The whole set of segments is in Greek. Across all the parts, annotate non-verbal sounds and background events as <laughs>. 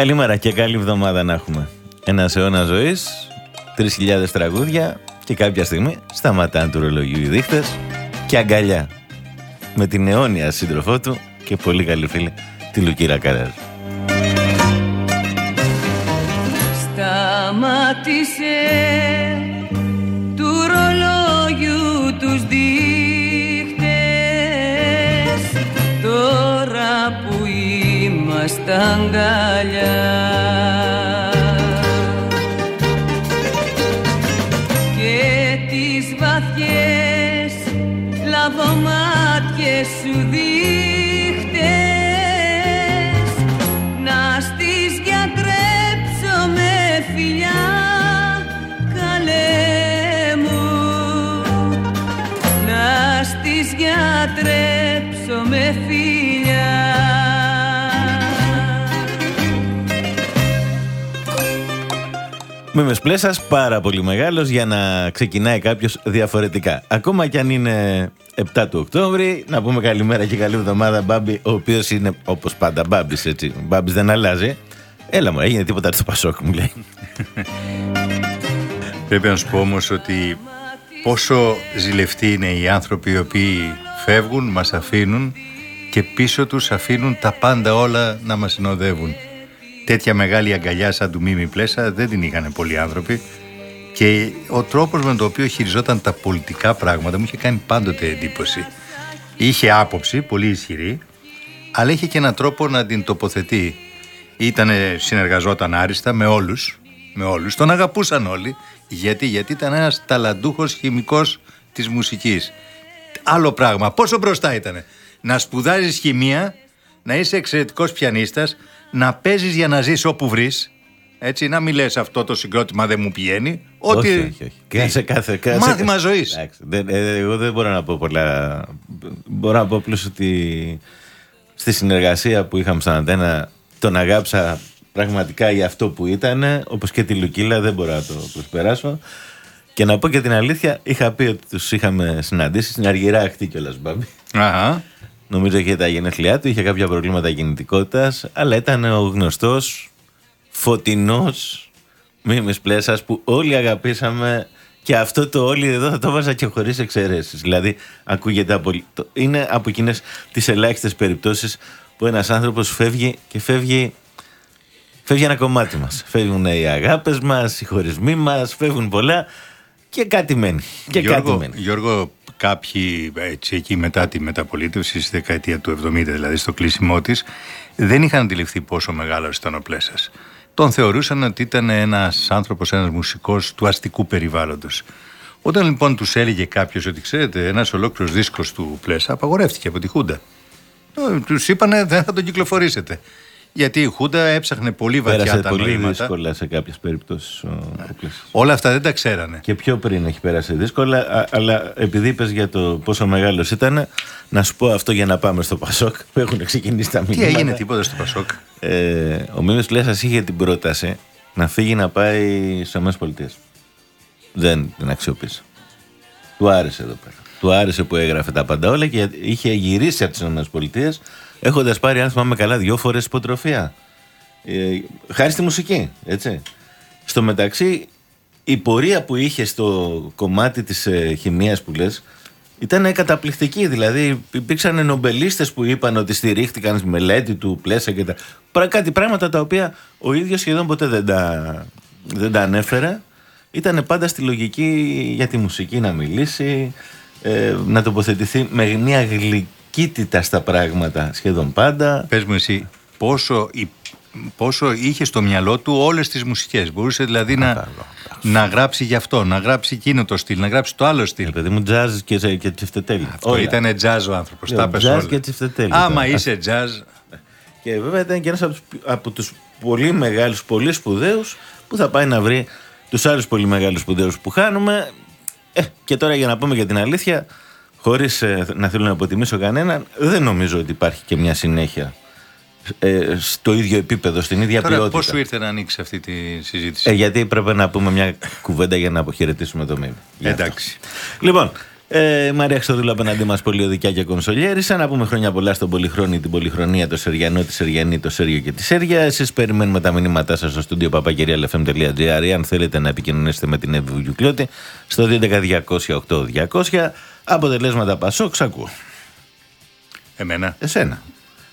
Καλημέρα και καλή εβδομάδα να έχουμε. Ένας αιώνας ζωής, 3.000 τραγούδια και κάποια στιγμή σταματάνε του ρολογιού οι δείχτες και αγκαλιά. Με την αιώνια σύντροφό του και πολύ καλή φίλη, τη Λουκύρα Καράζ. Σταμάτησε του ρολόγιου τους δείχτες είμαστε αγκαλιά και τις βαθιές λαβομάτιες σου δείχτες Με μεσπλέσα πάρα πολύ μεγάλος για να ξεκινάει κάποιος διαφορετικά. Ακόμα κι αν είναι 7 του Οκτώβρη, να πούμε καλημέρα και καλή εβδομάδα, Μπάμπη, ο οποίος είναι όπως πάντα Μπάμπης, έτσι. Μπάμπης δεν αλλάζει. Έλα μου, έγινε τίποτα στο Πασόκ, μου λέει. <laughs> Πρέπει να σου πω όμως ότι πόσο ζηλευτοί είναι οι άνθρωποι οι οποίοι φεύγουν, μας αφήνουν και πίσω τους αφήνουν τα πάντα όλα να μας συνοδεύουν. Τέτοια μεγάλη αγκαλιά σαν του Μίμη Πλέσα δεν την είχαν πολλοί άνθρωποι και ο τρόπος με τον οποίο χειριζόταν τα πολιτικά πράγματα μου είχε κάνει πάντοτε εντύπωση. Είχε άποψη πολύ ισχυρή, αλλά είχε και έναν τρόπο να την τοποθετεί. Ήτανε, συνεργαζόταν άριστα με όλους, με όλους. Τον αγαπούσαν όλοι. Γιατί, γιατί ήταν ένας ταλαντούχος χημικός της μουσικής. Άλλο πράγμα. Πόσο μπροστά ήτανε. Να σπουδάζεις χημεία, να είσαι εξαιρετικός πιανίστας, να παίζεις για να ζεις όπου βρεις. Έτσι, να μην λες αυτό το συγκρότημα δεν μου πηγαίνει. Ότι... Όχι, όχι, όχι. Και σε κάθε, κάθε- Μάθημα ζωής. Εντάξει, δεν- ε, εγώ δεν μπορώ να πω πολλά. Μπορώ να πω απλώς ότι στη συνεργασία που είχαμε σαν αντένα τον αγάψα πραγματικά για αυτό που ήταν, όπως και τη Λουκίλα, δεν μπορώ να το προσπεράσω. Και να πω και την αλήθεια, είχα πει ότι τους είχαμε συναντήσει στην Αργυρά Ακτή κιόλας, Μπάμπη. Αχα. Νομίζω είχε τα γενέθλιά του, είχε κάποια προβλήματα κινητικότητας, αλλά ήταν ο γνωστός, φωτεινός Μίμης Πλέσας που όλοι αγαπήσαμε και αυτό το όλοι εδώ θα το βάζα και χωρίς εξαιρέσεις. Δηλαδή, ακούγεται από. το- Είναι από εκείνες τις ελάχιστες περιπτώσεις που ένας άνθρωπος φεύγει και φεύγει. Φεύγει ένα κομμάτι μας. Φεύγουν οι αγάπες μας, οι χωρισμοί μας, φεύγουν πολλά και κάτι μένει. Και κάτι Γιώργο, μένει. Γιώργο, κάποιοι έτσι, εκεί μετά τη μεταπολίτευση στη δεκαετία του 70, δηλαδή στο κλείσιμό της, δεν είχαν αντιληφθεί πόσο μεγάλο ήταν ο Πλέσα. Τον θεωρούσαν ότι ήταν ένας άνθρωπος, ένας μουσικός του αστικού περιβάλλοντος. Όταν λοιπόν τους έλεγε κάποιος ότι ξέρετε, ένας ολόκληρος δίσκος του Πλέσα απαγορεύτηκε από τη Χούντα. Τους είπανε δεν θα τον κυκλοφορήσετε. Γιατί η Χούντα έψαχνε πολύ βαθιά Πέρασε τα πολύ νοήματα. δύσκολα σε κάποιες περιπτώσεις ο, ο Πλέσας. Όλα αυτά δεν τα ξέρανε. Και πιο πριν έχει πέρασει δύσκολα, α- αλλά επειδή είπες για το πόσο μεγάλος ήταν, να σου πω αυτό για να πάμε στο Πασόκ που έχουν ξεκινήσει τα Τι μηνύματα. έγινε τίποτα στο Πασόκ; Ε, ο Μίμης Πλέσας είχε την πρόταση να φύγει να πάει στι ΗΠΑ. Δεν την αξιοποίησε. Του άρεσε εδώ πέρα. Του άρεσε που έγραφε τα πάντα όλα και είχε γυρίσει από τις ΗΠΑ έχοντας πάρει, αν θυμάμαι καλά, δυο φορές υποτροφία. Ε, χάρη στη μουσική, έτσι. Στο μεταξύ, η πορεία που είχε στο κομμάτι της ε, χημίας που λες ήταν καταπληκτική. Δηλαδή, υπήρξαν νομπελίστες που είπαν ότι στηρίχτηκαν στη μελέτη του πλέσα και τα. Πρα- Κάτι πράγματα τα οποία ο ίδιος σχεδόν ποτέ δεν τα, δεν τα ανέφερε. Ήταν πάντα στη λογική για τη μουσική να μιλήσει, ε, να τοποθετηθεί με μια γλυκύτητα στα πράγματα σχεδόν πάντα. Πες μου εσύ, πόσο η- πόσο είχε στο μυαλό του όλες τις μουσικές; Μπορούσε δηλαδή να, να γράψει γι' αυτό, να γράψει εκείνο το στυλ, να γράψει το άλλο στυλ. Ε, παιδί μου, jazz και, και τσιφτετέλη. Αυτό ήταν jazz ο άνθρωπος, τα πες Jazz όλα. και τσιφτετέλη. Άμα ήταν. είσαι jazz, Και βέβαια ήταν και ένας από, τους- από τους πολύ μεγάλους, πολύ σπουδαίους που θα πάει να βρει τους άλλους πολύ μεγάλους σπουδαίους που χάνουμε. Ε, και τώρα για να πούμε για την αλήθεια, χωρίς να θέλω να αποτιμήσω κανέναν, δεν νομίζω ότι υπάρχει και μια συνέχεια ε, στο ίδιο επίπεδο, στην ίδια τώρα ποιότητα. πώς σου ήρθε να ανοίξεις αυτή τη συζήτηση; Ε, γιατί πρέπει να πούμε μια κουβέντα για να αποχαιρετήσουμε το μήνυμα. Γι' αυτό. Εντάξει. Λοιπόν, ε, Μαρία Χρυστοδούλου απέναντί μας πολιοδικιά και κονσολιέρισα. Να πούμε χρόνια πολλά στον Πολυχρόνη, την Πολυχρονία, το Σεριανό, τη Σεριανή, το Σέριο και τη Σέρια. Εσείς περιμένουμε τα μηνύματά σας στο στούντιο παπακυριαλεφm.gr. Αν θέλετε να επικοινωνήσετε με την Εύη Βουγιουκλώτη στο 211-200-8200. Αποτελέσματα Πασόξ, ακούω. Εμένα. Εσένα.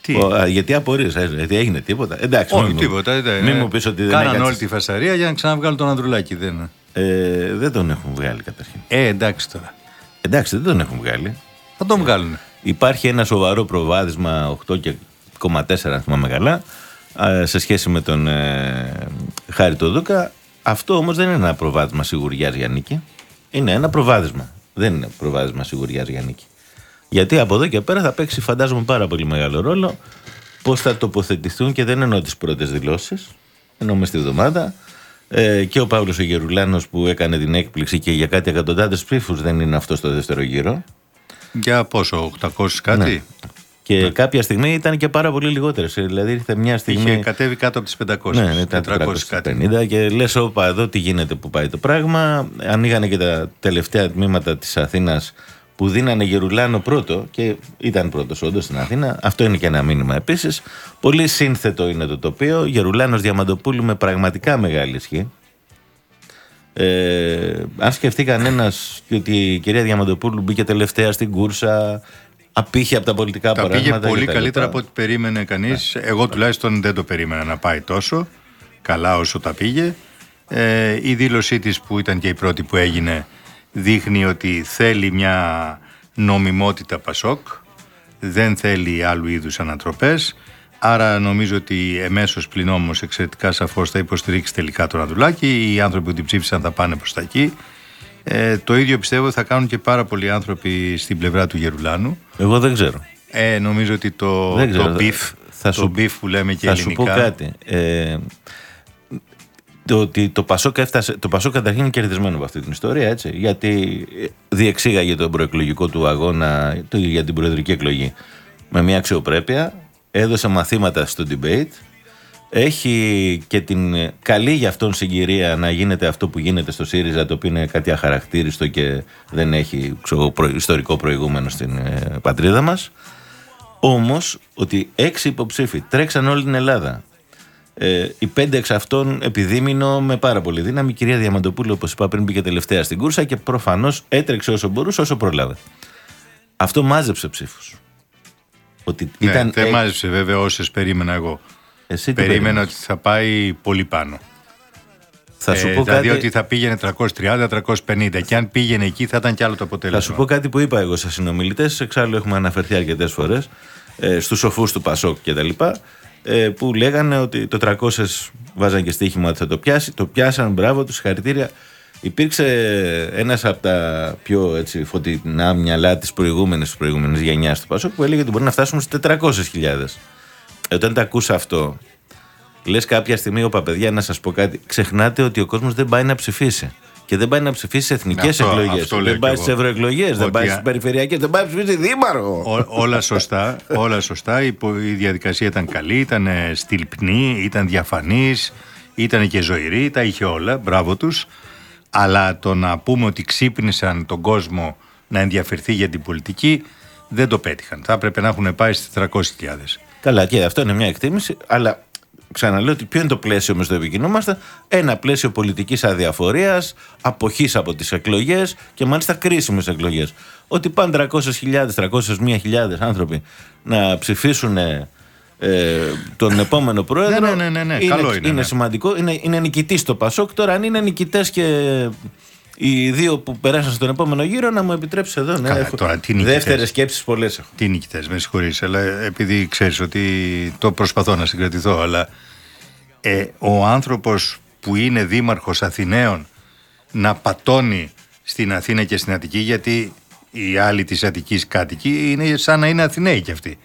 Τι; Ο, α, γιατί απορρεί, γιατί έγινε τίποτα. Εντάξει, Όχι, μην μου- τίποτα. δεν- Μην μου πεις ότι δεν Κάναν έκατες. όλη τη φασαρία για να ξαναβγάλουν τον Ανδρουλάκη. Δεν... Ε, δεν τον έχουν βγάλει καταρχήν. Ε, εντάξει τώρα. Εντάξει, δεν τον έχουν βγάλει. Θα τον βγάλουν. Υπάρχει ένα σοβαρό προβάδισμα 8,4 αν θυμάμαι καλά α, σε σχέση με τον ε, Χάρη το Δούκα. Αυτό όμως δεν είναι ένα προβάδισμα σιγουριάς για νίκη. Είναι ένα προβάδισμα. Δεν είναι προβάδισμα σιγουριάς για νίκη. Γιατί από εδώ και πέρα θα παίξει φαντάζομαι πάρα πολύ μεγάλο ρόλο πώς θα τοποθετηθούν και δεν εννοώ τις πρώτες δηλώσεις, εννοώ μες τη βδομάδα ε, και ο Παύλος ο Γερουλάνος που έκανε την έκπληξη και για κάτι εκατοντάδες ψήφους δεν είναι αυτό στο δεύτερο γύρο. Για πόσο, 800 κάτι; Ναι. Και κάποια στιγμή ήταν και πάρα πολύ λιγότερες. Δηλαδή ήρθε μια στιγμή. Είχε κατέβει κάτω από τις 500. Ναι, ναι, ήταν 400 κάτι. 450 και λες όπα εδώ τι γίνεται που πάει το πράγμα. Ανοίγανε και τα τελευταία τμήματα της Αθήνας που δίνανε Γερουλάνο πρώτο και ήταν πρώτος όντως στην Αθήνα. Αυτό είναι και ένα μήνυμα επίσης. Πολύ σύνθετο είναι το τοπίο. Γερουλάνος Διαμαντοπούλου με πραγματικά μεγάλη ισχύ. Ε, αν σκεφτεί κανένας ότι η κυρία Διαμαντοπούλου μπήκε τελευταία στην κούρσα, απήχε από τα πολιτικά Τα πράγματα. πήγε πολύ κτλ. καλύτερα από ό,τι περίμενε κανείς. Εγώ τουλάχιστον δεν το περίμενα να πάει τόσο καλά όσο τα πήγε. Ε, η δήλωσή της που ήταν και η πρώτη που έγινε δείχνει ότι θέλει μια νομιμότητα Πασόκ, δεν θέλει άλλου είδους ανατροπές, άρα νομίζω ότι εμέσως πλην όμως εξαιρετικά σαφώς θα υποστηρίξει τελικά τον Ανδρουλάκη, οι άνθρωποι που την ψήφισαν θα πάνε προς τα εκεί. Ε, το ίδιο πιστεύω θα κάνουν και πάρα πολλοί άνθρωποι στην πλευρά του Γερουλάνου. Εγώ δεν ξέρω. Ε, νομίζω ότι το, Δεν ξέρω, το θα- beef, θα το σου- beef που λέμε και θα ελληνικά. σου πω κάτι. Ε, το ότι το Πασόκ έφτασε. Το Πασόκ καταρχήν είναι κερδισμένο από αυτή την ιστορία, έτσι. Γιατί διεξήγαγε τον προεκλογικό του αγώνα το, για την προεδρική εκλογή με μια αξιοπρέπεια. Έδωσε μαθήματα στο debate. Έχει και την καλή για αυτόν συγκυρία να γίνεται αυτό που γίνεται στο ΣΥΡΙΖΑ, το οποίο είναι κάτι αχαρακτήριστο και δεν έχει ξέρω, προ- ιστορικό προηγούμενο στην ε, πατρίδα μας. Όμως ότι έξι υποψήφοι τρέξαν όλη την Ελλάδα. Ε, οι πέντε εξ αυτών επιδίμηνο με πάρα πολύ δύναμη. Η κυρία Διαμαντοπούλου, όπως είπα πριν, μπήκε τελευταία στην κούρσα και προφανώς έτρεξε όσο μπορούσε, όσο προλάβε. Αυτό μάζεψε ψήφους. Ότι Ναι, ήταν. δεν ε, μάζεψε βέβαια όσες περίμενα εγώ. Εσύ τι Περίμενα περίμενες; ότι θα πάει πολύ πάνω. Θα σου Ε, πω δηλαδή κάτι. ότι θα πήγαινε 330-350 και αν πήγαινε εκεί θα ήταν κι άλλο το Θα αποτέλεσμα. σου πω κάτι που είπα εγώ σε συνομιλητές. Εξάλλου έχουμε αναφερθεί αρκετές φορές ε, στους σοφούς του Πασόκ κτλ. Ε, που λέγανε ότι το 300 βάζαν και στοίχημα ότι θα το πιάσει. Το πιάσαν, μπράβο τους, συγχαρητήρια. Υπήρξε ένας από τα πιο έτσι, φωτεινά μυαλά της προηγούμενης προηγούμενης γενιάς του Πασόκ που έλεγε ότι μπορεί να φτάσουμε στι 400.000. Ε, όταν τα ακούσα αυτό, λες κάποια στιγμή, όπα παιδιά, να σας πω κάτι. Ξεχνάτε ότι ο κόσμος δεν πάει να ψηφίσει. Και δεν πάει να ψηφίσει σε εθνικές Αυτό- εκλογές. αυτό λέω Δεν κι πάει εγώ. στις ευρωεκλογές, δεν Ότι πάει α- στις περιφερειακές, δεν πάει να ψηφίσει δήμαρχο. Ό- όλα σωστά, όλα σωστά. Η, πο- η διαδικασία ήταν καλή, ήταν ε, στυλπνή, ήταν διαφανής, ήταν και ζωηρή, τα είχε όλα, μπράβο τους. Αλλά το να πούμε ότι ξύπνησαν τον κόσμο να ενδιαφερθεί για την πολιτική, δεν το πέτυχαν. Θα έπρεπε να έχουν πάει στις 400.000. Καλά, και αυτό είναι μια εκτίμηση, αλλά ξαναλέω ότι ποιο είναι το πλαίσιο με στο επικοινόμαστε. Ένα πλαίσιο πολιτικής αδιαφορίας, αποχής από τις εκλογές και μάλιστα κρίσιμες εκλογές. Ότι πάνε 300.000, 301.000 άνθρωποι να ψηφίσουν ε, τον επόμενο πρόεδρο. Ναι, ναι, ναι, ναι, είναι, καλό είναι, ναι. σημαντικό. Είναι, είναι νικητής το Πασόκ. Τώρα, αν είναι νικητές και οι δύο που περάσαν στον επόμενο γύρο, να μου επιτρέψεις εδώ. Ναι, Καλά, τώρα, τι νικητές. Δεύτερες σκέψεις πολλές έχω. Τι νικητές, με συγχωρείς, αλλά επειδή ξέρεις ότι το προσπαθώ να συγκρατηθώ, αλλά ε, ο άνθρωπος που είναι δήμαρχος Αθηναίων να πατώνει στην Αθήνα και στην Αττική γιατί οι άλλοι της Αττικής κάτοικοι είναι σαν να είναι Αθηναίοι κι αυτοί.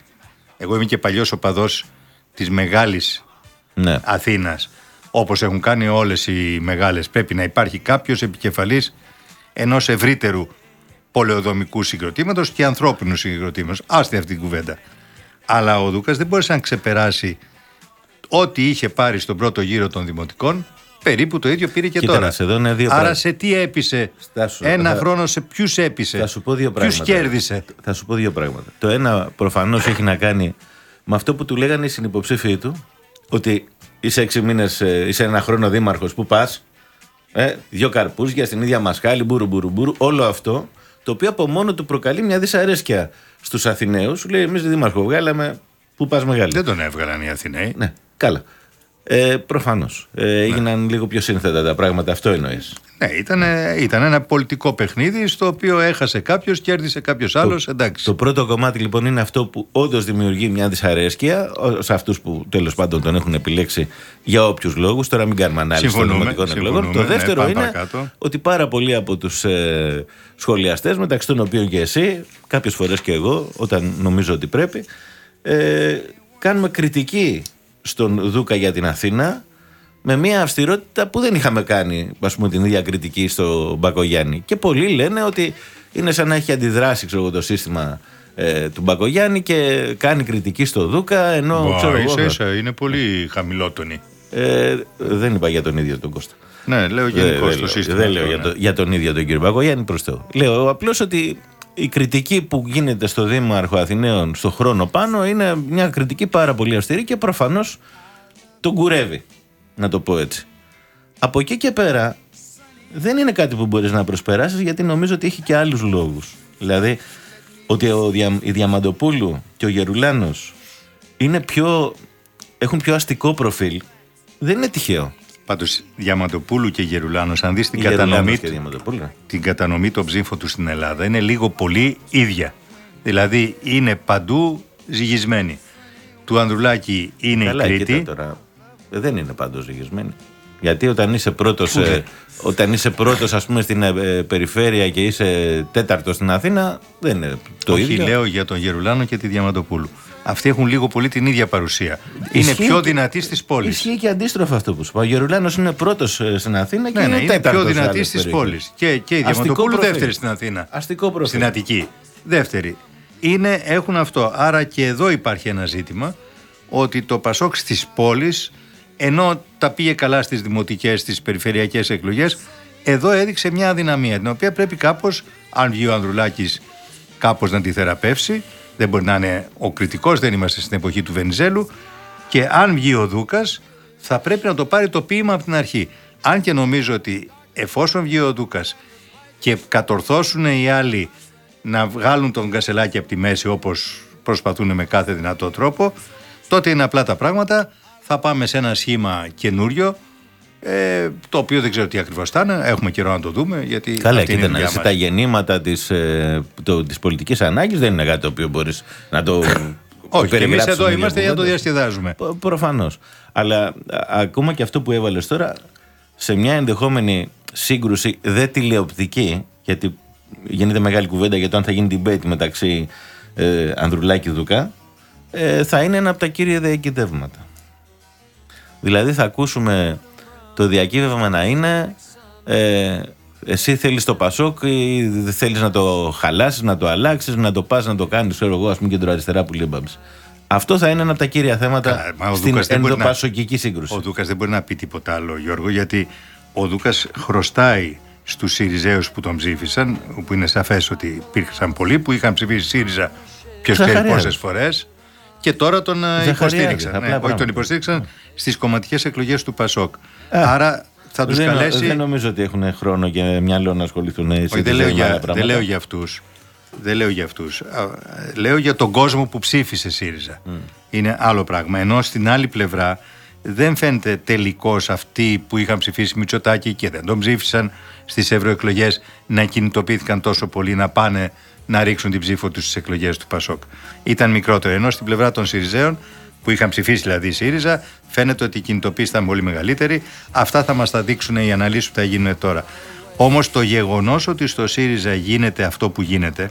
Εγώ είμαι και παλιός οπαδός της μεγάλης Ναι. Αθήνας όπως έχουν κάνει όλες οι μεγάλες πρέπει να υπάρχει κάποιος επικεφαλής ενός ευρύτερου πολεοδομικού συγκροτήματος και ανθρώπινου συγκροτήματος άστε αυτή την κουβέντα αλλά ο Δούκας δεν μπόρεσε να ξεπεράσει ό,τι είχε πάρει στον πρώτο γύρο των δημοτικών περίπου το ίδιο πήρε και Κοίτα, τώρα να σε δω, είναι δύο άρα πράγματα. σε τι έπεισε; Θα σου- ένα θα- χρόνο σε ποιους έπεισε; Θα σου πω δύο ποιους πράγματα. κέρδισε; Θα σου πω δύο πράγματα. Το ένα προφανώς έχει να κάνει με αυτό που του λέγανε οι συνυποψήφοι του, ότι είσαι έξι μήνες, είσαι ένα χρόνο δήμαρχος. Πού πας, ε, δύο καρπούζια στην ίδια μασχάλη, μπουρου μπουρου μπουρου. Όλο αυτό το οποίο από μόνο του προκαλεί μια δυσαρέσκεια στους Αθηναίους. Σου λέει: Εμείς δήμαρχο βγάλαμε. Πού πας μεγάλη. δεν τον έβγαλαν οι Αθηναίοι Ναι, καλά. Ε, Προφανώς. Ε, έγιναν λίγο πιο σύνθετα τα πράγματα. Αυτό εννοείς. Ναι, ήταν, ήταν ένα πολιτικό παιχνίδι στο οποίο έχασε κάποιος, κέρδισε κάποιος άλλος. Εντάξει. Το πρώτο κομμάτι λοιπόν είναι αυτό που όντως δημιουργεί μια δυσαρέσκεια ο- σε αυτούς που τέλος πάντων τον έχουν επιλέξει για όποιους λόγους. Τώρα μην κάνουμε ανάλυση των Συμφωνούμε, δημοτικών εκλογών. Το συμφωνούμε, ναι, δεύτερο πάμε είναι παρακάτω. ότι πάρα πολλοί από τους ε, σχολιαστές, μεταξύ των οποίων και εσύ, κάποιες φορές και εγώ, όταν νομίζω ότι πρέπει, ε, κάνουμε κριτική στον Δούκα για την Αθήνα με μια αυστηρότητα που δεν είχαμε κάνει ας πούμε, την ίδια κριτική στο Μπακογιάννη. Και πολλοί λένε ότι είναι σαν να έχει αντιδράσει ξέρω, εγώ, το σύστημα ε, του Μπακογιάννη και κάνει κριτική στο Δούκα ενώ Μπα, ξέρω εγώ, ίσα ίσα, είναι πολύ χαμηλότονη. ε, δεν είπα για τον ίδιο τον Κώστα. Ναι, λέω Δεν- γενικώ δεν το λέω- σύστημα. Δεν λέω αυτό, για, ναι. το- για τον ίδιο τον κύριο Μπακογιάννη προς Θεού. Λέω απλώς ότι η κριτική που γίνεται στο Δήμαρχο Αθηναίων στο χρόνο πάνω είναι μια κριτική πάρα πολύ αυστηρή και προφανώς τον κουρεύει, να το πω έτσι. Από εκεί και πέρα δεν είναι κάτι που μπορείς να προσπεράσεις γιατί νομίζω ότι έχει και άλλους λόγους. Δηλαδή ότι ο Δια, η Διαμαντοπούλου και ο Γερουλάνος είναι πιο, έχουν πιο αστικό προφίλ δεν είναι τυχαίο. Πάντως, Διαμαντοπούλου και Γερουλάνος, αν δεις την, Η Γερουλάνος κατανομή, και η Διαμαντοπούλου. ναι. την κατανομή των ψήφων του στην Ελλάδα, είναι λίγο πολύ ίδια. Δηλαδή, είναι παντού ζυγισμένοι. Του Ανδρουλάκη είναι Καλά, η Κρήτη. κοίτα τώρα. Ε, Δεν είναι πάντως ζυγισμένη. Γιατί όταν είσαι πρώτος, ε, όταν είσαι πρώτος ας πούμε στην ε, ε, περιφέρεια και είσαι τέταρτος στην Αθήνα, δεν είναι το Όχι, ίδιο. λέω για τον Γερουλάνο και τη Διαμαντοπούλου. Αυτοί έχουν λίγο πολύ την ίδια παρουσία. Είναι Ισχύει πιο και- δυνατοί στις πόλεις. Ισχύει και αντίστροφα αυτό που σου είπα. Ο Γερουλάνος είναι πρώτος ε, στην Αθήνα και Ναι, ναι, είναι είναι τέταρτος πιο σε δυνατοί άλλες στις περιοχές. πόλεις. Και, και η Αστικό Διαμαντοπούλου προφίλ. δεύτερη στην Αθήνα. Αστικό προφίλ. Στην Αττική. Δεύτερη. Είναι, έχουν αυτό. Άρα και εδώ υπάρχει ένα ζήτημα ότι το Πασόκ στις πόλεις ενώ τα πήγε καλά στις δημοτικές, στις περιφερειακές εκλογές εδώ έδειξε μια αδυναμία την οποία πρέπει κάπως, αν βγει ο Ανδρουλάκης κάπως να τη θεραπεύσει δεν μπορεί να είναι ο κριτικός, δεν είμαστε στην εποχή του Βενιζέλου. Και αν βγει ο Δούκας θα πρέπει να το πάρει το ποίημα από την αρχή. Αν και νομίζω ότι εφόσον βγει ο Δούκας και κατορθώσουν οι άλλοι να βγάλουν τον Κασελάκη από τη μέση όπως προσπαθούν με κάθε δυνατό τρόπο τότε είναι απλά τα πράγματα. Θα πάμε σε ένα σχήμα καινούριο ε, το οποίο δεν ξέρω τι ακριβώς θα είναι έχουμε καιρό να το δούμε γιατί Καλά, αυτή είναι κοίτα, η να δουλειά είσαι μας. τα γεννήματα της, ε, το, της πολιτικής ανάγκης δεν είναι κάτι το οποίο μπορείς να το <coughs> όχι και εμείς περιγράψεις εδώ με μια είμαστε για να το κουβέντα. διασκεδάζουμε Προφανώς. Αλλά α, ακόμα και αυτό που έβαλες τώρα, σε μια ενδεχόμενη σύγκρουση δε τηλεοπτική, γιατί γίνεται μεγάλη κουβέντα για το αν θα γίνει debate μεταξύ ε, Ανδρουλάκη Δουκά, ε, θα είναι ένα από τα κύρια διακυδεύματα. Δηλαδή θα ακούσουμε το διακύβευμα να είναι ε, εσύ θέλεις το Πασόκ ή δεν θέλεις να το χαλάσεις, να το αλλάξεις, να το πας να το κάνεις, ξέρω εγώ, ας πούμε κεντροαριστερά που λέει Μπάμπης. Αυτό θα είναι ένα από τα κύρια θέματα Καλά, μα ο στην Δούκας δεν μπορεί να- ενδοπασοκική σύγκρουση. Ο Δούκας δεν μπορεί να πει τίποτα άλλο, Γιώργο, γιατί ο Δούκας χρωστάει στους Σιριζέους που τον ψήφισαν, όπου είναι σαφές ότι υπήρξαν πολλοί που είχαν ψηφίσει ΣΥΡΙΖΑ ποιος ξέρει Ζαχαριάδη. πόσες φορές και τώρα τον ε, Ζαχαριάδη, υποστήριξαν. απλά Ναι, όχι, πράγματα. τον υποστήριξαν στις κομματικές εκλογές του ΠΑΣΟΚ. Άρα θα τους δεν, καλέσει... δεν νομίζω ότι έχουν χρόνο και μυαλό να ασχοληθούν έτσι. Όχι, δεν με λέω, άλλα για, πράγματα. δεν λέω για αυτούς. Δεν λέω για αυτούς. Α, Λέω για τον κόσμο που ψήφισε ΣΥΡΙΖΑ. Είναι άλλο πράγμα. Ενώ στην άλλη πλευρά δεν φαίνεται τελικώς αυτοί που είχαν ψηφίσει Μητσοτάκη και δεν τον ψήφισαν στις ευρωεκλογές να κινητοποιήθηκαν τόσο πολύ να πάνε να ρίξουν την ψήφο τους στις εκλογές του Πασόκ. Ήταν μικρότερο. Ενώ στην πλευρά των Σιριζέων, που είχαν ψηφίσει δηλαδή η ΣΥΡΙΖΑ, φαίνεται ότι η κινητοποίηση ήταν πολύ μεγαλύτερη. Αυτά θα μας τα δείξουν οι αναλύσεις που θα γίνουν τώρα. Όμως το γεγονός ότι στο ΣΥΡΙΖΑ γίνεται αυτό που γίνεται,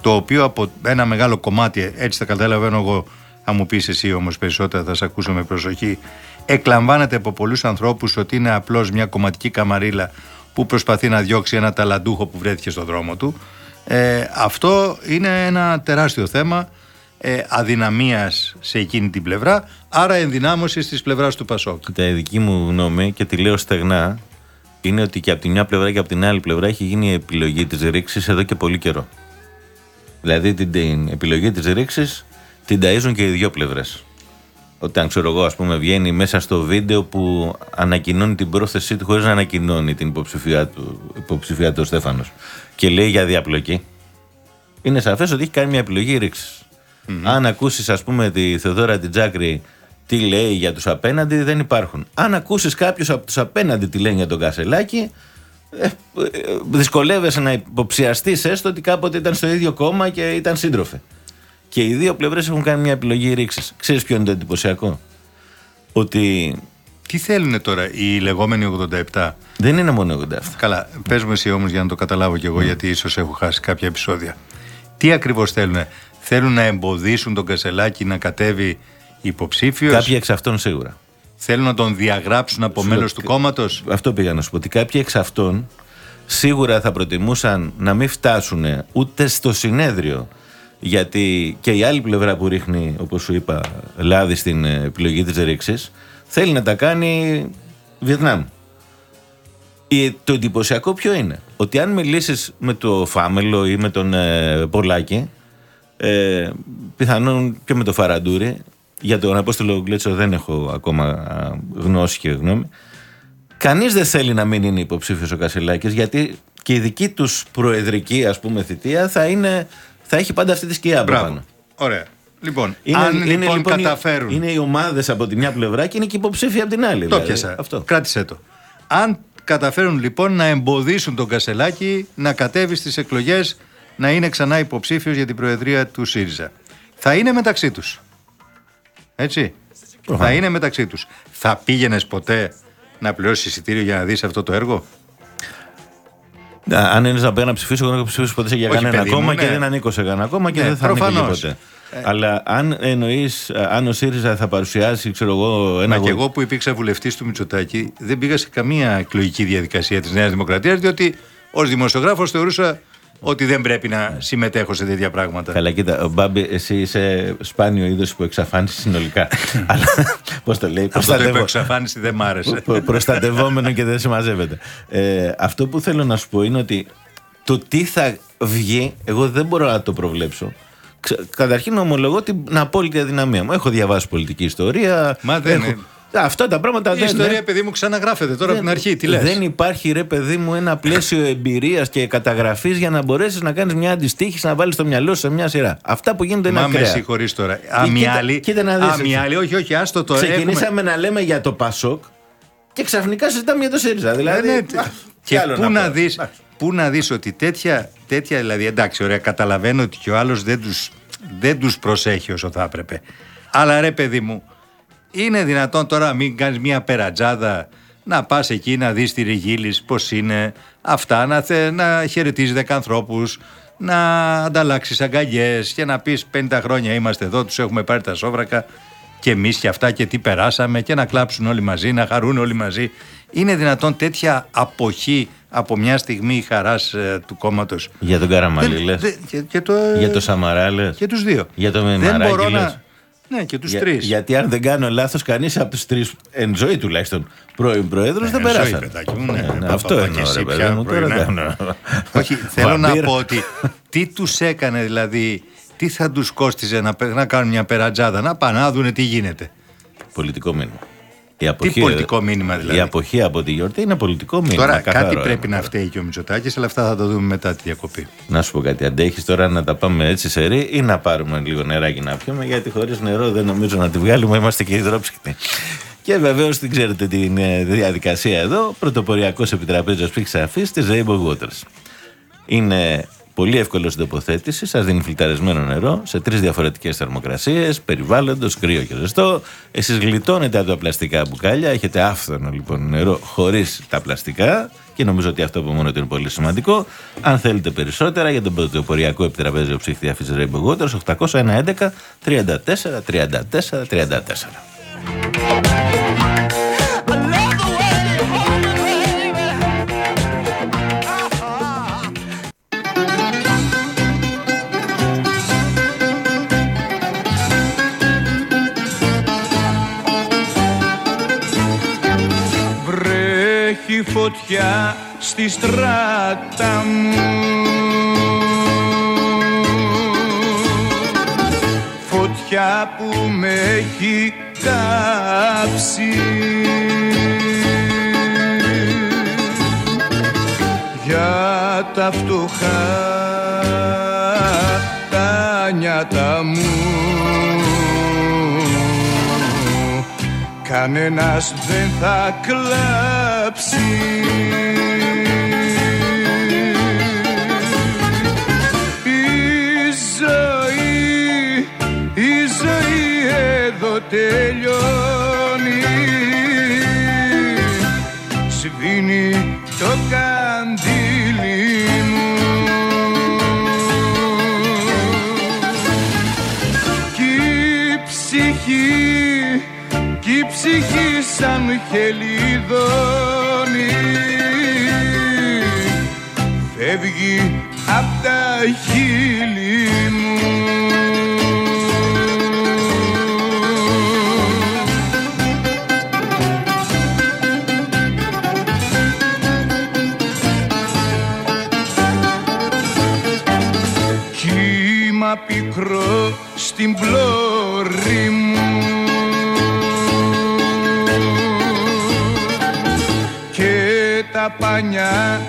το οποίο από ένα μεγάλο κομμάτι, έτσι θα καταλαβαίνω εγώ, θα μου πεις εσύ όμως περισσότερα, θα σε ακούσω με προσοχή, εκλαμβάνεται από πολλούς ανθρώπους ότι είναι απλώς μια κομματική καμαρίλα που προσπαθεί να διώξει ένα ταλαντούχο που βρέθηκε στον δρόμο του. Ε, αυτό είναι ένα τεράστιο θέμα ε, αδυναμίας σε εκείνη την πλευρά, άρα ενδυνάμωσης της πλευράς του Πασόκ. Κοίτα, η δική μου γνώμη και τη λέω στεγνά είναι ότι και από τη μια πλευρά και από την άλλη πλευρά έχει γίνει η επιλογή της ρήξης εδώ και πολύ καιρό. Δηλαδή την, την επιλογή της ρήξης την ταΐζουν και οι δύο πλευρές. Όταν ξέρω εγώ, ας πούμε, βγαίνει μέσα στο βίντεο που ανακοινώνει την πρόθεσή του χωρίς να ανακοινώνει την υποψηφιά του, υποψηφιά του Στέφανος και λέει για διαπλοκή. Είναι σαφές ότι έχει κάνει μια επιλογή Αν ακούσεις, ας πούμε, τη Θεοδόρα Τιτζάκρη τι λέει για τους απέναντι, δεν υπάρχουν. Αν ακούσεις κάποιο από τους απέναντι τι λέει για τον Κασελάκη, ε, ε, δυσκολεύεσαι να υποψιαστείς έστω ότι κάποτε ήταν στο ίδιο κόμμα και ήταν σύντροφε. Και οι δύο πλευρές έχουν κάνει μια επιλογή ρήξης. Ξέρεις ποιο είναι το εντυπωσιακό; Ότι. Τι θέλουν τώρα οι λεγόμενοι 87. Δεν είναι μόνο 87. Καλά, πες μου εσύ όμως για να το καταλάβω κι εγώ, mm. γιατί ίσως έχω χάσει κάποια επεισόδια. Τι ακριβώς θέλουν, Θέλουν να εμποδίσουν τον Κασελάκη να κατέβει υποψήφιος; Κάποιοι εξ αυτών σίγουρα. Θέλουν να τον διαγράψουν από μέλος του κόμματος; Αυτό πήγα να σου πω. Ότι κάποιοι εξ αυτών σίγουρα θα προτιμούσαν να μην φτάσουν ούτε στο συνέδριο γιατί και η άλλη πλευρά που ρίχνει, όπως σου είπα, λάδι στην ε, επιλογή της ρήξης, θέλει να τα κάνει Βιετνάμ. Το εντυπωσιακό ποιο είναι, ότι αν μιλήσεις με το Φάμελο ή με τον ε, Πολάκη, ε, πιθανόν και με το Φαραντούρη, για τον Απόστολο Γκλέτσο δεν έχω ακόμα γνώση και γνώμη, κανείς δεν θέλει να μην είναι υποψήφιος ο Κασελάκης, γιατί και η δική τους προεδρική ας πούμε θητεία θα είναι θα έχει πάντα αυτή τη σκιά από πάνω. Ωραία. Λοιπόν, είναι, αν είναι, λοιπόν, λοιπόν καταφέρουν. Είναι οι ομάδες από τη μια πλευρά και είναι και υποψήφοι από την άλλη. Το δηλαδή. πιάσα. Αυτό. Κράτησε το. Αν καταφέρουν λοιπόν να εμποδίσουν τον Κασελάκη να κατέβει στις εκλογές να είναι ξανά υποψήφιος για την Προεδρία του ΣΥΡΙΖΑ. Θα είναι μεταξύ τους. Έτσι. Θα είναι μεταξύ τους. Θα πήγαινες ποτέ να πληρώσεις εισιτήριο για να δεις αυτό το έργο; Αν είναι να πάει να ψηφίσω, εγώ δεν έχω ψηφίσει ποτέ για κανένα κόμμα και ναι. δεν ανήκω σε κανένα κόμμα και ναι, δεν θα ανήκω ποτέ. Ε. Αλλά αν εννοείς, αν ο ΣΥΡΙΖΑ θα παρουσιάσει, ξέρω εγώ, ένα. Μα και εγώ που υπήρξα βουλευτής του Μητσοτάκη, δεν πήγα σε καμία εκλογική διαδικασία της Νέας Δημοκρατίας, διότι ως δημοσιογράφος θεωρούσα ότι δεν πρέπει να συμμετέχω σε τέτοια πράγματα. Καλά, κοίτα, ο Μπάμπη, εσύ είσαι σπάνιο είδος που εξαφάνιση συνολικά. <laughs> Αλλά πώς το λέει, Αυτό το εξαφάνιση δεν μ' άρεσε. Προστατευόμενο και δεν συμμαζεύεται. Ε, αυτό που θέλω να σου πω είναι ότι το τι θα βγει, εγώ δεν μπορώ να το προβλέψω. Καταρχήν ομολογώ την απόλυτη αδυναμία μου. Έχω διαβάσει πολιτική ιστορία. Μα δεν έχω... Αυτά τα πράγματα Η δεν. Η ιστορία, παιδί μου, ξαναγράφεται τώρα από την αρχή. Τι λες; Δεν υπάρχει, ρε παιδί μου, ένα πλαίσιο εμπειρίας και καταγραφής για να μπορέσεις να κάνεις μια αντιστοίχηση να βάλεις το μυαλό σου σε μια σειρά. Αυτά που γίνονται είναι ακραία. Μα με συγχωρείς τώρα. Αμιάλη. Κοίτα, να δεις, όχι, όχι, άστο τώρα. Ξεκινήσαμε έχουμε... να λέμε για το Πασόκ και ξαφνικά συζητάμε για το ΣΥΡΙΖΑ. Δηλαδή. Ναι, ναι. Και πού να, δεις, πού να δεις ότι τέτοια, τέτοια, δηλαδή εντάξει ωραία καταλαβαίνω ότι και ο άλλος δεν τους, δεν τους προσέχει όσο θα έπρεπε. Αλλά ρε παιδί μου, είναι δυνατόν τώρα μην κάνεις μια περατζάδα να πας εκεί να δεις τη Ριγίλης πώς είναι αυτά, να, θε, να χαιρετίζει δέκα ανθρώπους, να ανταλλάξεις αγκαλιές και να πεις 50 χρόνια είμαστε εδώ, τους έχουμε πάρει τα σόβρακα και εμείς και αυτά και τι περάσαμε και να κλάψουν όλοι μαζί, να χαρούν όλοι μαζί. Είναι δυνατόν τέτοια αποχή από μια στιγμή χαράς ε, του κόμματος; Για τον Καραμαλή λες; το, για το Σαμαρά λες; Και τους δύο. Για το Μεμαράκη λες; Ναι, και τους Για, τρεις. Γιατί αν δεν κάνω λάθος, κανείς από τους τρεις, εν ζωή τουλάχιστον, πρώην προέδρου δεν περάσαν. Ναι, ναι, αυτό είναι ρε παιδί μου. Όχι, θέλω να πω ότι τι τους έκανε δηλαδή, τι θα τους κόστιζε να, να κάνουν μια περατζάδα, να πάνε να δουν τι γίνεται. Πολιτικό μήνυμα. Η αποχή, Τι πολιτικό μήνυμα δηλαδή; Η αποχή από τη γιορτή είναι πολιτικό μήνυμα. Τώρα κάτι πρέπει να φταίει και ο Μητσοτάκης, αλλά αυτά θα το δούμε μετά τη διακοπή. Να σου πω κάτι. Αντέχεις τώρα να τα πάμε έτσι σε ρί ή να πάρουμε λίγο νεράκι να πιούμε, γιατί χωρίς νερό δεν νομίζω να τη βγάλουμε. Είμαστε και υδρόψυχτοι. Και βεβαίως την ξέρετε την ε, διαδικασία εδώ. Πρωτοποριακός επιτραπέζος πήξη αφής της Rainbow Waters. Είναι Πολύ εύκολος στην τοποθέτησης. Σας δίνει φιλτραρισμένο νερό σε τρεις διαφορετικές θερμοκρασίες, περιβάλλοντος, κρύο και ζεστό. Εσείς γλιτώνετε από τα πλαστικά μπουκάλια. Έχετε άφθονο λοιπόν νερό χωρίς τα πλαστικά. Και νομίζω ότι αυτό από μόνο του είναι πολύ σημαντικό. Αν θέλετε περισσότερα για τον πρωτοποριακό επιτραπέζιο ψύχτη αφή Rainbow Waters, 811 34 34 34. Βρέχει φωτιά στη στράτα μου. Φωτιά που με έχει κάψει. Για τα φτωχά τα νιάτα μου. Κανένας δεν θα κλάψει Η ζωή, η ζωή εδώ τελειώνει. Σβήνει το καντήλι μου. Κι η ψυχή κι η ψυχή σαν χελιδόνι φεύγει απ' τα χείλη μου. Κύμα πικρό στην πλώρη μου. Και τα πανιά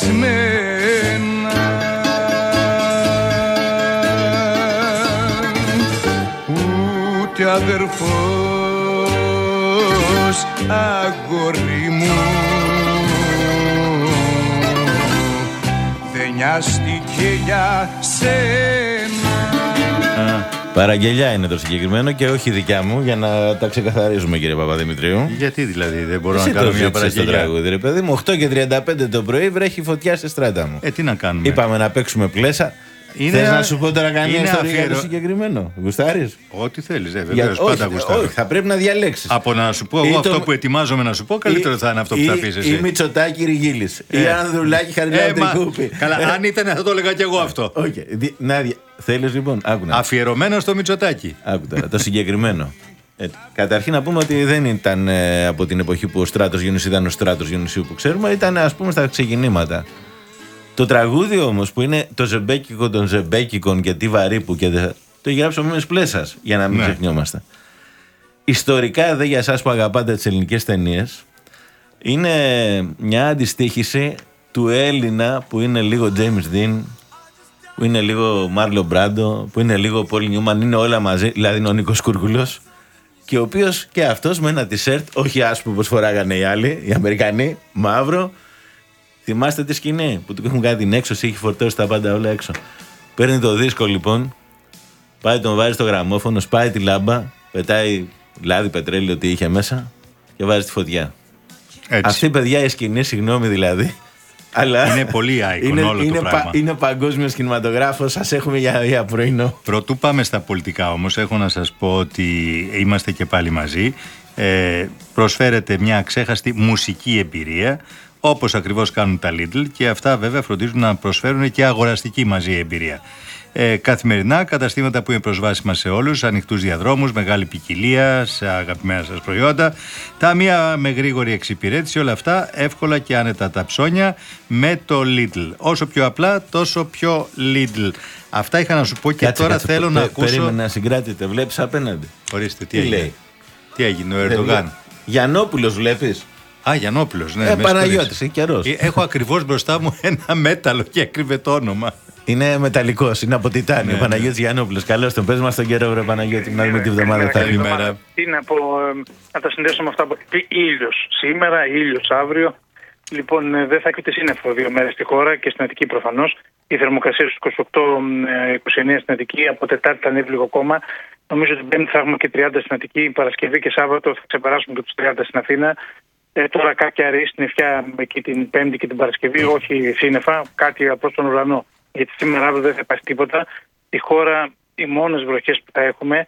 σκισμένα ούτε αδερφός αγόρι μου. Δεν νοιάστηκε για σένα Παραγγελιά είναι το συγκεκριμένο και όχι δικιά μου για να τα ξεκαθαρίζουμε κύριε Παπαδημητρίου. Γιατί δηλαδή δεν μπορώ Εσύ να κάνω το μια ζήτησες στο παραγγελία. τραγούδι, ρε παιδί μου. 8 και 35 το πρωί βρέχει φωτιά στη στράτα μου. Ε, τι να κάνουμε; Είπαμε να παίξουμε πλέσα. Είναι Θες α- να σου πω τώρα καμία είναι ιστορία για το αφιερω- συγκεκριμένο; Γουστάρεις; Ό,τι θέλεις, ε, Για- βεβαίως, όχι, πάντα γουστάρω. όχι, θα πρέπει να διαλέξεις. Από να σου πω Ή εγώ το- αυτό που ετοιμάζομαι να σου πω, καλύτερο θα είναι αυτό που Ή- θα πεις εσύ. Ή Μητσοτάκη Ριγίλης. Ή Ε. Ανδρουλάκη Χαριλάου Ε, μα- Τρικούπη. Καλά, αν ήταν θα το έλεγα κι εγώ αυτό. Όχι. δι- Να δια- Θέλεις λοιπόν, άκου να Αφιερωμένο στο Μητσοτάκι. Άκου τώρα, το συγκεκριμένο. Ε, καταρχήν να πούμε ότι δεν ήταν ε, από την εποχή που ο Στράτος Γιονυσίου ήταν ο Στράτος Γιονυσίου που ξέρουμε, ήταν ας πούμε στα ξεκινήματα. Το τραγούδι όμως που είναι το ζεμπέκικο των ζεμπέκικων και τι βαρύπου και δε, το έχει γράψει ο Μίμης Πλέσας για να μην Ναι. ξεχνιόμαστε. Ιστορικά δε για εσάς που αγαπάτε τις ελληνικές ταινίες, είναι μια αντιστοίχηση του Έλληνα που είναι λίγο James Dean, που είναι λίγο Μάρλο Μπράντο, που είναι λίγο Πόλι Νιούμαν, είναι όλα μαζί, δηλαδή είναι ο Νίκος Κούρκουλος. Και ο οποίος και αυτός με ένα τισερτ, όχι άσπρο όπως φοράγανε οι άλλοι, οι Αμερικανοί, μαύρο. Θυμάστε τη σκηνή που του έχουν κάνει την έξωση, έχει φορτώσει τα πάντα όλα έξω. Παίρνει το δίσκο λοιπόν, πάει τον βάζει στο γραμμόφωνο, σπάει τη λάμπα, πετάει λάδι, πετρέλαιο, τι είχε μέσα και βάζει τη φωτιά. Έτσι. Αυτή παιδιά η σκηνή, συγγνώμη δηλαδή. Αλλά Είναι πολύ icon <laughs> είναι, όλο το είναι, πράγμα. είναι παγκόσμιος κινηματογράφος. Σας έχουμε για, για πρωινό. Πρωτού πάμε στα πολιτικά όμως, έχω να σας πω ότι είμαστε και πάλι μαζί. Ε, προσφέρεται μια αξέχαστη μουσική εμπειρία, όπως ακριβώς κάνουν τα Lidl και αυτά βέβαια φροντίζουν να προσφέρουν και αγοραστική μαζί εμπειρία. Ε, καθημερινά καταστήματα που είναι προσβάσιμα σε όλους, ανοιχτούς διαδρόμους, μεγάλη ποικιλία σε αγαπημένα σας προϊόντα, ταμεία με γρήγορη εξυπηρέτηση, όλα αυτά εύκολα και άνετα τα ψώνια με το Lidl. Όσο πιο απλά, τόσο πιο Lidl. Αυτά είχα να σου πω και Κάτσε, τώρα κάτσε, θέλω πε- να πε- ακούσω. Περίμενε να συγκράτητε. Βλέπεις απέναντι. Ορίστε, τι, Τι έγινε. λέει; Τι έγινε, ο Δεν Ερντογάν; βλέ- Γιαννόπουλος βλέπεις; Α, Γιαννόπουλος, ναι. Ε, με Παναγιώτης, συγχωρείς. έχει καιρός. Ε, Έχω ακριβώς μπροστά μου <laughs> ένα μέταλλο και έκρυβε το όνομα. Είναι μεταλλικός, είναι από τιτάνιο. Ναι, ο Παναγιώτης Γιαννόπουλος. Καλώς τον. Πες μας τον καιρό, βρε Παναγιώτη, να δούμε τι εβδομάδα θα έχει. Καλημέρα. Τι να πω, ε, να τα συνδέσω με αυτά που. Ήλιος σήμερα, ήλιος αύριο. Λοιπόν, ε, δεν θα έχετε σύννεφο δύο μέρες στη χώρα και στην Αττική προφανώς. Η θερμοκρασία στους 28-29 στην Αττική, από Τετάρτη θα ανέβει λίγο ακόμα. Νομίζω ότι Πέμπτη θα έχουμε και 30 στην Αττική, Παρασκευή και Σάββατο θα ξεπεράσουμε και τους 30 στην Αθήνα. Ε, τώρα κάποια ρίχνει στην Ευχιά εκεί την Πέμπτη και την Παρασκευή, όχι σύννεφα, κάτι από τον ουρανό. Γιατί σήμερα αύριο δεν θα υπάρχει τίποτα. Η χώρα, οι μόνες βροχές που θα έχουμε,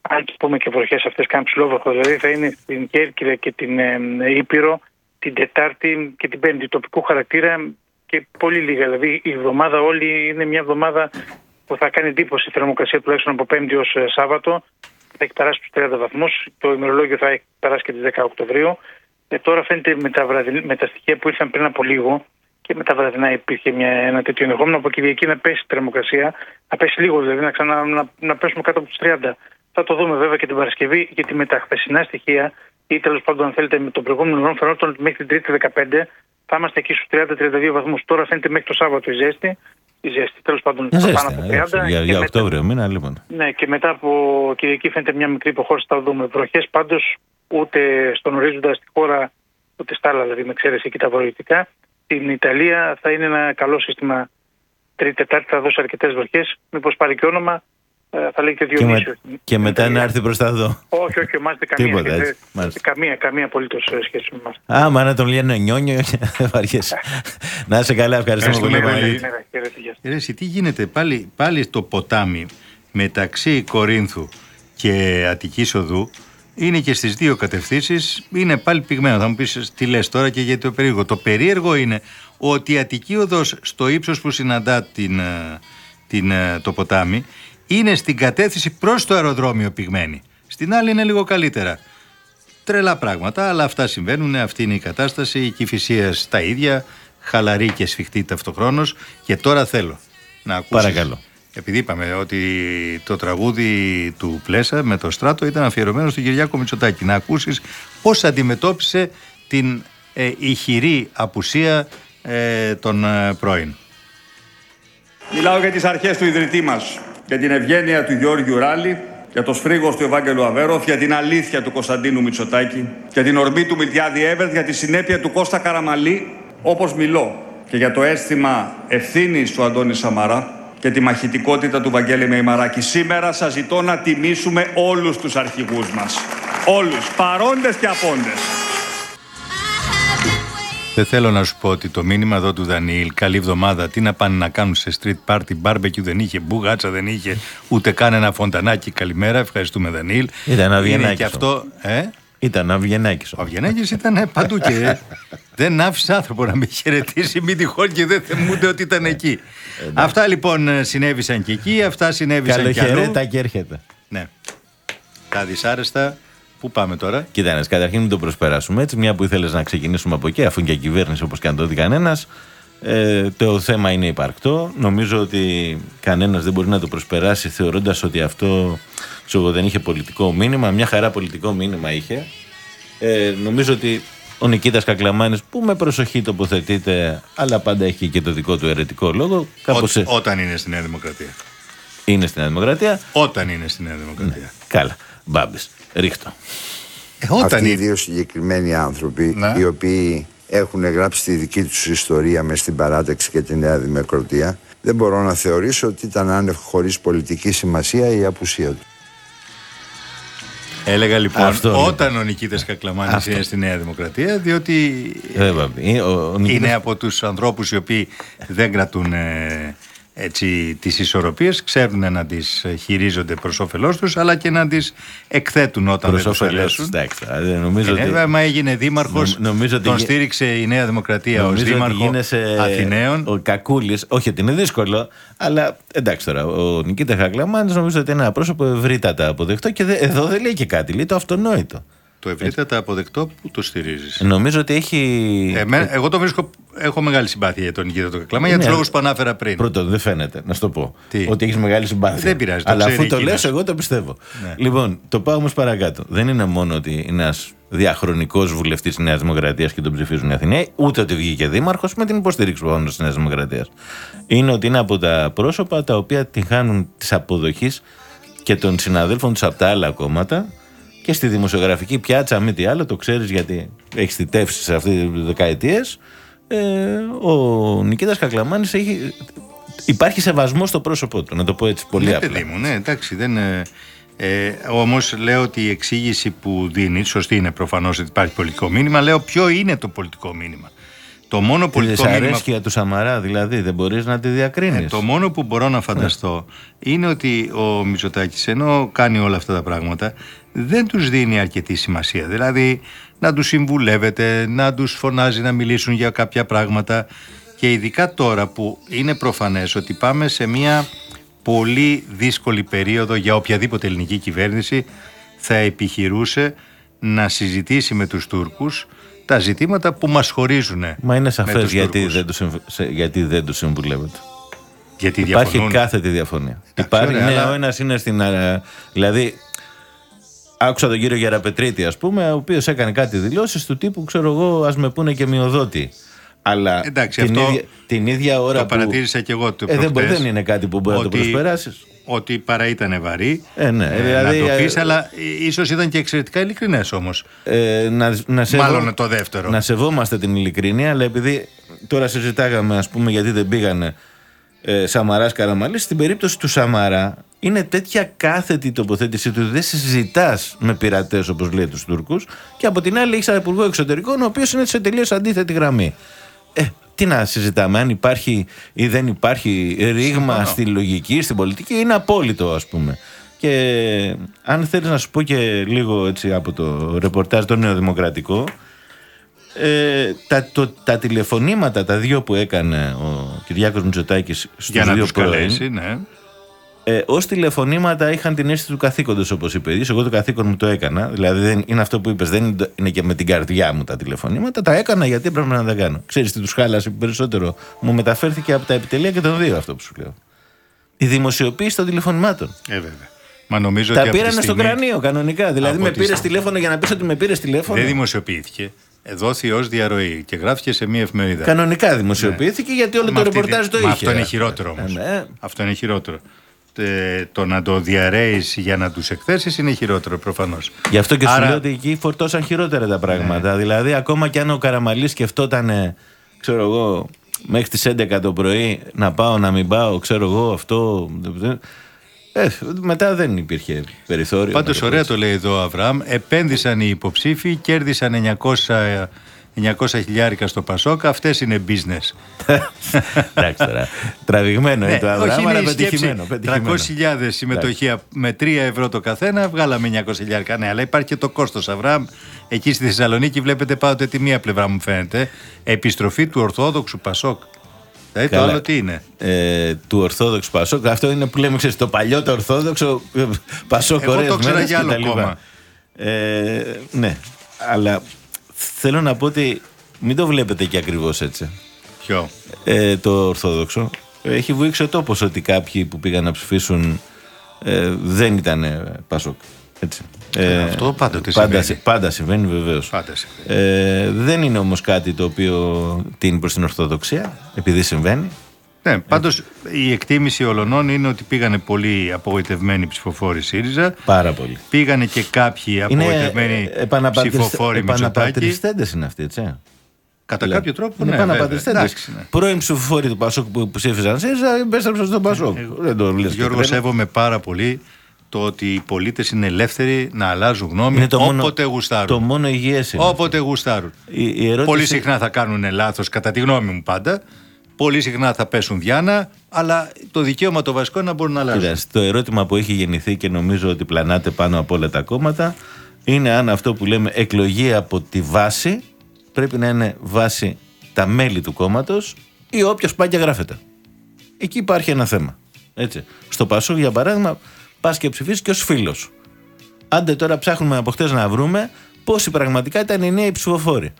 αν και πούμε και βροχές αυτές, κάνουν ψηλόβροχο, δηλαδή θα είναι στην Κέρκυρα και την ε, Ήπειρο την Τετάρτη και την Πέμπτη τοπικού χαρακτήρα και πολύ λίγα. Δηλαδή η εβδομάδα όλη είναι μια εβδομάδα που θα κάνει εντύπωση η θερμοκρασία τουλάχιστον από Πέμπτη ως Σάββατο. Θα έχει περάσει τους 30 βαθμούς. Το ημερολόγιο θα έχει περάσει και τις 10 Οκτωβρίου. Ε, τώρα φαίνεται με τα, βραδι... με τα στοιχεία που ήρθαν πριν από λίγο και με τα βραδινά υπήρχε μια, ένα τέτοιο ενδεχόμενο από Κυριακή να πέσει η θερμοκρασία, να πέσει λίγο δηλαδή, να, ξανα, να, να πέσουμε κάτω από τους 30. Θα το δούμε βέβαια και την Παρασκευή, γιατί με τα χθεσινά στοιχεία ή τέλος πάντων, αν θέλετε, με τον προηγούμενο χρόνο φαινόταν ότι μέχρι την Τρίτη 15 θα είμαστε εκεί στους 30-32 βαθμούς. Τώρα φαίνεται μέχρι το Σάββατο η ζέστη. Η ζέστη, τέλος πάντων, Μια πάνω ζέστη, από ε, 30. για, και για μετά- Οκτώβριο μήνα, λοιπόν. ναι, και μετά από Κυριακή φαίνεται μια μικρή υποχώρηση. Θα δούμε βροχές. Πάντως ούτε στον ορίζοντα στη χώρα, ούτε στα άλλα, δηλαδή με εξαίρεση εκεί τα βορειοδυτικά. Στην Ιταλία θα είναι ένα καλό σύστημα. Τρίτη-Τετάρτη θα δώσει αρκετές βροχές. Μήπως πάρει και όνομα, ε, θα λέει και δύο Και, με- νήσους. και μετά να έρθει προ τα εδώ. Όχι, όχι, εμάς δεν καμία, Τίποτα, σχέση. έτσι, μάλιστα. καμία, καμία απολύτως σχέση με εμάς. Άμα να τον λένε νιόνιο, δεν <laughs> βαριέσαι. Να είσαι καλά, ευχαριστούμε πολύ. Ευχαριστούμε Μανώλη. πολύ. Καλημέρα, χαίρετε, γεια σας. Ρε, εσύ, τι γίνεται πάλι, πάλι το ποτάμι μεταξύ Κορίνθου και Αττικής Οδού είναι και στις δύο κατευθύνσεις, είναι πάλι πυγμένο. Θα μου πεις τι λες τώρα και γιατί το περίεργο. Το περίεργο είναι ότι η Αττική Οδός στο ύψος που συναντά την, ε, την, ε, το ποτάμι είναι στην κατεύθυνση προς το αεροδρόμιο πυγμένη. Στην άλλη είναι λίγο καλύτερα. Τρελά πράγματα, αλλά αυτά συμβαίνουν. Αυτή είναι η κατάσταση. Η κυφυσία τα ίδια, χαλαρή και σφιχτή ταυτοχρόνως. Και τώρα θέλω να ακούσεις. Παρακαλώ. Επειδή είπαμε ότι το τραγούδι του Πλέσα με το στράτο ήταν αφιερωμένο στον Κυριάκο Μητσοτάκη. Να ακούσεις πώς αντιμετώπισε την ε, ηχηρή απουσία ε, των ε, πρώην. Μιλάω για τις αρχές του ιδρυτή μας, για την ευγένεια του Γιώργιου Ράλη, για το σφρίγος του Ευάγγελου Αβέροφ, για την αλήθεια του Κωνσταντίνου Μητσοτάκη, για την ορμή του Μιλτιάδη Εύερτ, για τη συνέπεια του Κώστα Καραμαλή, όπως μιλώ, και για το αίσθημα ευθύνης του Αντώνη Σαμαρά και τη μαχητικότητα του Βαγγέλη Μεϊμαράκη. Σήμερα σας ζητώ να τιμήσουμε όλους τους αρχηγούς μας. Όλους, παρόντες και απόντες. Δεν θέλω να σου πω ότι το μήνυμα εδώ του Δανιήλ, καλή εβδομάδα, τι να πάνε να κάνουν σε street party, barbecue δεν είχε, μπουγάτσα δεν είχε, ούτε καν ένα φοντανάκι. Καλημέρα, ευχαριστούμε Δανιήλ. Ήταν ένα Είναι Αβγενάκης και αυτό, ε, Ήταν ο Αυγενάκη. ο Αυγενάκης ήταν ε, παντού και ε, δεν άφησε άνθρωπο να με χαιρετήσει, μην τυχόν και δεν θυμούνται ότι ήταν εκεί. Αυτά λοιπόν ε, συνέβησαν και εκεί, αυτά συνέβησαν και αλλού. Καλοχαιρέτα και έρχεται. Ναι. Τα δυσάρεστα, πού πάμε τώρα; Κοίτα, ένας, καταρχήν μην το προσπεράσουμε έτσι. Μια που ήθελες να ξεκινήσουμε από εκεί, αφού είναι και κυβέρνηση όπως και αν το δει κανένας. Ε, το θέμα είναι υπαρκτό. Νομίζω ότι κανένας δεν μπορεί να το προσπεράσει θεωρώντας ότι αυτό ξέρω, εγώ, δεν είχε πολιτικό μήνυμα. Μια χαρά πολιτικό μήνυμα είχε. Ε, νομίζω ότι ο Νικήτας Κακλαμάνης που με προσοχή τοποθετείται, αλλά πάντα έχει και το δικό του αιρετικό λόγο. Κάπως Ό, όταν είναι στη Νέα Δημοκρατία. είναι στην Δημοκρατία. Όταν είναι στη Νέα Δημοκρατία. Καλά. Μπάμπης. Ρίχτω. Ε, όταν Αυτοί οι είναι. δύο συγκεκριμένοι άνθρωποι Ναι. οι οποίοι έχουν γράψει τη δική τους ιστορία μες στην παράταξη και τη Νέα Δημοκρατία δεν μπορώ να θεωρήσω ότι ήταν άνευ χωρίς πολιτική σημασία η απουσία του. Έλεγα λοιπόν, Αυτό, λοιπόν. όταν ο Νικήτας Κακλαμάνης Αυτό. είναι στη Νέα Δημοκρατία, διότι Ε, Μπάμπη. Ο, ο Νικήτας- είναι από τους ανθρώπους οι οποίοι δεν κρατούν ε, έτσι, τις ισορροπίες, ξέρουν να τις ε, χειρίζονται προς όφελός τους, αλλά και να τις εκθέτουν όταν Προς δεν τους όφελός αρέσουν. τους, εντάξει, δηλαδή, νομίζω Ε, ότι- βέβαια, άμα έγινε δήμαρχος, Νομ- νομίζω ότι τον γι- στήριξε η Νέα Δημοκρατία ως Νομίζω ότι δήμαρχο γίνεσαι Αθηναίων. Ο Κακούλης, όχι ότι είναι δύσκολο, αλλά εντάξει τώρα. Ο Νικήτα Χαγκλαμάνη νομίζω ότι είναι ένα πρόσωπο ευρύτατα αποδεκτό και δε- εδώ δεν λέει και κάτι, λέει το αυτονόητο. Το ευρύτατα αποδεκτό που το στηρίζεις. Νομίζω ότι έχει. Εμέ- εγώ το βρίσκω, έχω μεγάλη συμπάθεια για τον Νικήτα το Κακλαμά για Ναι, τους λόγους που ανάφερα πριν. Πρώτον, δεν φαίνεται, να σου το πω. Τι; Ότι έχεις μεγάλη συμπάθεια. Δεν πειράζει, το Αλλά ξέρει αφού το εκείνος. λες, εγώ το πιστεύω. Ναι. Λοιπόν, το πάω όμως παρακάτω. Δεν είναι μόνο ότι είναι ένας διαχρονικός βουλευτής της Νέας Δημοκρατίας και τον ψηφίζουν οι Αθηναίοι, ούτε ότι βγήκε δήμαρχος με την υποστήριξη προφανώ της Νέας Δημοκρατίας. Είναι ότι είναι από τα πρόσωπα τα οποία την χάνουν της αποδοχής και των συναδέλφων τους από τα άλλα κόμματα και στη δημοσιογραφική πιάτσα, μη τι άλλο, το ξέρεις γιατί έχεις θητεύσει σε αυτή τις δεκαετίες. ε, ο Νικήτας Κακλαμάνης έχει, υπάρχει σεβασμός στο πρόσωπό του, να το πω έτσι πολύ ναι, απλά. παιδί μου, ναι, εντάξει, δεν. Ε, ε, Όμως λέω ότι η εξήγηση που δίνει, σωστή είναι προφανώς ότι υπάρχει πολιτικό μήνυμα. Λέω ποιο είναι το πολιτικό μήνυμα. Το μόνο Τη πολιτικό μήνυμα. δυσαρέσκεια του Σαμαρά, δηλαδή, δεν μπορείς να τη διακρίνεις. Ε, το μόνο που μπορώ να φανταστώ είναι ότι ο Μητσοτάκης ενώ κάνει όλα αυτά τα πράγματα δεν τους δίνει αρκετή σημασία. Δηλαδή να τους συμβουλεύεται, να τους φωνάζει να μιλήσουν για κάποια πράγματα και ειδικά τώρα που είναι προφανές ότι πάμε σε μια πολύ δύσκολη περίοδο για οποιαδήποτε ελληνική κυβέρνηση θα επιχειρούσε να συζητήσει με τους Τούρκους τα ζητήματα που μας χωρίζουν Μα είναι με σαφές τους γιατί Τούρκους. δεν, τους συμφ- σε- γιατί δεν τους συμβουλεύεται. Γιατί Υπάρχει διαφωνούν. κάθετη διαφωνία. Εντάξει, Υπάρχει, ωραία, ναι, αλλά- ο ένας είναι στην. α, Δηλαδή, άκουσα τον κύριο Γεραπετρίτη, ας πούμε, ο οποίος έκανε κάτι δηλώσεις του τύπου, ξέρω εγώ, ας με πούνε και μειοδότη. Αλλά Εντάξει, την, αυτό ίδια, την ίδια ώρα Το που. παρατήρησα και εγώ το Ε, δεν, μπορεί- προχτές, δεν είναι κάτι που μπορεί να το ότι- προσπεράσεις. Ότι παρά ήταν βαρύ. Ε, ναι, ε, δηλαδή, να το πεις, ε, αλλά ε, ίσως ήταν και εξαιρετικά ειλικρινές όμως. Ε, να, να σεβό- Μάλλον το δεύτερο. Να σεβόμαστε την ειλικρίνεια, αλλά επειδή τώρα συζητάγαμε, ας πούμε, γιατί δεν πήγανε ε, Σαμαράς Καραμαλής, στην περίπτωση του Σαμαρά είναι τέτοια κάθετη η τοποθέτησή του, δεν συζητάς με πειρατές όπως λέει τους Τούρκους, και από την άλλη έχεις ένα υπουργό εξωτερικών, ο οποίος είναι σε τελείως αντίθετη γραμμή. Ε, τι να συζητάμε, αν υπάρχει ή δεν υπάρχει ρήγμα στη λογική, στην πολιτική, είναι απόλυτο ας πούμε. Και αν θέλεις να σου πω και λίγο έτσι από το ρεπορτάζ το νεοδημοκρατικό, ε, τα, το, τα τηλεφωνήματα τα δύο που έκανε ο Κυριάκος Μητσοτάκης στους Για να δύο τους πρώην, καλέσει, ναι. Ε, ως τηλεφωνήματα είχαν την αίσθηση του καθήκοντος, όπως είπε. η Ειδής. Εγώ το καθήκον μου το έκανα. Δηλαδή δεν, είναι αυτό που είπες, δεν είναι, είναι και με την καρδιά μου τα τηλεφωνήματα. Τα έκανα γιατί έπρεπε να τα κάνω. Ξέρεις τι τους χάλασε περισσότερο. Μου μεταφέρθηκε από τα επιτελεία και των δύο αυτό που σου λέω. Η δημοσιοποίηση των τηλεφωνημάτων. Ε, βέβαια. Μα νομίζω Τα ότι από τη πήρανε στο στιγμή κρανίο κανονικά. Δηλαδή Από με τη πήρες στιγμή- τηλέφωνο για να πεις ότι με πήρες τηλέφωνο. Δεν δημοσιοποιήθηκε. Δόθη ως διαρροή και γράφτηκε σε μία εφημερίδα. Κανονικά δημοσιοποιήθηκε γιατί όλο Μα το αυτή- ρεπορτάζ το μα είχε. Αυτό είναι χειρότερο όμως. Ε, ναι. Αυτό είναι χειρότερο. Ε, το να το διαρρέεις για να τους εκθέσεις είναι χειρότερο προφανώς. Γι' αυτό και Άρα- Ναι. σου λέω ότι εκεί φορτώσαν χειρότερα τα πράγματα. Δηλαδή, ακόμα και αν ο Καραμαλής σκεφτόταν, ε, ξέρω εγώ, μέχρι τις 11 το πρωί να πάω, να μην πάω, ξέρω εγώ, αυτό. Ε, μετά δεν υπήρχε περιθώριο. Πάντως να το ωραία πω το λέει εδώ ο Αβραάμ. Επένδυσαν οι υποψήφοι, κέρδισαν 900, 900 χιλιάρικα στο Πασόκ. Αυτές είναι business. έτσι. <laughs> Εντάξει τώρα. Τραβηγμένο είναι το Ναι, όχι, Αβραάμ, είναι αλλά η σκέψη. πετυχημένο. πετυχημένο. 300.000 συμμετοχή με 3 ευρώ το καθένα, βγάλαμε 900 χιλιάρικα. Ναι, αλλά υπάρχει και το κόστος, Αβραάμ. Εκεί στη Θεσσαλονίκη βλέπετε πάντοτε τη μία πλευρά μου φαίνεται. Επιστροφή του Ορθόδοξου Πασόκ. Δηλαδή το Καλά. άλλο τι είναι; Ε, του Ορθόδοξου Πασόκ. Αυτό είναι που λέμε, ξέρεις, το παλιό το Ορθόδοξο ε, Πασόκ Εγώ το ωραίες ήξερα μέρες για άλλο και τα λοιπά. κόμμα. Ε, ναι, αλλά θέλω να πω ότι μην το βλέπετε και ακριβώς έτσι. Ποιο; Ε, το Ορθόδοξο έχει βουήξει ο τόπος ότι κάποιοι που πήγαν να ψηφίσουν ε, δεν ήταν ε, Πασόκ. Έτσι. Ε, αυτό πάντοτε πάντα, συμβαίνει. συ- Πάντα συμβαίνει βεβαίως. Πάντα συμβαίνει. Ε, δεν είναι όμως κάτι το οποίο τίνει προς την Ορθοδοξία, επειδή συμβαίνει. Ναι, πάντως η εκτίμηση όλων είναι ότι πήγανε πολύ απογοητευμένοι ψηφοφόροι ΣΥΡΙΖΑ. Πάρα πολύ. Πήγανε και κάποιοι Είναι απογοητευμένοι ψηφοφόροι Μητσοτάκη. επαναπατριστέντες είναι αυτοί, έτσι. Κατά Δηλαδή, κάποιο τρόπο, είναι ναι, βέβαια. επαναπατριστέντες. Εντάξει, ναι. Πρώην ψηφοφόροι του Πασόκ που ψήφισαν ΣΥΡΙΖΑ επέστρεψαν στον Πασόκ. Δεν το λες και Γιώργο, τρέλα. σέβομαι πάρα πολύ το ότι οι πολίτες είναι ελεύθεροι να αλλάζουν γνώμη Είναι το μόνο, όποτε γουστάρουν. το μόνο υγιές είναι. Όποτε γουστάρουν. Η, η ερώτηση... Πολύ συχνά θα κάνουν λάθος, κατά τη γνώμη μου πάντα. Πολύ συχνά θα πέσουν διάνα, αλλά το δικαίωμα το βασικό είναι να μπορούν να αλλάζουν. Κοίτας, το ερώτημα που έχει γεννηθεί και νομίζω ότι πλανάται πάνω από όλα τα κόμματα είναι αν αυτό που λέμε εκλογή από τη βάση πρέπει να είναι βάση τα μέλη του κόμματος ή όποιος πάει και γράφεται. Εκεί υπάρχει ένα θέμα. Έτσι. Στο Πασόκ, για παράδειγμα, πας και ψηφίσεις και ως φίλος. Άντε τώρα ψάχνουμε από χτες να βρούμε πόσοι πραγματικά ήταν οι νέοι ψηφοφόροι.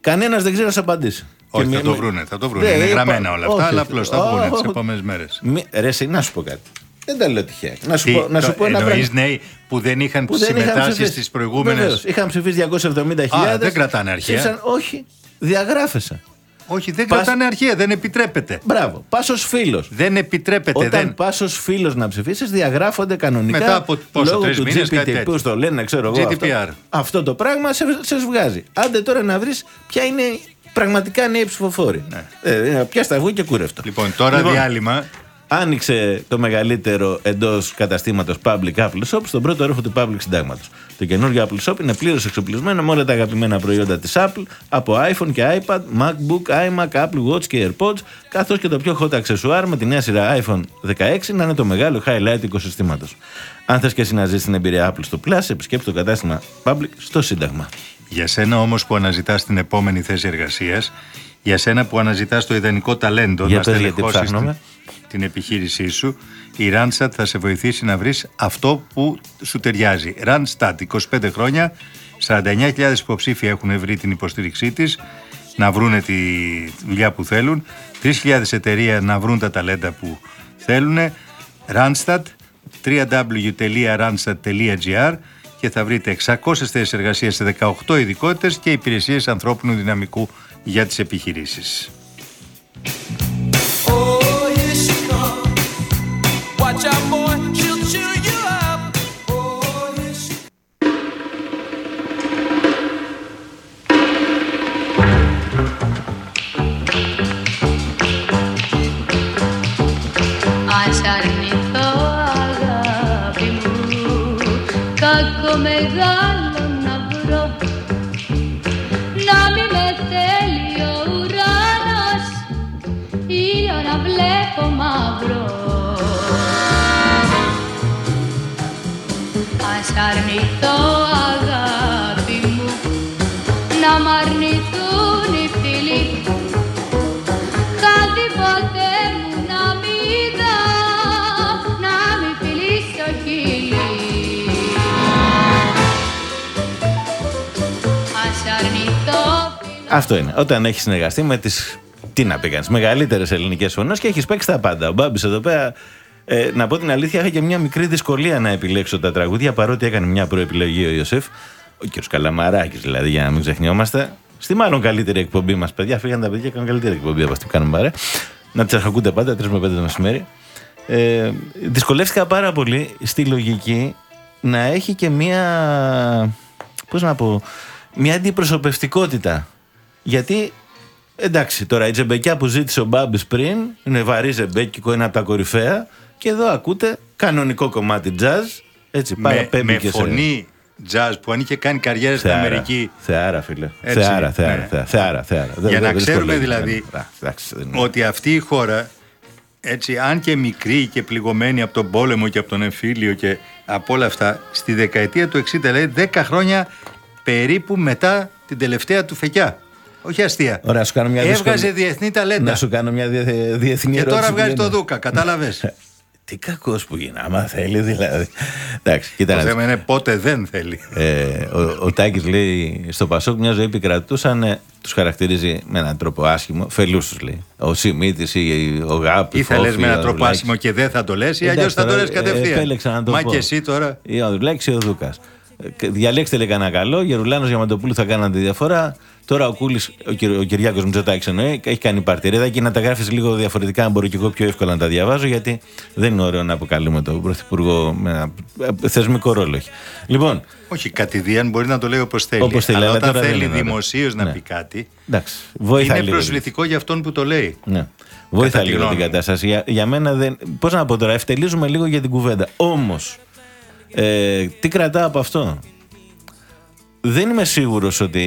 Κανένας δεν ξέρει να σε απαντήσει. Όχι, Και θα μη- το μη- βρούνε, θα το βρούνε. Δεν Είναι είπα- γραμμένα όλα αυτά, όχι, αλλά όχι. απλώς θα βγουν τις Όχι. επόμενες μέρες. Μη, ρε, εσύ, να σου πω κάτι. Δεν τα λέω τυχαία. Να σου πω, να σου πω ένα εννοείς πράγμα. νέοι που δεν είχαν Που δεν είχαν συμμετάσχει ψηφίσει. στις προηγούμενες; Βεβαίως, είχαν ψηφίσει 270.000. Α, δεν κρατάνε αρχαία. Ψήφισαν- όχι, διαγράφεσαι. Όχι, δεν Πας- κρατάνε αρχαία, δεν επιτρέπεται. Μπράβο, πας ως φίλος. Δεν επιτρέπεται. Όταν δεν... πας ως φίλος να ψηφίσεις, διαγράφονται κανονικά. Μετά από πόσο, λόγω τρεις του μήνες, κάτι GPT, τέτοιο. πώ το λένε, ξέρω εγώ. GDPR. Αυτό, αυτό το πράγμα σε, σε βγάζει. Άντε τώρα να βρεις ποια είναι πραγματικά νέοι ψηφοφόροι. Ε, ε, πιάστα αυγό και κούρευτο. Λοιπόν, τώρα Λοιπόν, διάλειμμα. Άνοιξε το μεγαλύτερο εντός καταστήματος Public Apple Shop στον πρώτο όροφο του Public Συντάγματος. Το καινούργιο Apple Shop είναι πλήρως εξοπλισμένο με όλα τα αγαπημένα προϊόντα της Apple από iPhone και iPad, MacBook, iMac, Apple Watch και AirPods, καθώς και το πιο hot accessoire με τη νέα σειρά iPhone 16 να είναι το μεγάλο highlight του οικοσυστήματος. Αν θες και εσύ να ζήσει την εμπειρία Apple στο Plus, επισκέψτε το κατάστημα Public στο Σύνταγμα. Για σένα όμως που αναζητάς την επόμενη θέση εργασίας, για σένα που αναζητάς το ιδανικό ταλέντο Για να πες γιατί στελεχώσεις την, ψάχνουμε. την επιχείρησή σου, η Randstad θα σε βοηθήσει να βρεις αυτό που σου ταιριάζει. Randstad, 25 χρόνια, 49.000 υποψήφοι έχουν βρει την υποστήριξή της να βρούνε τη δουλειά που θέλουν, 3.000 εταιρεία να βρουν τα ταλέντα που θέλουν. Randstad, www.randstad.gr και θα βρείτε 600 θέσεις εργασίας σε 18 ειδικότητες και υπηρεσίες ανθρώπινου δυναμικού για τις επιχειρήσεις. Oh, αρνηθώ αγάπη μου Να μ' αρνηθούν οι φίλοι Κάτι ποτέ μου να μην δω, να μην φιλείς το χείλη. Ας αρνηθώ Αυτό είναι. Όταν έχεις συνεργαστεί με τις. Τι να πει κανείς, μεγαλύτερες ελληνικές φωνές και έχεις παίξει τα πάντα. Ο Μπάμπης εδώ πέρα, ε, να πω την αλήθεια, είχα και μια μικρή δυσκολία να επιλέξω τα τραγούδια παρότι έκανε μια προεπιλογή ο Ιωσήφ. Ο κ. Καλαμαράκης δηλαδή, για να μην ξεχνιόμαστε. Στη μάλλον καλύτερη εκπομπή μας, παιδιά. Φύγαν τα παιδιά και κάνουν καλύτερη εκπομπή από αυτή που κάνουμε παρέ. Να τις ακούτε πάντα, 3 με 5 το μεσημέρι. Ε, δυσκολεύτηκα πάρα πολύ στη λογική να έχει και μια. Πώς να πω. Μια αντιπροσωπευτικότητα. Γιατί εντάξει, τώρα η τζεμπεκιά που ζήτησε ο Μπάμπης πριν είναι βαρύ ζεμπέκικο, είναι από τα κορυφαία. Και εδώ ακούτε κανονικό κομμάτι jazz. Έτσι, πάρα Με, πέμπει με και σε- φωνή jazz που αν είχε κάνει καριέρα στην Θεάρα, Αμερική Θεάρα, φίλε. Έτσι, θεάρα, θεάρα, ναι. θεάρα, θεάρα, θεάρα. Δεν- Για δεν- να δεν ξέρουμε δυσκολεύεται. δηλαδή Α, εντάξει, δεν είναι. ότι αυτή η χώρα έτσι αν και μικρή και πληγωμένη από τον πόλεμο και από τον εμφύλιο και από όλα αυτά στη δεκαετία του 60 λέει 10 χρόνια περίπου μετά την τελευταία του φεκιά όχι αστεία Ωραία, να σου κάνω μια έβγαζε δύσκολη- διεθνή ταλέντα Να σου κάνω μια διεθ- διεθνή και ερώτηση. τώρα που βγάζει δεν το είναι. Δούκα κατάλαβες <laughs> Τι κακός που γίνει, άμα θέλει δηλαδή. Εντάξει, κοίτα το να δεις. θέμα είναι πότε δεν θέλει Ε, ο, ο Τάκης λέει στο Πασόκ μια ζωή επικρατούσαν, ε, τους χαρακτηρίζει με έναν τρόπο άσχημο, φελούς τους λέει. Ο Σιμίτης ή ο Γάπης. ή θα λες με έναν τρόπο άσχημο και δεν θα το λες ή αλλιώς θα το λες κατευθείαν Επέλεξα να το μα πω. και εσύ τώρα Ή ο Ανδρουλάκης ή ο Δούκας. Ε, και Διαλέξτε λέει κανένα καλό, Γερουλάνος Διαμαντοπούλου θα κάναν τη διαφορά. Τώρα ο Κούλης, ο, Κυ- ο Κυριάκος Μητσοτάκης εννοεί, έχει κάνει παρτιρέδα και να τα γράφεις λίγο διαφορετικά, αν μπορώ και εγώ πιο εύκολα να τα διαβάζω, γιατί δεν είναι ωραίο να αποκαλούμε τον Πρωθυπουργό με ένα ε, θεσμικό ρόλο. έχει. Λοιπόν, όχι κατηδίαν μπορεί να το λέει όπως θέλει Όπως θέλει, αλλά αλλά όταν τώρα δεν θέλει είναι ωραίο. δημοσίως να Ναι. πει κάτι εντάξει, βοηθά είναι λίγο. προσβλητικό για αυτόν που το λέει Ναι. Βοηθά Κατά τη λίγο την γνώμη μου. κατάσταση. Για, για μένα δεν. Πώς να πω τώρα, ευτελίζουμε λίγο για την κουβέντα. Όμως, ε, τι κρατάω από αυτό; Δεν είμαι σίγουρος ότι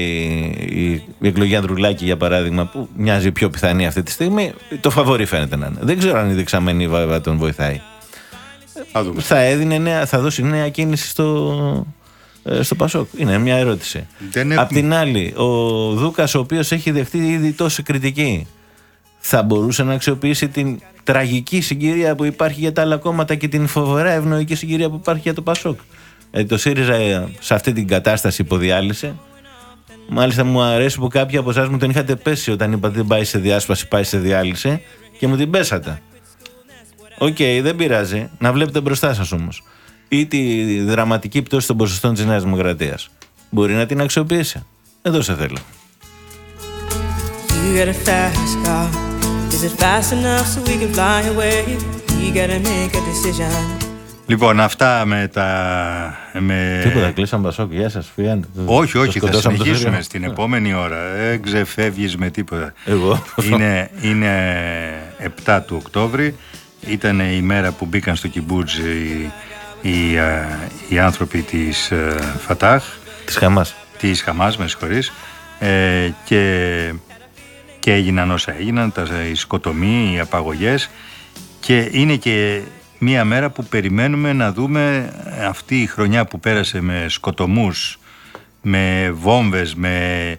η, η εκλογή Ανδρουλάκη, για παράδειγμα, που μοιάζει πιο πιθανή αυτή τη στιγμή, το φαβορή φαίνεται να είναι. Δεν ξέρω αν η δεξαμενή βέβαια τον βοηθάει. θα δούμε Θα, έδινε νέα, θα δώσει νέα κίνηση στο, ε, στο Πασόκ. Είναι μια ερώτηση. Δεν Απ' έχουμε- την άλλη, ο Δούκας, ο οποίος έχει δεχτεί ήδη τόση κριτική, θα μπορούσε να αξιοποιήσει την τραγική συγκυρία που υπάρχει για τα άλλα κόμματα και την φοβερά ευνοϊκή συγκυρία που υπάρχει για το Πασόκ; Ε, το ΣΥΡΙΖΑ ε, σε αυτή την κατάσταση υποδιάλυσε. Μάλιστα μου αρέσει που κάποιοι από εσάς μου τον είχατε πέσει όταν είπατε δεν πάει σε διάσπαση, πάει σε διάλυση και μου την πέσατε. Οκ, δεν πειράζει. Να βλέπετε μπροστά σας όμως. Ή τη δραματική πτώση των ποσοστών της Νέας Δημοκρατίας. Μπορεί να την αξιοποιήσει. Εδώ σε θέλω. You got a fast car. Is it fast enough so we can fly away? You gotta make a decision. Λοιπόν, αυτά με τα. Με... Τίποτα, κλείσαν Πασόκ. Γεια σας, Φιάν. Όχι, όχι, θα σκοτώσαμε το συνεχίσουμε Θήριο. στην επόμενη ώρα. Δεν ξεφεύγεις με τίποτα. Εγώ. Είναι, είναι 7 του Οκτώβρη. Ήταν η μέρα που μπήκαν στο Κιμπούτζ οι, οι, α, οι άνθρωποι της ε, Φατάχ. Της Χαμάς. Της Χαμάς, με συγχωρείς. Ε, και, και έγιναν όσα έγιναν, τα, οι σκοτομοί, οι απαγωγές. Και είναι και μία μέρα που περιμένουμε να δούμε αυτή η χρονιά που πέρασε με σκοτομούς, με βόμβες, με,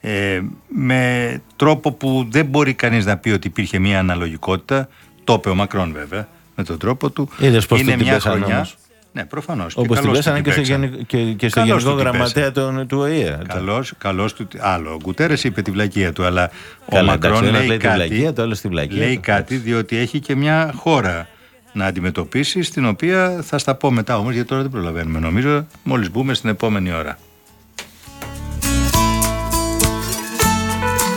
ε, με τρόπο που δεν μπορεί κανείς να πει ότι υπήρχε μία αναλογικότητα. Το είπε ο Μακρόν βέβαια, με τον τρόπο του. Είδες πώς είναι την μια πέσανε χρονιά. όμως. Ναι, προφανώς. και Όπως την καλώς πέσανε και, στο παίξανε. γενικ- και, και στο Καλώς Γενικό του την Γραμματέα του, του ΟΗΕ. Καλός, καλός του. Άλλο, ο Γκουτέρε είπε τη βλακεία του, αλλά Καλά, ο Μακρόν εντάξει, ο ένας λέει, λέει τη κάτι, βλακεία, το άλλο στη βλακεία λέει του. κάτι διότι έχει και μια χώρα να αντιμετωπίσεις, στην οποία θα στα πω μετά όμως, γιατί τώρα δεν προλαβαίνουμε νομίζω, μόλις μπούμε στην επόμενη ώρα.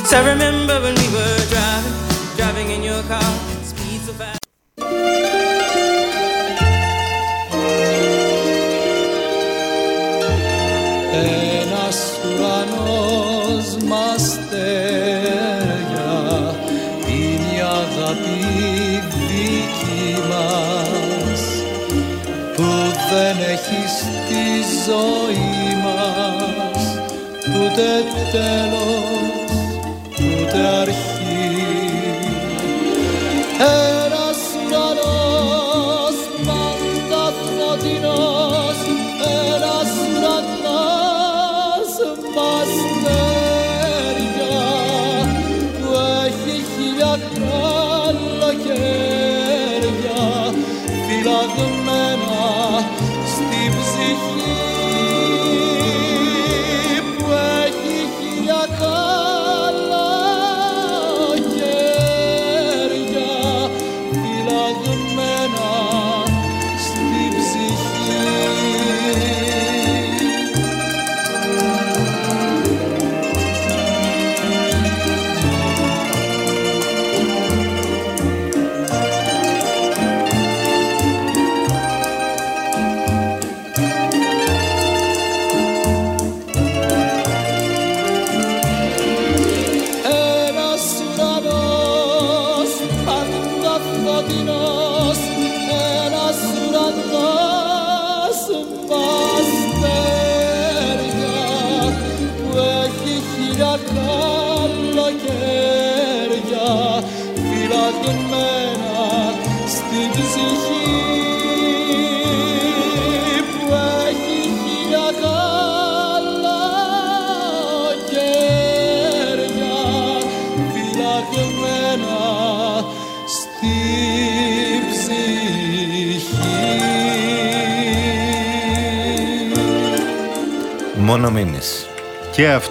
So I remember δεν έχει στη ζωή μας ούτε τέλος ούτε αρχή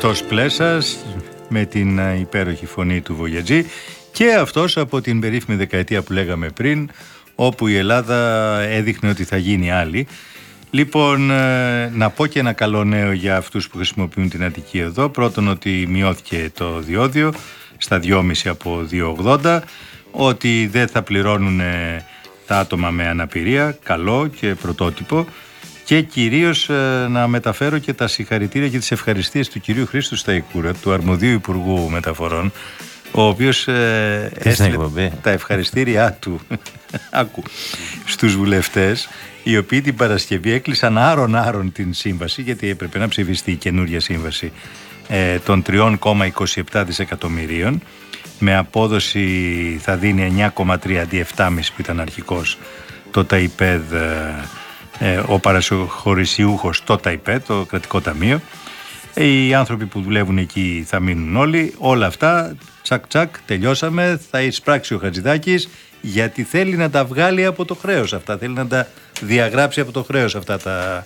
Και αυτός πλέσας με την α, υπέροχη φωνή του Βογιατζή και αυτός από την περίφημη δεκαετία που λέγαμε πριν όπου η Ελλάδα έδειχνε ότι θα γίνει άλλη. Λοιπόν, ε, να πω και ένα καλό νέο για αυτούς που χρησιμοποιούν την Αττική εδώ. Πρώτον ότι μειώθηκε το διόδιο στα 2,5 από 2,80 ότι δεν θα πληρώνουν ε, τα άτομα με αναπηρία, καλό και πρωτότυπο και κυρίως ε, να μεταφέρω και τα συγχαρητήρια και τις ευχαριστίες του κυρίου Χρήστου Σταϊκούρα, του Αρμοδίου Υπουργού Μεταφορών, ο οποίος ε, στην έστειλε εκπομπή. τα ευχαριστήριά του <laughs> άκου, στους βουλευτές οι οποίοι την Παρασκευή έκλεισαν άρον-άρον την σύμβαση γιατί έπρεπε να ψηφιστεί η καινούρια σύμβαση ε, των 3,27 δισεκατομμυρίων με απόδοση θα δίνει 9,3 αντί 7,5 που ήταν αρχικός το ΤΑΙΠΕΔ ε, ε, ο παρασχωρησιούχος το ΤΑΙΠΕΔ, το κρατικό ταμείο οι άνθρωποι που δουλεύουν εκεί θα μείνουν όλοι. Όλα αυτά, τσακ τσακ, τελειώσαμε. Θα εισπράξει ο Χατζηδάκης γιατί θέλει να τα βγάλει από το χρέος αυτά. Θέλει να τα διαγράψει από το χρέος αυτά τα,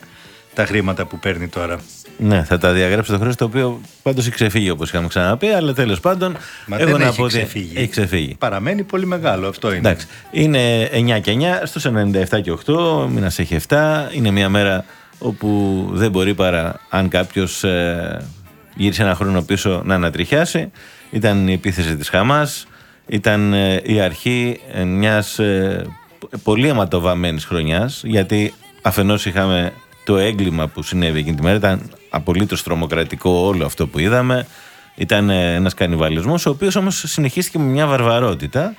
τα χρήματα που παίρνει τώρα. Ναι, θα τα διαγράψει το χρέο το οποίο πάντως έχει ξεφύγει όπως είχαμε ξαναπεί, αλλά τέλος πάντων. Μα εγώ δεν να έχει πω ότι ξεφύγει. Έχει ξεφύγει. Παραμένει πολύ μεγάλο, αυτό είναι. Εντάξει. Είναι 9 και 9, στους 97 και 8, ο μήνας έχει 7. Είναι μια μέρα όπου δεν μπορεί παρά αν κάποιος ε, γύρισε ένα χρόνο πίσω να ανατριχιάσει. Ήταν η επίθεση της Χαμάς, ήταν ε, η αρχή ε, μιας ε, πολύ αιματοβαμμένης χρονιάς, γιατί αφενός είχαμε το έγκλημα που συνέβη εκείνη τη μέρα, ήταν απολύτως τρομοκρατικό όλο αυτό που είδαμε. Ήταν ένας κανιβαλισμός, ο οποίος όμως συνεχίστηκε με μια βαρβαρότητα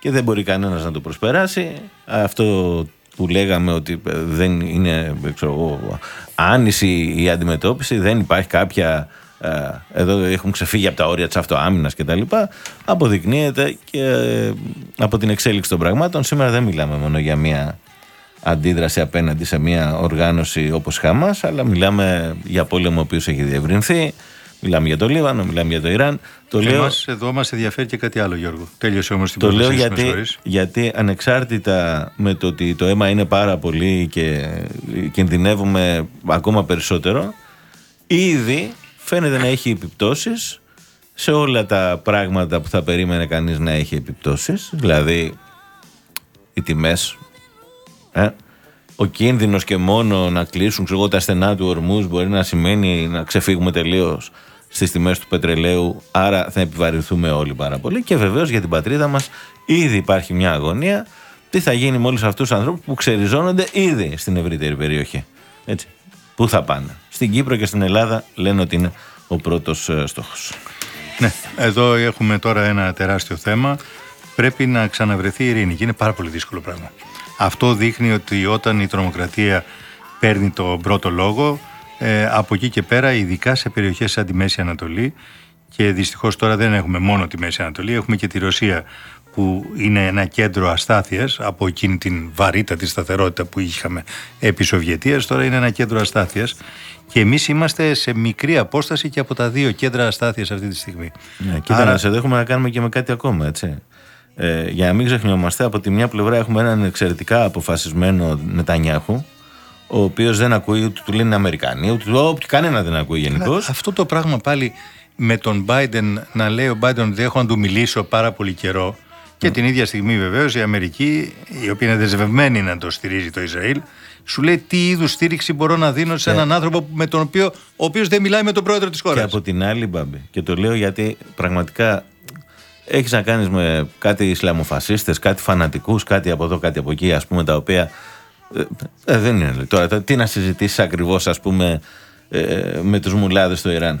και δεν μπορεί κανένας να το προσπεράσει. Αυτό που λέγαμε ότι δεν είναι ξέρω, εγώ, άνηση η αντιμετώπιση, δεν υπάρχει κάποια. ε, Εδώ έχουν ξεφύγει από τα όρια της αυτοάμυνας κτλ. Αποδεικνύεται και ε, από την εξέλιξη των πραγμάτων. Σήμερα δεν μιλάμε μόνο για μια αντίδραση απέναντι σε μια οργάνωση όπως Χαμάς αλλά μιλάμε για πόλεμο ο οποίος έχει διευρυνθεί μιλάμε για το Λίβανο, μιλάμε για το Ιράν το λέω, Εμάς, εδώ μας ενδιαφέρει και κάτι άλλο Γιώργο. Τέλειωσε όμως την το λέω πρότασή σου, με γιατί, συγχωρείς. γιατί ανεξάρτητα με το ότι το αίμα είναι πάρα πολύ και κινδυνεύουμε ακόμα περισσότερο ήδη φαίνεται να έχει επιπτώσεις σε όλα τα πράγματα που θα περίμενε κανείς να έχει επιπτώσεις δηλαδή οι τιμές ε, ο κίνδυνος και μόνο να κλείσουν ξέρω, εγώ, τα στενά του ορμούς μπορεί να σημαίνει να ξεφύγουμε τελείως στις τιμές του πετρελαίου. Άρα θα επιβαρυνθούμε όλοι πάρα πολύ. Και βεβαίως για την πατρίδα μας ήδη υπάρχει μια αγωνία. Τι θα γίνει με όλους αυτούς τους ανθρώπους που ξεριζώνονται ήδη στην ευρύτερη περιοχή. Έτσι. Πού θα πάνε. Στην Κύπρο και στην Ελλάδα λένε ότι είναι ο πρώτος στόχος. Ναι, εδώ έχουμε τώρα ένα τεράστιο θέμα. Πρέπει να ξαναβρεθεί η ειρήνη και είναι πάρα πολύ δύσκολο πράγμα. Αυτό δείχνει ότι όταν η τρομοκρατία παίρνει τον πρώτο λόγο, ε, από εκεί και πέρα, ειδικά σε περιοχές σαν τη Μέση Ανατολή, και δυστυχώς τώρα δεν έχουμε μόνο τη Μέση Ανατολή, έχουμε και τη Ρωσία που είναι ένα κέντρο αστάθειας από εκείνη την βαρύτατη σταθερότητα που είχαμε επί Σοβιετίας, τώρα είναι ένα κέντρο αστάθειας και εμείς είμαστε σε μικρή απόσταση και από τα δύο κέντρα αστάθειας αυτή τη στιγμή. Ναι, κοίτα, να σε εδώ έχουμε να κάνουμε και με κάτι ακόμα, έτσι. Ε, για να μην ξεχνιόμαστε, από τη μια πλευρά έχουμε έναν εξαιρετικά αποφασισμένο Νετανιάχου, ο οποίος δεν ακούει ούτε του λένε Αμερικανοί, ούτε του κανένα δεν ακούει γενικώς. Αυτό το πράγμα πάλι με τον Biden να λέει ο Biden ότι έχω να του μιλήσω πάρα πολύ καιρό και την ίδια στιγμή βεβαίως η Αμερική, η οποία είναι δεσμευμένη να το στηρίζει το Ισραήλ, σου λέει τι είδους στήριξη μπορώ να δίνω σε Και- έναν άνθρωπο με τον οποίο, ο οποίος δεν μιλάει με τον πρόεδρο της Και χώρας. από την άλλη, Μπάμπη, και το λέω γιατί πραγματικά έχεις να κάνεις με κάτι Ισλαμοφασίστε, κάτι φανατικούς, κάτι από εδώ, κάτι από εκεί, ας πούμε, τα οποία. ε, ε, δεν είναι. Τώρα, το- τι να συζητήσεις ακριβώς, ας πούμε, ε, με τους μουλάδες στο Ιράν;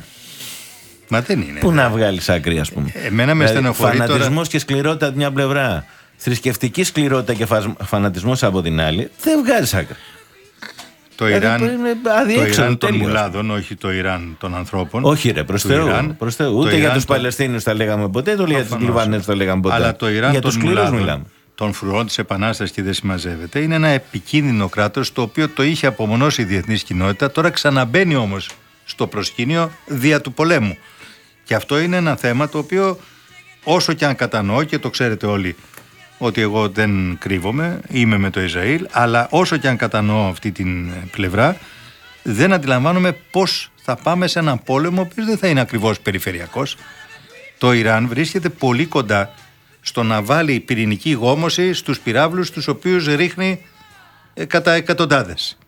Μα δεν είναι. Πού να βγάλεις άκρη, ας πούμε; Εμένα με στενοχωρεί τώρα- Φανατισμός και σκληρότητα από μια πλευρά. Θρησκευτική σκληρότητα και φανατισμός από την άλλη. Δεν βγάζεις άκρη. Το Δηλαδή, Ιράν, είναι το αδιέξοδο Ιράν των τέλειος. μουλάδων, όχι το Ιράν των ανθρώπων. Όχι, ρε, προς Του Θεού. Ιράν. προς Θεού. Το Ούτε για Ιράν τους των- Παλαιστίνιους τα λέγαμε ποτέ, ούτε για τους Προφανώς. Λιβανέζου τα λέγαμε ποτέ. Αλλά το Ιράν για των τους σκληρού μουλάδων, μιλάμε. των φρουρών της Επανάστασης και δεν συμμαζεύεται, είναι ένα επικίνδυνο κράτος το οποίο το είχε απομονώσει η διεθνής κοινότητα. Τώρα ξαναμπαίνει όμως στο προσκήνιο δια του πολέμου. Και αυτό είναι ένα θέμα το οποίο όσο και αν κατανοώ και το ξέρετε όλοι ότι εγώ δεν κρύβομαι, είμαι με το Ισραήλ, αλλά όσο και αν κατανοώ αυτή την πλευρά, δεν αντιλαμβάνομαι πώς θα πάμε σε έναν πόλεμο ο οποίος δεν θα είναι ακριβώς περιφερειακός. Το Ιράν βρίσκεται πολύ κοντά στο να βάλει πυρηνική γόμωση στους πυράβλους τους οποίους ρίχνει ε, κατά εκατοντάδες.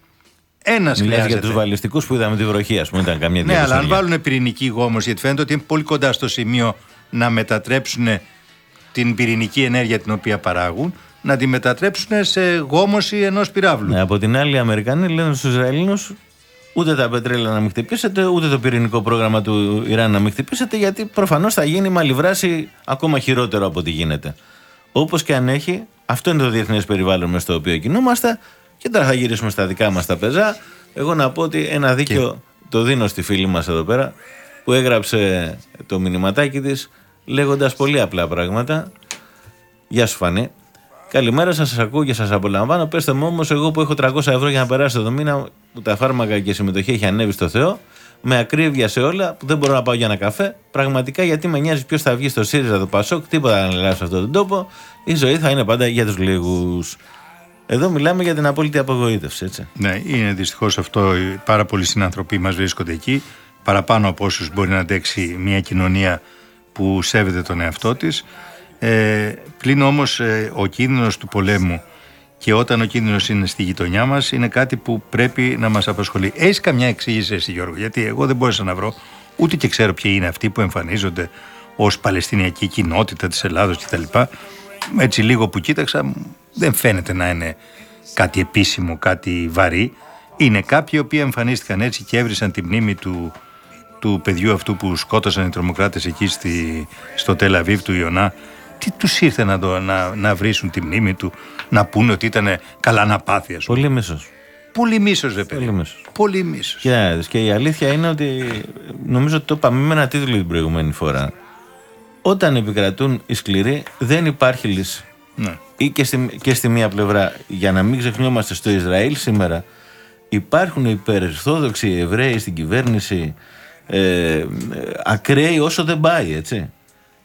Ένας Μιλάς χρειάζεται. για τους βαλιστικούς που είδαμε τη βροχή, ας πούμε, ήταν καμία Ναι, αλλά αν διαπιστωνία. βάλουν πυρηνική γόμωση, γιατί φαίνεται ότι είναι πολύ κοντά στο σημείο να μετατρέψουν την πυρηνική ενέργεια την οποία παράγουν, να τη μετατρέψουν σε γόμωση ενός πυράβλου. Ναι, από την άλλη, οι Αμερικανοί λένε στους Ισραηλινούς ούτε τα πετρέλαια να μην χτυπήσετε, ούτε το πυρηνικό πρόγραμμα του Ιράν να μην χτυπήσετε, γιατί προφανώς θα γίνει μαλλιβράση ακόμα χειρότερο από ό,τι γίνεται. Όπως και αν έχει, αυτό είναι το διεθνές περιβάλλον μες στο οποίο κινούμαστε. Και τώρα θα γυρίσουμε στα δικά μας τα πεζά. Εγώ να πω ότι ένα δίκιο το δίνω στη φίλη μας εδώ πέρα που έγραψε το μηνυματάκι της λέγοντας πολύ απλά πράγματα. Γεια σου Φανή. Καλημέρα σας, σας ακούω και σας απολαμβάνω. Πετε μου όμως, εγώ που έχω 300 ευρώ για να περάσω το μήνα, που τα φάρμακα και η συμμετοχή έχει ανέβει στο Θεό, με ακρίβεια σε όλα, που δεν μπορώ να πάω για ένα καφέ. Πραγματικά γιατί με νοιάζει ποιος θα βγει στο ΣΥΡΙΖΑ, το ΠΑΣΟΚ, τίποτα να αλλάξει σε αυτόν τον τόπο. Η ζωή θα είναι πάντα για τους λίγους. Εδώ μιλάμε για την απόλυτη απογοήτευση, έτσι. Ναι, είναι δυστυχώς αυτό. οι Πάρα πολλοί συνανθρωποί μας βρίσκονται εκεί. Παραπάνω από όσους μπορεί να αντέξει μια κοινωνία που σέβεται τον εαυτό της. Ε, πλην όμως ο κίνδυνος του πολέμου και όταν ο κίνδυνος είναι στη γειτονιά μας είναι κάτι που πρέπει να μας απασχολεί. Έχεις καμιά εξήγηση, εσύ Γιώργο, γιατί εγώ δεν μπόρεσα να βρω ούτε και ξέρω ποιοι είναι αυτοί που εμφανίζονται ως Παλαιστινιακή κοινότητα της Ελλάδος κτλ. έτσι λίγο που κοίταξα δεν φαίνεται να είναι κάτι επίσημο, κάτι βαρύ. Είναι κάποιοι οι οποίοι εμφανίστηκαν έτσι και έβρισαν τη μνήμη του, του παιδιού αυτού που σκότωσαν οι τρομοκράτες εκεί στη, στο Τελαβίβ του Ιωνά. Τι τους ήρθε να, το, να, να βρίσουν τη μνήμη του, να πούνε ότι ήταν καλά να πάθει, ας πούμε; Πολύ μίσος. Πολύ μίσος, ρε παιδί. Πολύ μίσος. Πολύ μίσος. Και, να δεις, και η αλήθεια είναι ότι νομίζω ότι το είπαμε με ένα τίτλο την προηγούμενη φορά. Όταν επικρατούν οι σκληροί, δεν υπάρχει λύση. Ναι. Ή και στη, και στη μία πλευρά, για να μην ξεχνιόμαστε στο Ισραήλ σήμερα, υπάρχουν υπερορθόδοξοι Εβραίοι στην κυβέρνηση, ε, ε, ακραίοι όσο δεν πάει, έτσι.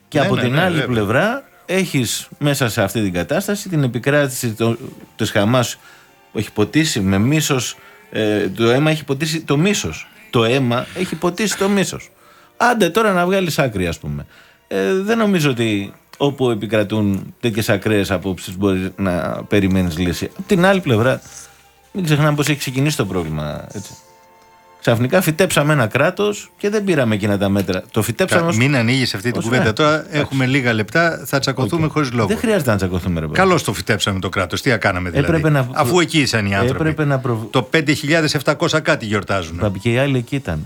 Και Ναι, από ναι, την ναι, άλλη βέβαια. πλευρά έχεις μέσα σε αυτή την κατάσταση την επικράτηση το- της Χαμάς που έχει ποτίσει με μίσος, ε, το αίμα έχει ποτίσει το μίσος. Το αίμα έχει ποτίσει το μίσος. Άντε τώρα να βγάλεις άκρη ας πούμε. Ε, δεν νομίζω ότι όπου επικρατούν τέτοιες ακραίες απόψεις μπορεί να περιμένεις λύση. Από την άλλη πλευρά μην ξεχνάμε πως έχει ξεκινήσει το πρόβλημα έτσι. Ξαφνικά φυτέψαμε ένα κράτος και δεν πήραμε εκείνα τα μέτρα. Το φυτέψαμε Κα- ως- Μην ανοίγεις αυτή την ως- κουβέντα. ναι, Τώρα εντάξει. έχουμε λίγα λεπτά, θα τσακωθούμε Οκ. χωρίς λόγο. Δεν χρειάζεται να τσακωθούμε, ρε παιδί. Καλώς το φυτέψαμε το κράτος. Τι κάναμε δηλαδή; Έπρεπε να- Αφού εκεί ήσαν οι άνθρωποι. Έπρεπε να προβ- Το 5.700 κάτι γιορτάζουν. Μπαμπη, Και οι άλλοι εκεί ήταν.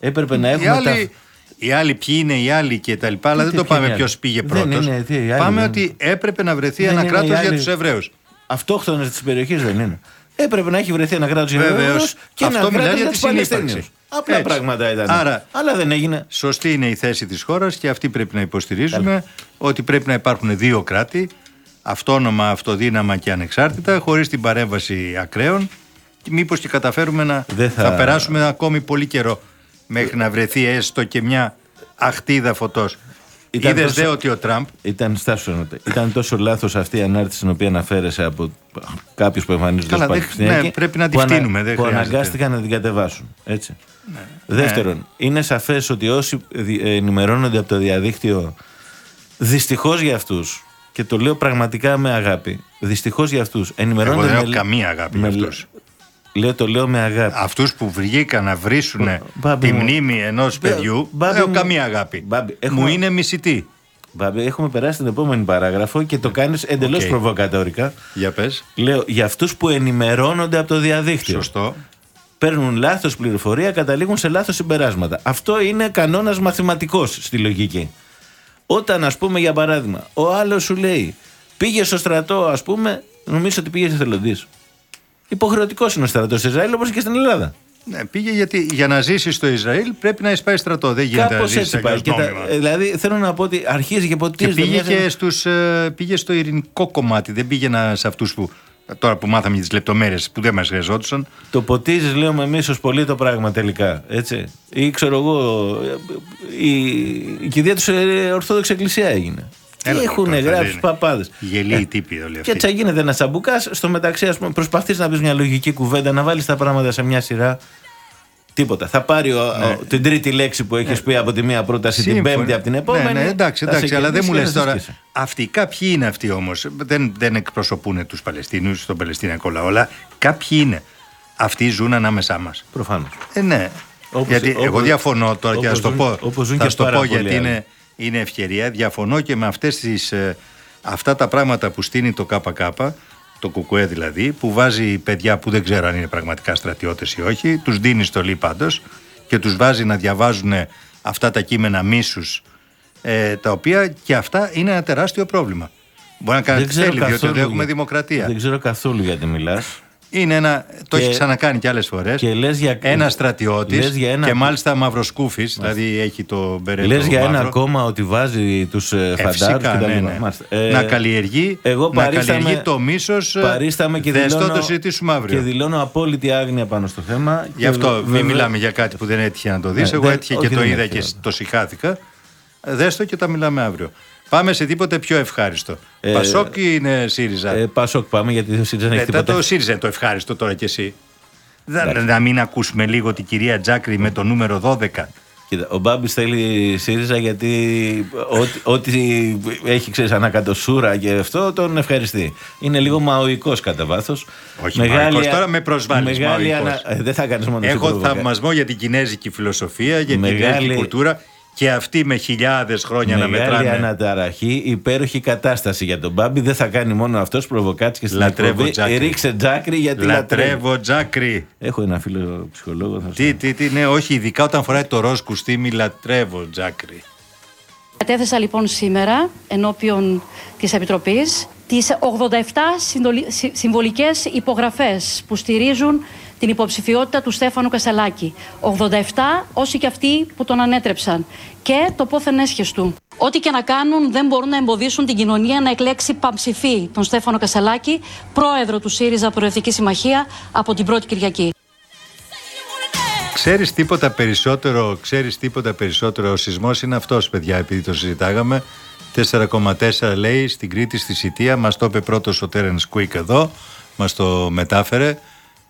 Έπρεπε να Οι έχουμε. άλλοι, οι άλλοι ποιοι είναι οι άλλοι και τα λοιπά, αλλά Τι δεν το ποιοι είναι πάμε οι ποιος άλλοι. πήγε Δεν πρώτος. είναι, τι, οι άλλοι Πάμε δεν ότι είναι. έπρεπε να βρεθεί Δεν ένα είναι κράτο οι για άλλοι. τους Εβραίους. Αυτόχθονες της περιοχής δεν είναι. Έπρεπε να έχει βρεθεί ένα κράτος για Βεβαίως. Εβραίους και ένα Αυτό μιλάει κράτος για για τη του Παλαιστίνιου. συνύπαρξη. Απλά Έτσι. πράγματα ήταν. Άρα- Αλλά δεν έγινε. Σωστή είναι η θέση της χώρας και αυτή πρέπει να υποστηρίζουμε ότι πρέπει να υπάρχουν δύο κράτη αυτόνομα, αυτοδύναμα και ανεξάρτητα χωρίς την παρέμβαση ακραίων και μήπως και καταφέρουμε να Δεν θα... θα- περάσουμε ακόμη πολύ καιρό μέχρι να βρεθεί έστω και μια αχτίδα φωτός. Ήταν Είδες τόσο- δε ότι ο Τραμπ Ήταν, στάσου, να το- ήταν τόσο λάθος αυτή η ανάρτηση στην οποία αναφέρεσαι από κάποιους που εμφανίζονται Καλά, ως δεν- Παλαιστινιακοί, ναι, πρέπει να τη που ανα- φτύνουμε, δεν Που χρειάζεται. Ναι. αναγκάστηκαν να την κατεβάσουν. Έτσι. Δεύτερον, είναι σαφές ότι όσοι δι- ενημερώνονται από το διαδίκτυο, δυστυχώς για αυτούς, και το λέω πραγματικά με αγάπη, δυστυχώς για αυτούς, εγώ ενημερώνονται. δεν έχω με- καμία αγάπη με- για αυτούς. Λέω, το λέω με αγάπη. Αυτούς που βγήκαν να βρίσουν Μπάμπη τη μου. μνήμη ενός Μπα- παιδιού μπάμπη δεν έχω μου. καμία αγάπη. Μπάμπη, Μου έχουμε- είναι μισητή. Μπάμπη, έχουμε περάσει την επόμενη παράγραφο και το κάνεις εντελώς Οκ. προβοκατόρικα. Για πες. Λέω για αυτούς που ενημερώνονται από το διαδίκτυο. Σωστό. Παίρνουν λάθος πληροφορία, καταλήγουν σε λάθος συμπεράσματα. Αυτό είναι κανόνας μαθηματικός στη λογική. Όταν, ας πούμε, για παράδειγμα, ο άλλος σου λέει πήγε στο στρατό, ας πούμε, νομίζω ότι πήγε εθελοντή. Υποχρεωτικός είναι ο στρατός στη Ισραήλ όπως και στην Ελλάδα. Ναι, πήγε γιατί για να ζήσει στο Ισραήλ πρέπει να εισπάει στρατό. Δεν γίνεται Κάπως να ζήσει έτσι πάει. Και τα- ε, δηλαδή θέλω να πω ότι αρχίζει και Και ποτίζεται. πήγε, μια- και στους, ε, πήγε στο ειρηνικό κομμάτι. Δεν πήγε σε αυτούς που. Τώρα που μάθαμε τις λεπτομέρειες που δεν μας χρειαζόντουσαν. Το ποτίζεις, λέω με μίσο πολύ το πράγμα τελικά. Έτσι. Ή ξέρω εγώ, η, η κηδεία του σε Ορθόδοξη Εκκλησία έγινε. Έλα, Τι έχουν τώρα, θα γράψει είναι. παπάδες. Γελοί τύποι όλοι Και αυτοί. έτσι γίνεται ένα τσαμπουκά. Στο μεταξύ, ας πούμε, προσπαθείς να πεις μια λογική κουβέντα, να βάλεις τα πράγματα σε μια σειρά. Τίποτα. Θα πάρει ο, ο- την τρίτη λέξη που έχεις πει από τη μία πρόταση, την Ναι. Σύμφωνα. πέμπτη από την επόμενη. Ναι, ναι, εντάξει, θα σε εντάξει, αλλά δεν μου κερδίσει λες και θα τώρα. σε σκίσει. Αυτοί, κάποιοι είναι αυτοί όμως. Δεν, δεν εκπροσωπούν τους Παλαιστίνους, τον Παλαιστινιακό λαό, αλλά κάποιοι είναι. Αυτοί ζουν ανάμεσά μας. Προφανώς. Ε, ναι. Όπως- γιατί εγώ όπως- διαφωνώ τώρα και θα όπως σου το ζουν- πω. όπως ζουν θα και σου το πάρα πω πολλοί γιατί άλλοι. είναι, είναι ευκαιρία. Διαφωνώ και με αυτές τις, ε, αυτά τα πράγματα που στείνει το ΚΚ, το ΚΚΕ δηλαδή, που βάζει παιδιά που δεν ξέρω αν είναι πραγματικά στρατιώτες ή όχι, τους δίνει στολή πάντως και τους βάζει να διαβάζουν αυτά τα κείμενα μίσους ε, τα οποία και αυτά είναι ένα τεράστιο πρόβλημα. Μπορεί να κάνεις Δεν τι ξέρω θέλει, διότι καθόλου δεν έχουμε για- δημοκρατία. Δεν ξέρω καθόλου γιατί μιλάς. Είναι ένα. Το Και- έχει ξανακάνει κι άλλες φορές. και λες για- Ένας στρατιώτης. λες για ένα- Και μάλιστα μαυροσκούφης. Δηλαδή έχει το μπερέτο. Λες για ένα μαύρο. κόμμα ότι βάζει τους Ε, φαντάρου φυσικά, και τα ναι, λοιπά. ναι. Μάλιστα. Ε, να καλλιεργεί, εγώ να παρίσταμαι- καλλιεργεί το μίσος. Παρίσταμε και Δες το, δηλώνω, το συζητήσουμε αύριο. και δηλώνω απόλυτη άγνοια πάνω στο θέμα. Γι' Και αυτό μην βέβαια- μιλάμε για κάτι που δεν έτυχε να το δεις. Ναι, Εγώ δεν- έτυχε όχι, και το δεν είδα έτυχε. και το συχάθηκα. Δες το και τα μιλάμε αύριο. Πάμε σε τίποτε πιο ευχάριστο. Ε, Πασόκ ή είναι ΣΥΡΙΖΑ; Ε, Πασόκ πάμε γιατί ο ΣΥΡΙΖΑ δεν έχει Μετά τίποτα. το ΣΥΡΙΖΑ είναι το ευχάριστο τώρα κι εσύ. Δεν- Να μην ακούσουμε λίγο την κυρία Τζάκρη με το νούμερο 12. Κοίτα, ο Μπάμπης θέλει ΣΥΡΙΖΑ γιατί ό,τι, ό,τι έχει ξέρεις ανακατοσούρα και αυτό τον ευχαριστεί. Είναι λίγο μαοϊκός κατά βάθος. Όχι μαοϊκός, τώρα με προσβάλλεις μαοϊκός. ε, δεν θα κάνεις μόνο εσύ Έχω προβοκα- θαυμασμό για την κινέζικη φιλοσοφία, για την Μεγάλη- κινέζικη κουλτούρα και αυτοί με χιλιάδες χρόνια να Μεγάλη μετράνε. αναταραχή, υπέροχη κατάσταση για τον Μπάμπη. Δεν θα κάνει μόνο αυτός προβοκάτσι και στην Λατρεύω εκπομπή. Τζάκρη. Ρίξε τζάκρη γιατί λατρεύω. Λατρεύω Τζάκρη. Έχω ένα φίλο ψυχολόγο. Θα σου Τι, τι, τι, ναι, όχι, ειδικά όταν φοράει το ροζ κουστίμι, λατρεύω Τζάκρη. Κατέθεσα λοιπόν σήμερα ενώπιον της Επιτροπής τις 87 συντολι- συ- συμβολικές υπογραφές που στηρίζουν την υποψηφιότητα του Στέφανου Κασελάκη. 87 όσοι και αυτοί που τον ανέτρεψαν. Και το πόθεν έσχες του. Ό,τι και να κάνουν δεν μπορούν να εμποδίσουν την κοινωνία να εκλέξει παμψηφί τον Στέφανο Κασελάκη, πρόεδρο του ΣΥΡΙΖΑ Προεδρική Συμμαχία από την πρώτη Κυριακή. Ξέρεις τίποτα περισσότερο, ξέρεις τίποτα περισσότερο, ο σεισμός είναι αυτός παιδιά επειδή το συζητάγαμε 4,4 λέει στην Κρήτη στη Σιτία, μας το είπε πρώτος ο Τέρενς Κουίκ εδώ, μας το μετάφερε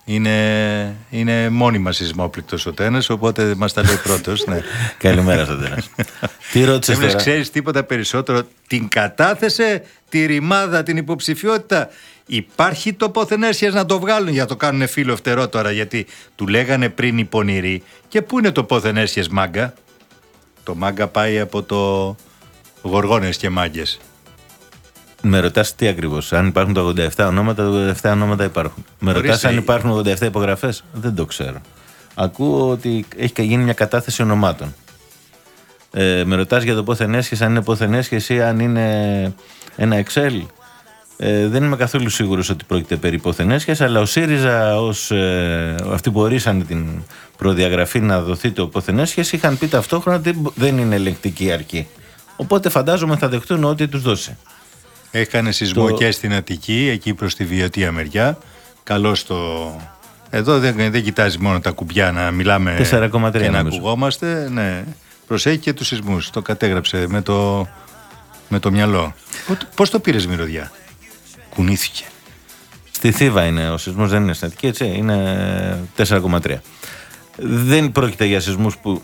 είναι, είναι μόνιμα σεισμόπληκτος ο Τέρενς οπότε μας τα λέει πρώτος ναι. <laughs> Καλημέρα στον Τέρα. <laughs> Τι ρώτησες Έμεινες, τώρα; ξέρεις τίποτα περισσότερο την κατάθεσε τη ρημάδα την υποψηφιότητα Υπάρχει το ποθενέσιας να το βγάλουν για να το κάνουν φίλο φτερό τώρα γιατί του λέγανε πριν οι πονηροί και πού είναι το ποθενέσιας μάγκα; Το μάγκα πάει από το γοργόνες και μάγκες Με ρωτάς τι ακριβώς. Αν υπάρχουν τα 87 ονόματα, τα 87 ονόματα υπάρχουν. Με ρωτάς Ορίστε. αν υπάρχουν 87 υπογραφές. Δεν το ξέρω. Ακούω ότι έχει γίνει μια κατάθεση ονομάτων. Ε, με ρωτάς για το πόθεν έσχεσαι, αν είναι πόθεν έσχεσαι ή αν είναι ένα Excel. Ε, δεν είμαι καθόλου σίγουρος ότι πρόκειται περί πόθεν έσχεσαι, αλλά ο ΣΥΡΙΖΑ ως ε, αυτοί που ορίσαν την προδιαγραφή να δοθεί το πόθεν έσχεσαι είχαν πει ταυτόχρονα ότι δεν είναι ελεγκτική αρκή. Οπότε φαντάζομαι θα δεχτούν ό,τι τους δώσει. Έκανε σεισμό Το- και στην Αττική, εκεί προς τη Βιωτία μεριά. Καλό το... Εδώ δεν, δεν κοιτάζει μόνο τα κουμπιά να μιλάμε 4,3 και να νομίζω. ακουγόμαστε. Ναι. Προσέχει και τους σεισμούς. Το κατέγραψε με το, με το μυαλό. Πο- Πώς το πήρες μυρωδιά; Κουνήθηκε. Στη Θήβα είναι ο σεισμός, δεν είναι στην Αττική, έτσι. Είναι 4,3. Δεν πρόκειται για σεισμούς που,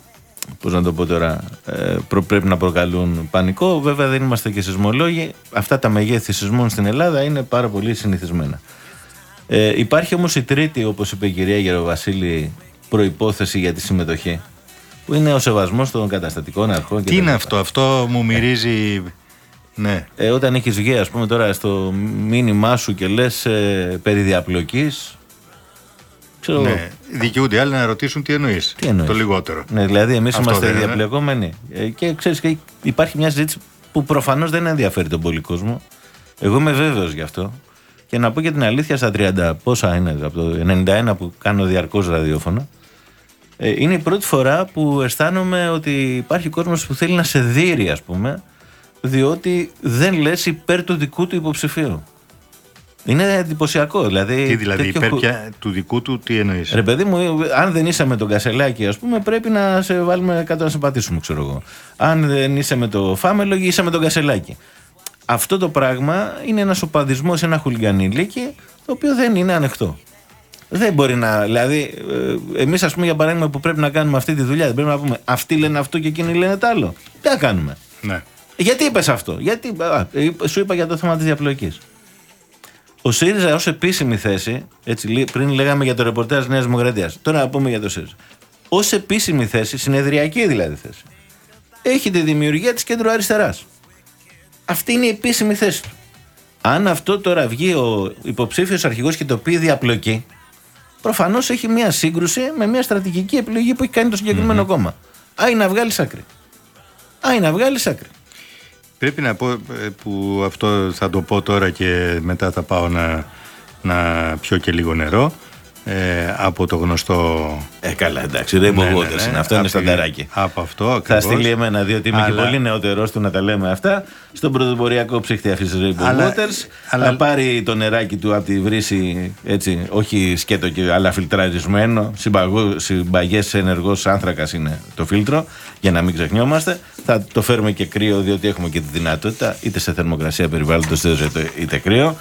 πώς να το πω τώρα, ε, προ- πρέπει να προκαλούν πανικό. Βέβαια δεν είμαστε και σεισμολόγοι. Αυτά τα μεγέθη σεισμών στην Ελλάδα είναι πάρα πολύ συνηθισμένα. Ε, υπάρχει όμως η τρίτη, όπως είπε η κυρία Γεροβασίλη, προπόθεση για τη συμμετοχή. Που είναι ο σεβασμός των καταστατικών αρχών. Τι είναι κτλ. αυτό, αυτό μου μυρίζει... Ναι. Ε, όταν έχεις βγει, ας πούμε, τώρα στο μήνυμά σου και λες ε, περί διαπλοκής, Ξέρω εγώ. ναι. Δικαιούνται οι άλλοι να ρωτήσουν τι εννοείς. Τι εννοείς; Το λιγότερο. Ναι, δηλαδή εμείς Αυτό είμαστε δεν είναι. διαπλεκόμενοι. Ε, και ξέρεις, και υπάρχει μια συζήτηση που προφανώς δεν ενδιαφέρει τον πολύ κόσμο. Εγώ είμαι βέβαιος γι' αυτό. Και να πω και την αλήθεια, στα 30 πόσα είναι, από το 91 που κάνω διαρκώς ραδιόφωνο, ε, είναι η πρώτη φορά που αισθάνομαι ότι υπάρχει κόσμος που θέλει να σε δείρει, ας πούμε, διότι δεν λες υπέρ του δικού του υποψηφίου. Είναι εντυπωσιακό. Δηλαδή, Τι δηλαδή, τέτοιο υπέρ χου- πια του δικού του, τι εννοείς; Ρε παιδί μου, αν δεν είσαι με τον Κασελάκη, ας πούμε, πρέπει να σε βάλουμε κάτω να σε πατήσουμε, ξέρω εγώ. Αν δεν είσαι με το Φάμελο, είσαι με τον Κασελάκη. Αυτό το πράγμα είναι ένας οπαδισμός, ένα χουλιγανιλίκι, το οποίο δεν είναι ανοιχτό. Δεν μπορεί να. Δηλαδή, εμείς, ας πούμε, για παράδειγμα, που πρέπει να κάνουμε αυτή τη δουλειά, δεν πρέπει να πούμε αυτοί λένε αυτό και εκείνοι λένε το άλλο. Τι θα κάνουμε; Ναι. Γιατί είπες αυτό, Γιατί, α, ε, σου είπα για το θέμα της διαπλοκής. Ο ΣΥΡΙΖΑ ως επίσημη θέση, έτσι, λί- πριν λέγαμε για το ρεπορτάζ Νέας Δημοκρατίας, τώρα να πούμε για το ΣΥΡΙΖΑ. Ω επίσημη θέση, συνεδριακή δηλαδή θέση, έχει τη δημιουργία της κέντρου αριστεράς. Αυτή είναι η επίσημη θέση του. Αν αυτό τώρα βγει ο υποψήφιος αρχηγός και το πει διαπλοκή, προφανώς έχει μια σύγκρουση με μια στρατηγική επιλογή που έχει κάνει το συγκεκριμενο κόμμα. Άι να βγάλεις άκρη. Άι να βγάλεις άκρη. Πρέπει να πω ε, που αυτό θα το πω τώρα και μετά θα πάω να, να πιω και λίγο νερό ε, από το γνωστό... Ε, καλά, εντάξει, Rainbow Ναι, ναι, Waters ναι. είναι. Αυτό είναι Από- στανταράκι. Από αυτό Θα ακριβώς. στείλει εμένα, διότι είμαι Αλλά- και πολύ νεότερό του να τα λέμε αυτά. Στον πρωτοποριακό ψύχτη αυτή τη Rainbow Αλλά- Waters. αλλά- Θα πάρει το νεράκι του από τη βρύση, έτσι, όχι σκέτο και αλλά φιλτραρισμένο. Συμπαγές ενεργός άνθρακας είναι το φίλτρο, για να μην ξεχνιόμαστε. Θα το φέρουμε και κρύο, διότι έχουμε και τη δυνατότητα, είτε σε θερμοκρασία περιβάλλοντος είτε- είτε κρύο.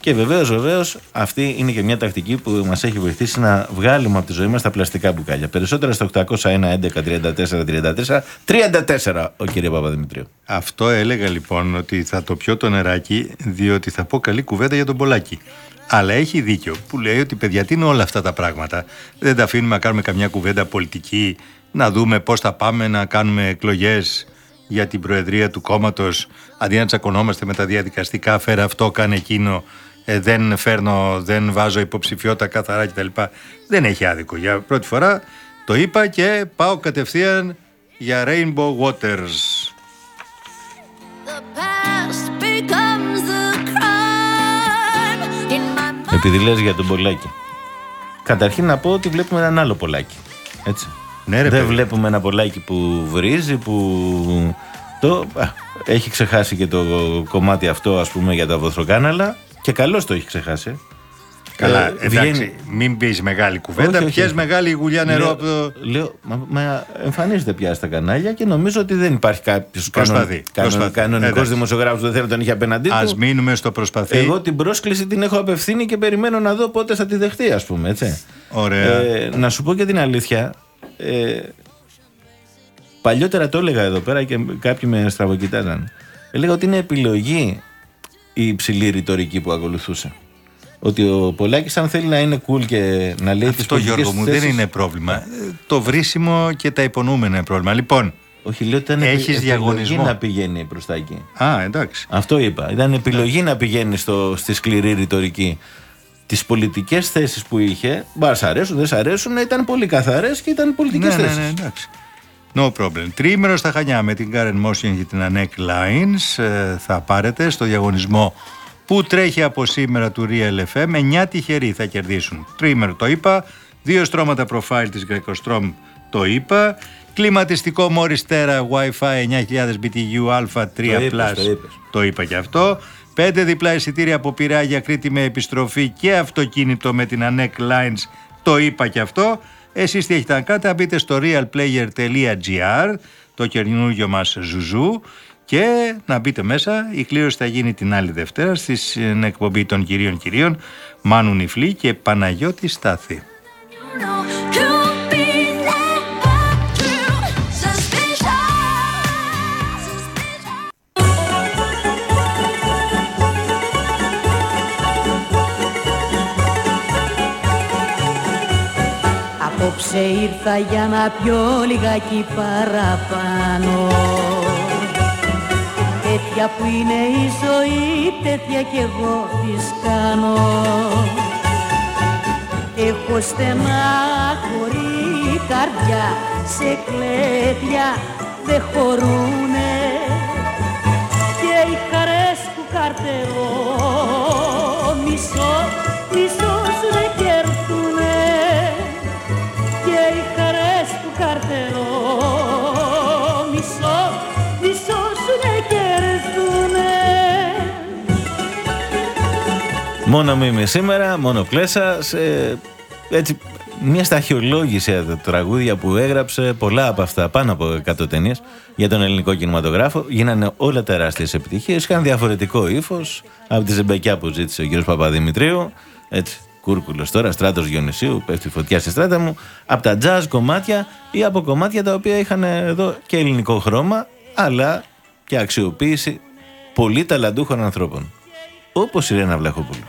Και βεβαίως, βεβαίως, αυτή είναι και μια τακτική που μας έχει βοηθήσει να βγάλουμε από τη ζωή μας τα πλαστικά μπουκάλια. Περισσότερα στο 801 11 34 34. 34 ο κύριε Παπαδημητρίου. Αυτό έλεγα λοιπόν ότι θα το πιω το νεράκι διότι θα πω καλή κουβέντα για τον Πολάκη. Αλλά έχει δίκιο που λέει ότι παιδιά τι είναι όλα αυτά τα πράγματα. Δεν τα αφήνουμε να κάνουμε καμιά κουβέντα πολιτική να δούμε πώς θα πάμε να κάνουμε εκλογές για την προεδρία του κόμματος αντί να τσακωνόμαστε με τα διαδικαστικά φέρε αυτό, κάνε εκείνο ε, δεν φέρνω, δεν βάζω υποψηφιότητα καθαρά κτλ. Δεν έχει άδικο. Για πρώτη φορά το είπα και πάω κατευθείαν για Rainbow Waters. Επειδή λες για τον Πολάκη. Καταρχήν να πω ότι βλέπουμε έναν άλλο Πολάκη. Έτσι. Ναι, ρε, Δεν παιδί. βλέπουμε ένα Πολάκη που βρίζει, που το, α, έχει ξεχάσει και το κομμάτι αυτό ας πούμε για τα βοθροκάναλα και καλώς το έχει ξεχάσει. Καλά, Ε, εντάξει, βγαίνει- μην πεις μεγάλη κουβέντα. Όχι, όχι, Πιες όχι. μεγάλη γουλιά νερό Λέω- από το. Λέω, μα, μα εμφανίζεται πια στα κανάλια και νομίζω ότι δεν υπάρχει κάποιος Προσπαθεί, προσπαθεί. κανονικός Εντάξει. δημοσιογράφος που δεν θέλει να τον είχε απέναντί του. Α μείνουμε στο προσπαθεί. Εγώ την πρόσκληση την έχω απευθύνει και περιμένω να δω πότε θα τη δεχτεί, ας πούμε. Έτσι. Ωραία. Ε, να σου πω και την αλήθεια. Ε, παλιότερα το έλεγα εδώ πέρα και κάποιοι με στραβοκοιτάζαν. Έλεγα ότι είναι επιλογή η υψηλή ρητορική που ακολουθούσε. Ότι ο Πολάκης αν θέλει να είναι cool και να λέει τις Αυτό πολιτικές Γιώργο μου του δεν θέσεις- είναι πρόβλημα. Ε, Το βρίσιμο και τα υπονούμενα είναι πρόβλημα. Λοιπόν, Όχι, λέω ότι ήταν Έχεις επι- επιλογή διαγωνισμό. να πηγαίνει προς τα εκεί. α, εντάξει. Αυτό είπα. Ήταν επιλογή να πηγαίνει στο, στη σκληρή ρητορική. Τις πολιτικές θέσεις που είχε, μπας σ' αρέσουν, δεν σ' αρέσουν, ήταν πολύ καθαρές και ήταν πολιτικές Ναι, ναι, θέσεις. ναι, εντάξει. No problem. Τρίμερος στα Χανιά με την Karen Motion και την Anek Lines ε, θα πάρετε στο διαγωνισμό που τρέχει από σήμερα του Real FM. 9 τυχεροί θα κερδίσουν. Τρίμερο το είπα. Δύο στρώματα προφάιλ της Greco το είπα. Κλιματιστικό Morris Terra Wi-Fi 9000 BTU Α3 Το είπες, Plus. το είπες. Το είπα και αυτό. Πέντε διπλά εισιτήρια από Πειραιά για Κρήτη με επιστροφή και αυτοκίνητο με την Anek Lines. Το είπα και αυτό. Εσείς τι έχετε να κάνετε, να μπείτε στο realplayer.gr, το καινούργιο μας ζουζού και να μπείτε μέσα. Η κλήρωση θα γίνει την άλλη Δευτέρα στην εκπομπή των κυρίων κυρίων Μάνου Νιφλή και Παναγιώτη Στάθη. Απόψε ήρθα για να πιω λιγάκι παραπάνω. Τέτοια που είναι η ζωή, τέτοια κι εγώ της κάνω. Έχω στενάχωρη καρδιά, σε κλέτια δεν χωρούνε. Και οι χαρές που καρτερώ μισό, μισό Μόνο μίμη σήμερα, μόνο πλέσα. έτσι, μια σταχυολόγηση από τα τραγούδια που έγραψε, πολλά από αυτά, πάνω από 100 ταινίες για τον ελληνικό κινηματογράφο. Γίνανε όλα τεράστιες επιτυχίες. Είχαν διαφορετικό ύφος από τη ζεμπεκιά που ζήτησε ο κ. Παπαδημητρίου. Έτσι, κούρκουλος τώρα, στράτος Διονυσίου, πέφτει φωτιά στη στράτα μου. Από τα jazz κομμάτια ή από κομμάτια τα οποία είχαν εδώ και ελληνικό χρώμα, αλλά και αξιοποίηση πολύ ταλαντούχων ανθρώπων. Όπως η Ρένα Βλαχόπουλου.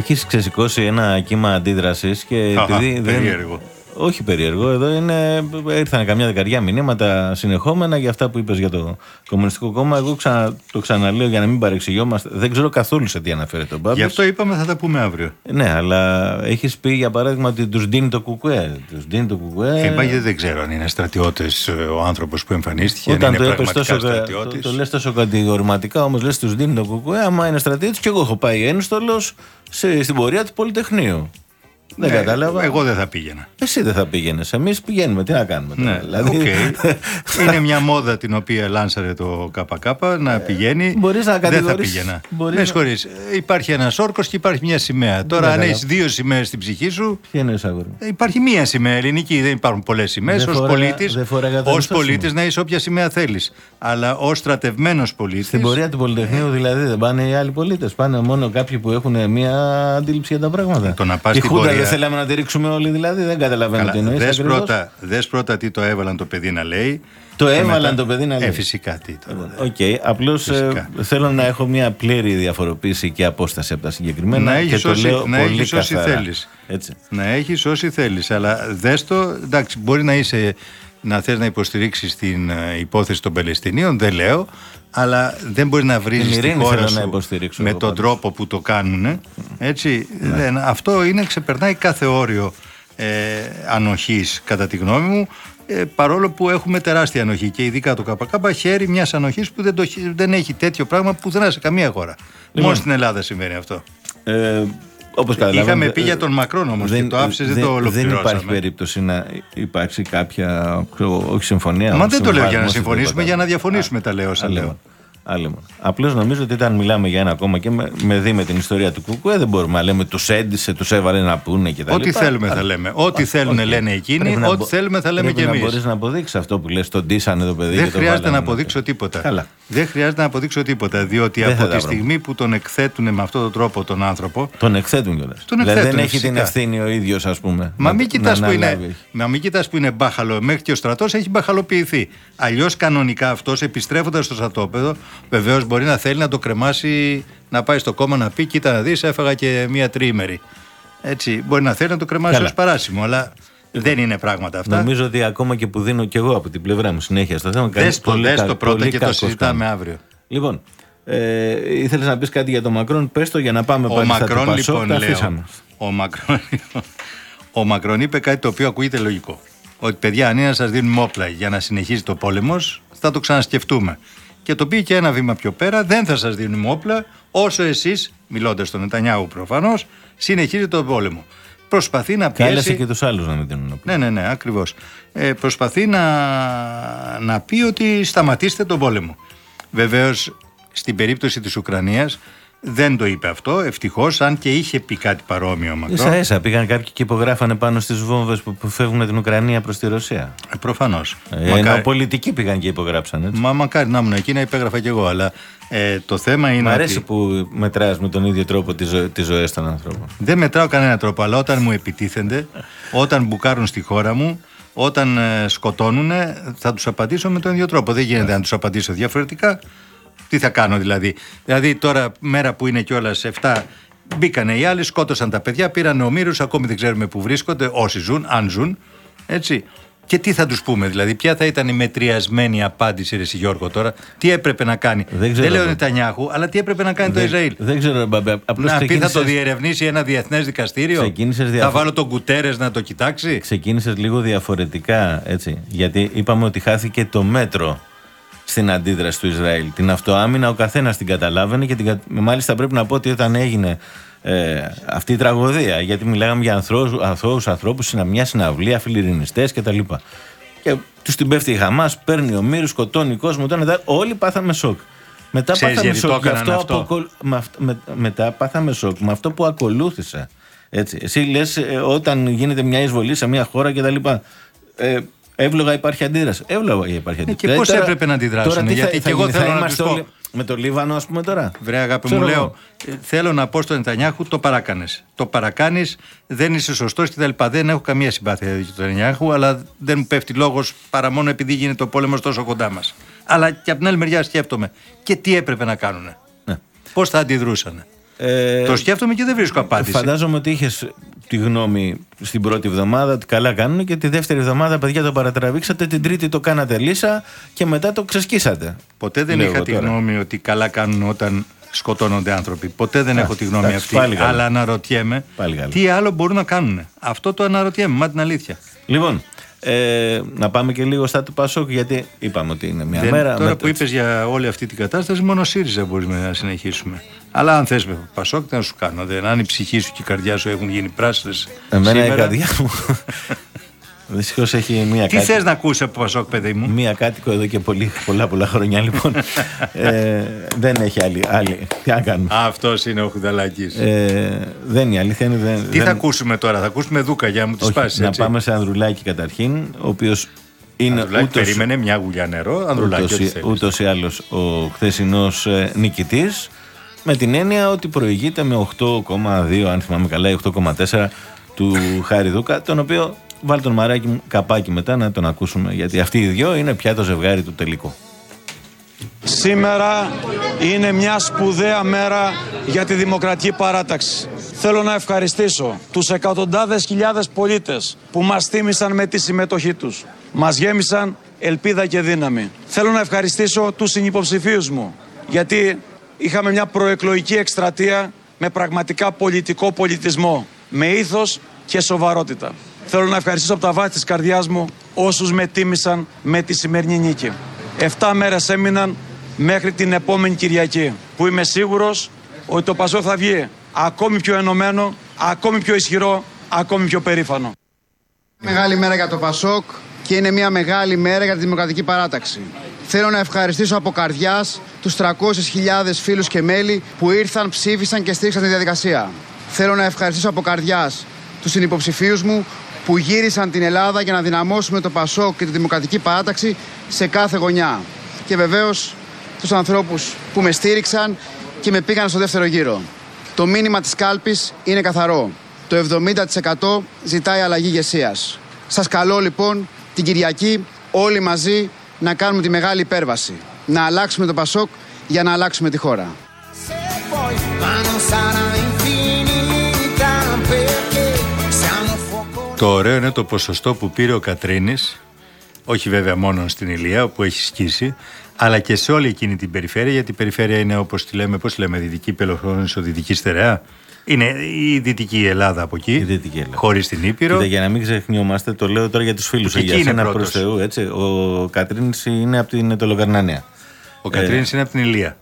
Έχεις ξεσηκώσει ένα κύμα αντίδρασης και Αχα, επειδή δεν. περίεργο. Όχι περίεργο, εδώ είναι, ήρθαν καμιά δεκαριά μηνύματα συνεχόμενα για αυτά που είπες για το Κομμουνιστικό Κόμμα. Εγώ ξα, το ξαναλέω για να μην παρεξηγιόμαστε. Δεν ξέρω καθόλου σε τι αναφέρεται ο Μπάμπης. Γι' αυτό είπαμε θα τα πούμε αύριο. Ναι, αλλά έχεις πει για παράδειγμα ότι τους δίνει το κουκουέ. Τους δίνει το κουκουέ. Ε, μα γιατί δεν ξέρω αν είναι στρατιώτε ο άνθρωπος που εμφανίστηκε, αν Όταν είναι το είπες πραγματικά τόσο, το, στρατιώτης. το, λες τόσο κατηγορηματικά, όμως λες τους δίνει το κουκουέ, άμα είναι στρατιώτης και εγώ έχω πάει ένστολος σε, στην πορεία του Πολυτεχνείου. Δεν Ναι, κατάλαβα. Εγώ δεν θα πήγαινα. Εσύ δεν θα πήγαινες. Εμείς πηγαίνουμε. Τι να κάνουμε τώρα. Ναι, δηλαδή, οκ. <laughs> είναι μια μόδα την οποία λάνσαρε το ΚΚΕ να πηγαίνει. Ε, μπορείς να Δεν θα κατηγορείς- πήγαινα. μπορείς Με να- συγχωρείς. Υπάρχει ένας όρκος και υπάρχει μια σημαία. Τώρα, αν κατάλαβα. έχεις δύο σημαίες στην ψυχή σου, Τι εννοείς αγόρι. μου; ε, υπάρχει μία σημαία ελληνική. Δεν υπάρχουν πολλές σημαίες. Δεν Ω φοράγα- πολίτη, δεν φοράγα το ως μισθό σου. πολίτης να είσαι όποια σημαία θέλεις. Αλλά ως στρατευμένος πολίτη. Στην πορεία του Πολυτεχνείου δηλαδή δεν πάνε οι άλλοι πολίτες. Πάνε μόνο κάποιοι που έχουν μια αντίληψη για τα πράγματα. Το να πας Η στην Χούντα πορεία- δεν θέλαμε να τη ρίξουμε όλοι δηλαδή, δεν καταλαβαίνω Καλά, τι εννοείς δες, ακριβώς. πρώτα, δες πρώτα τι το έβαλαν το παιδί να λέει. Το και έβαλαν μετά- το παιδί να λέει. Ε, φυσικά τι τώρα. Οκ, απλώς Φυσικά. θέλω να έχω μια πλήρη διαφοροποίηση και απόσταση από τα συγκεκριμένα Να και έχεις το όση- λέω να πολύ έχεις όση καθαρά. θέλεις. Έτσι. Να έχεις όσοι θέλεις. Αλλά δες το, εντάξει, μπορεί να είσαι να θες να υποστηρίξεις την ε, υπόθεση των Παλαιστινίων, δεν λέω, αλλά δεν μπορεί να βρεις Την τη ειρήνη χώρα θέλω να σου υποστηρίξω με εγώ τον πάντως. τρόπο που το κάνουν. Έτσι, Ναι. δεν, αυτό είναι, ξεπερνάει κάθε όριο ε, ανοχής κατά τη γνώμη μου ε, παρόλο που έχουμε τεράστια ανοχή και ειδικά το ΚΚ χέρι μιας ανοχής που δεν, το, έχει- δεν έχει τέτοιο πράγμα πουθενά σε καμία χώρα. Λοιπόν. Μόνο στην Ελλάδα συμβαίνει αυτό. Ε, όπως καταλαβαίνετε, Είχαμε πει για τον Μακρόν όμως και το άφησες, δεν το Δεν ολοκληρώσαμε. υπάρχει περίπτωση να υπάρξει κάποια ξέρω, όχι συμφωνία. Μα όχι δεν το λέω για να συμβιβασμός ή συμφωνήσουμε, τίποτα. για να διαφωνήσουμε τα λέω, σαν λέω. Απλώς νομίζω ότι όταν μιλάμε για ένα κόμμα και με, με δει με την ιστορία του Κουκουέ, δεν μπορούμε να λέμε τους έντυσε, τους έβαλε να πούνε κτλ. Ό,τι θέλουμε θα λέμε. Ό,τι θέλουν λένε εκείνοι, ό,τι θέλουμε θα λέμε και κι εμείς. εμείς. Δεν μπορείς να αποδείξεις αυτό που λες, τον ντύσανε το παιδί. Δεν και το χρειάζεται βάλανε να μέσα. αποδείξω τίποτα. Καλά. Δεν χρειάζεται να αποδείξω τίποτα. Διότι Δεν θα από τα τη βρούμε. στιγμή που τον εκθέτουν με αυτόν τον τρόπο τον άνθρωπο. Τον εκθέτουν κιόλας. Τον Δηλαδή εκθέτουν, δεν έχει φυσικά. την ευθύνη ο ίδιος, ας πούμε. Μα να- μην κοιτάς να που, είναι, αναλάβει. μα μην κοιτάς που είναι μπάχαλο. Μέχρι και ο στρατός έχει μπαχαλοποιηθεί. Αλλιώς κανονικά αυτός επιστρέφοντας στο στρατόπεδο, βεβαίως μπορεί να θέλει να το κρεμάσει, να πάει στο κόμμα να πει: Κοίτα να δεις, έφαγα και μία τρίμερη. Έτσι, μπορεί να θέλει να το κρεμάσει Καλά. ως παράσημο, αλλά δεν είναι πράγματα αυτά. Νομίζω ότι ακόμα και που δίνω κι εγώ από την πλευρά μου συνέχεια στο θέμα. κάνεις Δες το, πολύ δες κα- το πρώτα πολύ και το κακώς συζητάμε κάνεις. αύριο. Λοιπόν, ε, ήθελες να πεις κάτι για τον Μακρόν, πες το για να πάμε Ο πάλι στα του Μακρόν Πασόκ, λοιπόν τα λέω, αφήσαμε. ο Μακρόν, λοιπόν, ο Μακρόν είπε κάτι το οποίο ακούγεται λογικό. Ότι παιδιά αν είναι να σας δίνουμε όπλα για να συνεχίσει το πόλεμος θα το ξανασκεφτούμε. Και το πήγε και ένα βήμα πιο πέρα, δεν θα σας δίνουμε όπλα όσο εσείς, μιλώντας στον Νετανιάγου προφανώς, συνεχίζετε τον πόλεμο. Προσπαθεί να πιέσει... Κάλεσε και τους άλλους να μην δίνουν όπλα. Ναι, ναι, ναι, ακριβώς. Ε, προσπαθεί να, να πει ότι σταματήστε τον πόλεμο. Βεβαίως, στην περίπτωση της Ουκρανίας δεν το είπε αυτό. Ευτυχώς, αν και είχε πει κάτι παρόμοιο ο Μακρόν. Ίσα ίσα πήγαν κάποιοι και υπογράφανε πάνω στις βόμβες που, που φεύγουν την Ουκρανία προς τη Ρωσία. Προφανώς. Ε, ενώ πολιτικοί πήγαν και υπογράψαν. Έτσι. Μα μακάρι να ήμουν εκεί να υπέγραφα κι εγώ. Αλλά ε, το θέμα είναι. Μ' αρέσει ότι που μετράς με τον ίδιο τρόπο τις ζω, τις ζωές των ανθρώπων. Δεν μετράω κανένα τρόπο. Αλλά όταν μου επιτίθενται, όταν μπουκάρουν στη χώρα μου, όταν ε, σκοτώνουν, θα τους απαντήσω με τον ίδιο τρόπο. Δεν γίνεται να τους απαντήσω διαφορετικά. Τι θα κάνω δηλαδή; Δηλαδή τώρα, μέρα που είναι κιόλας 7, μπήκανε οι άλλοι, σκότωσαν τα παιδιά, πήραν ομήρους, ακόμη δεν ξέρουμε πού βρίσκονται, όσοι ζουν, αν ζουν. Έτσι. Και τι θα τους πούμε, δηλαδή, ποια θα ήταν η μετριασμένη απάντηση, Ρε Γιώργο, τώρα, τι έπρεπε να κάνει; Δεν ξέρω λέω εγώ. Νετανιάχου, αλλά τι έπρεπε να κάνει το Δεν- Ισραήλ; Δεν ξέρω, Μπαμπέ. Απλώς Να πει θα το ξεκίνησες- διερευνήσει ένα διεθνές δικαστήριο; Ξεκίνησες Θα διαφο- βάλω τον Κουτέρες να το κοιτάξει; ξεκίνησες λίγο διαφορετικά, έτσι. Γιατί είπαμε ότι χάθηκε το μέτρο στην αντίδραση του Ισραήλ. Την αυτοάμυνα ο καθένας την καταλάβαινε και την, κα- μάλιστα πρέπει να πω ότι όταν έγινε ε, αυτή η τραγωδία, γιατί μιλάγαμε για ανθρώπους, αθώους ανθρώπους, συνα, μια συναυλία, φιλιρινιστές κτλ. Και τους την πέφτει η Χαμάς, παίρνει ο Μύρους, σκοτώνει κόσμο, το ένα, το άλλο. όλοι πάθαμε σοκ. Μετά Ξέρεις πάθαμε γιατί το σοκ. γι' έκαναν αυτό; αποκολ- με αυ- με- μετά πάθαμε σοκ με αυτό που ακολούθησε. Έτσι. Εσύ λες, όταν γίνεται μια εισβολή σε μια χώρα κτλ. Ε, εύλογα υπάρχει αντίδραση. Εύλογα υπάρχει αντίδραση. και Δηλαδή, πώς τώρα- έπρεπε να αντιδράσουν, τώρα τι γιατί θα, και εγώ γίνει, θέλω θα να είμαστε τους πω. όλοι Με το Λίβανο, ας πούμε τώρα; Βρε αγάπη Ξέρω μου, εγώ. λέω, ε, θέλω να πω στον Νετανιάχου το παράκανε. Το παρακάνεις, δεν είσαι σωστός κτλ. Δεν έχω καμία συμπάθεια για τον Νετανιάχου, αλλά δεν μου πέφτει λόγος παρά μόνο επειδή γίνεται ο πόλεμος τόσο κοντά μας. Αλλά και από την άλλη μεριά σκέφτομαι και τι έπρεπε να κάνουν. Ναι. Πώς θα αντιδρούσαν. Ε, Το σκέφτομαι και δεν βρίσκω απάντηση. Φαντάζομαι ότι είχες τη γνώμη στην πρώτη εβδομάδα ότι καλά κάνουν και τη δεύτερη εβδομάδα, παιδιά, το παρατραβήξατε. Την τρίτη το κάνατε λύσα και μετά το ξεσκίσατε. Ποτέ δεν Λέω είχα εγώ τη τώρα. γνώμη ότι καλά κάνουν όταν σκοτώνονται άνθρωποι. Ποτέ δεν Α, έχω τη γνώμη εντάξει, αυτή. πάλι καλά. Αλλά αναρωτιέμαι Πάλι καλά. τι άλλο μπορούν να κάνουν. Αυτό το αναρωτιέμαι, μα την αλήθεια. Λοιπόν, ε, να πάμε και λίγο στα του Πασόκ, γιατί είπαμε ότι είναι μια Δεν- μέρα. τώρα με- που είπες για όλη αυτή την κατάσταση, μόνο ΣΥΡΙΖΑ μπορούμε να συνεχίσουμε. Αλλά αν θες με Πασόκ, τι να σου κάνω. Δεν, αν η ψυχή σου και η καρδιά σου έχουν γίνει πράσινες. Εμένα η καρδιά μου. <laughs> Δυστυχώς έχει μία Τι κάτοικο. θες να ακούσει από Πασόκ, παιδί μου; Μία κάτοικο εδώ και πολύ, πολλά πολλά χρόνια λοιπόν. <laughs> ε, δεν έχει άλλη. άλλη. Τι να κάνουμε; Αυτός είναι ο Χουδαλάκης. Ε, δεν είναι η αλήθεια. Είναι, δεν, Τι δεν- θα ακούσουμε τώρα, θα ακούσουμε Δούκα για να μου τη όχι, σπάσεις. να πάμε σε Ανδρουλάκη καταρχήν, ο οποίος είναι Ανδρουλάκη, ούτως, περίμενε μια γουλιά νερό. Ανδρουλάκη, ούτως, ό,τι ή- θέλεις. ούτως ή άλλως ο χθεσινός ε, νικητής με την έννοια ότι προηγείται με 8,2 αν θυμάμαι καλά ή 8,4 του Χάρη Δούκα, τον οποίο βάλει τον μαράκι μου καπάκι μετά να τον ακούσουμε. Γιατί αυτοί οι δυο είναι πια το ζευγάρι του τελικού. Σήμερα είναι μια σπουδαία μέρα για τη Δημοκρατική Παράταξη. Θέλω να ευχαριστήσω τους εκατοντάδες χιλιάδες πολίτες που μας τίμησαν με τη συμμετοχή τους. Μας γέμισαν ελπίδα και δύναμη. Θέλω να ευχαριστήσω τους συνυποψηφίους μου γιατί είχαμε μια προεκλογική εκστρατεία με πραγματικά πολιτικό πολιτισμό, με ήθος και σοβαρότητα. Θέλω να ευχαριστήσω από τα βάθη της καρδιάς μου όσους με τίμησαν με τη σημερινή νίκη. Εφτά μέρες έμειναν μέχρι την επόμενη Κυριακή που είμαι σίγουρος ότι το Πασό θα βγει ακόμη πιο ενωμένο, ακόμη πιο ισχυρό, ακόμη πιο περήφανο. Μεγάλη μέρα για το Πασόκ και είναι μια μεγάλη μέρα για τη Δημοκρατική Παράταξη. Θέλω να ευχαριστήσω από καρδιάς τους 300.000 φίλους και μέλη που ήρθαν, ψήφισαν και στήριξαν τη διαδικασία. Θέλω να ευχαριστήσω από καρδιάς τους συνυποψηφίου μου που γύρισαν την Ελλάδα για να δυναμώσουμε το Πασόκ και τη Δημοκρατική Παράταξη σε κάθε γωνιά. Και βεβαίως τους ανθρώπους που με στήριξαν και με πήγαν στο δεύτερο γύρο. Το μήνυμα της κάλπης είναι καθαρό. Το 70% ζητάει αλλαγή ηγεσίας. Σας καλώ λοιπόν την Κυριακή όλοι μαζί να κάνουμε τη μεγάλη υπέρβαση. Να αλλάξουμε το Πασόκ για να αλλάξουμε τη χώρα. Το ωραίο είναι το ποσοστό που πήρε ο Κατρίνης, όχι βέβαια μόνο στην Ηλία όπου έχει σκίσει, αλλά και σε όλη εκείνη την περιφέρεια, γιατί η περιφέρεια είναι όπως τη λέμε, πώς τη λέμε, Δυτική Πελοπόννησο, Δυτική Στερεά. Είναι η Δυτική Ελλάδα από εκεί, χωρίς την Ήπειρο. Κοίτα, για να μην ξεχνιόμαστε, το λέω τώρα για τους φίλους. Εκεί Για είναι σένα πρώτος. προς Θεού, έτσι. Ο Κατρίνης είναι από την Αιτωλοακαρνανία. Ο Κατρίνης είναι από την Ηλεία.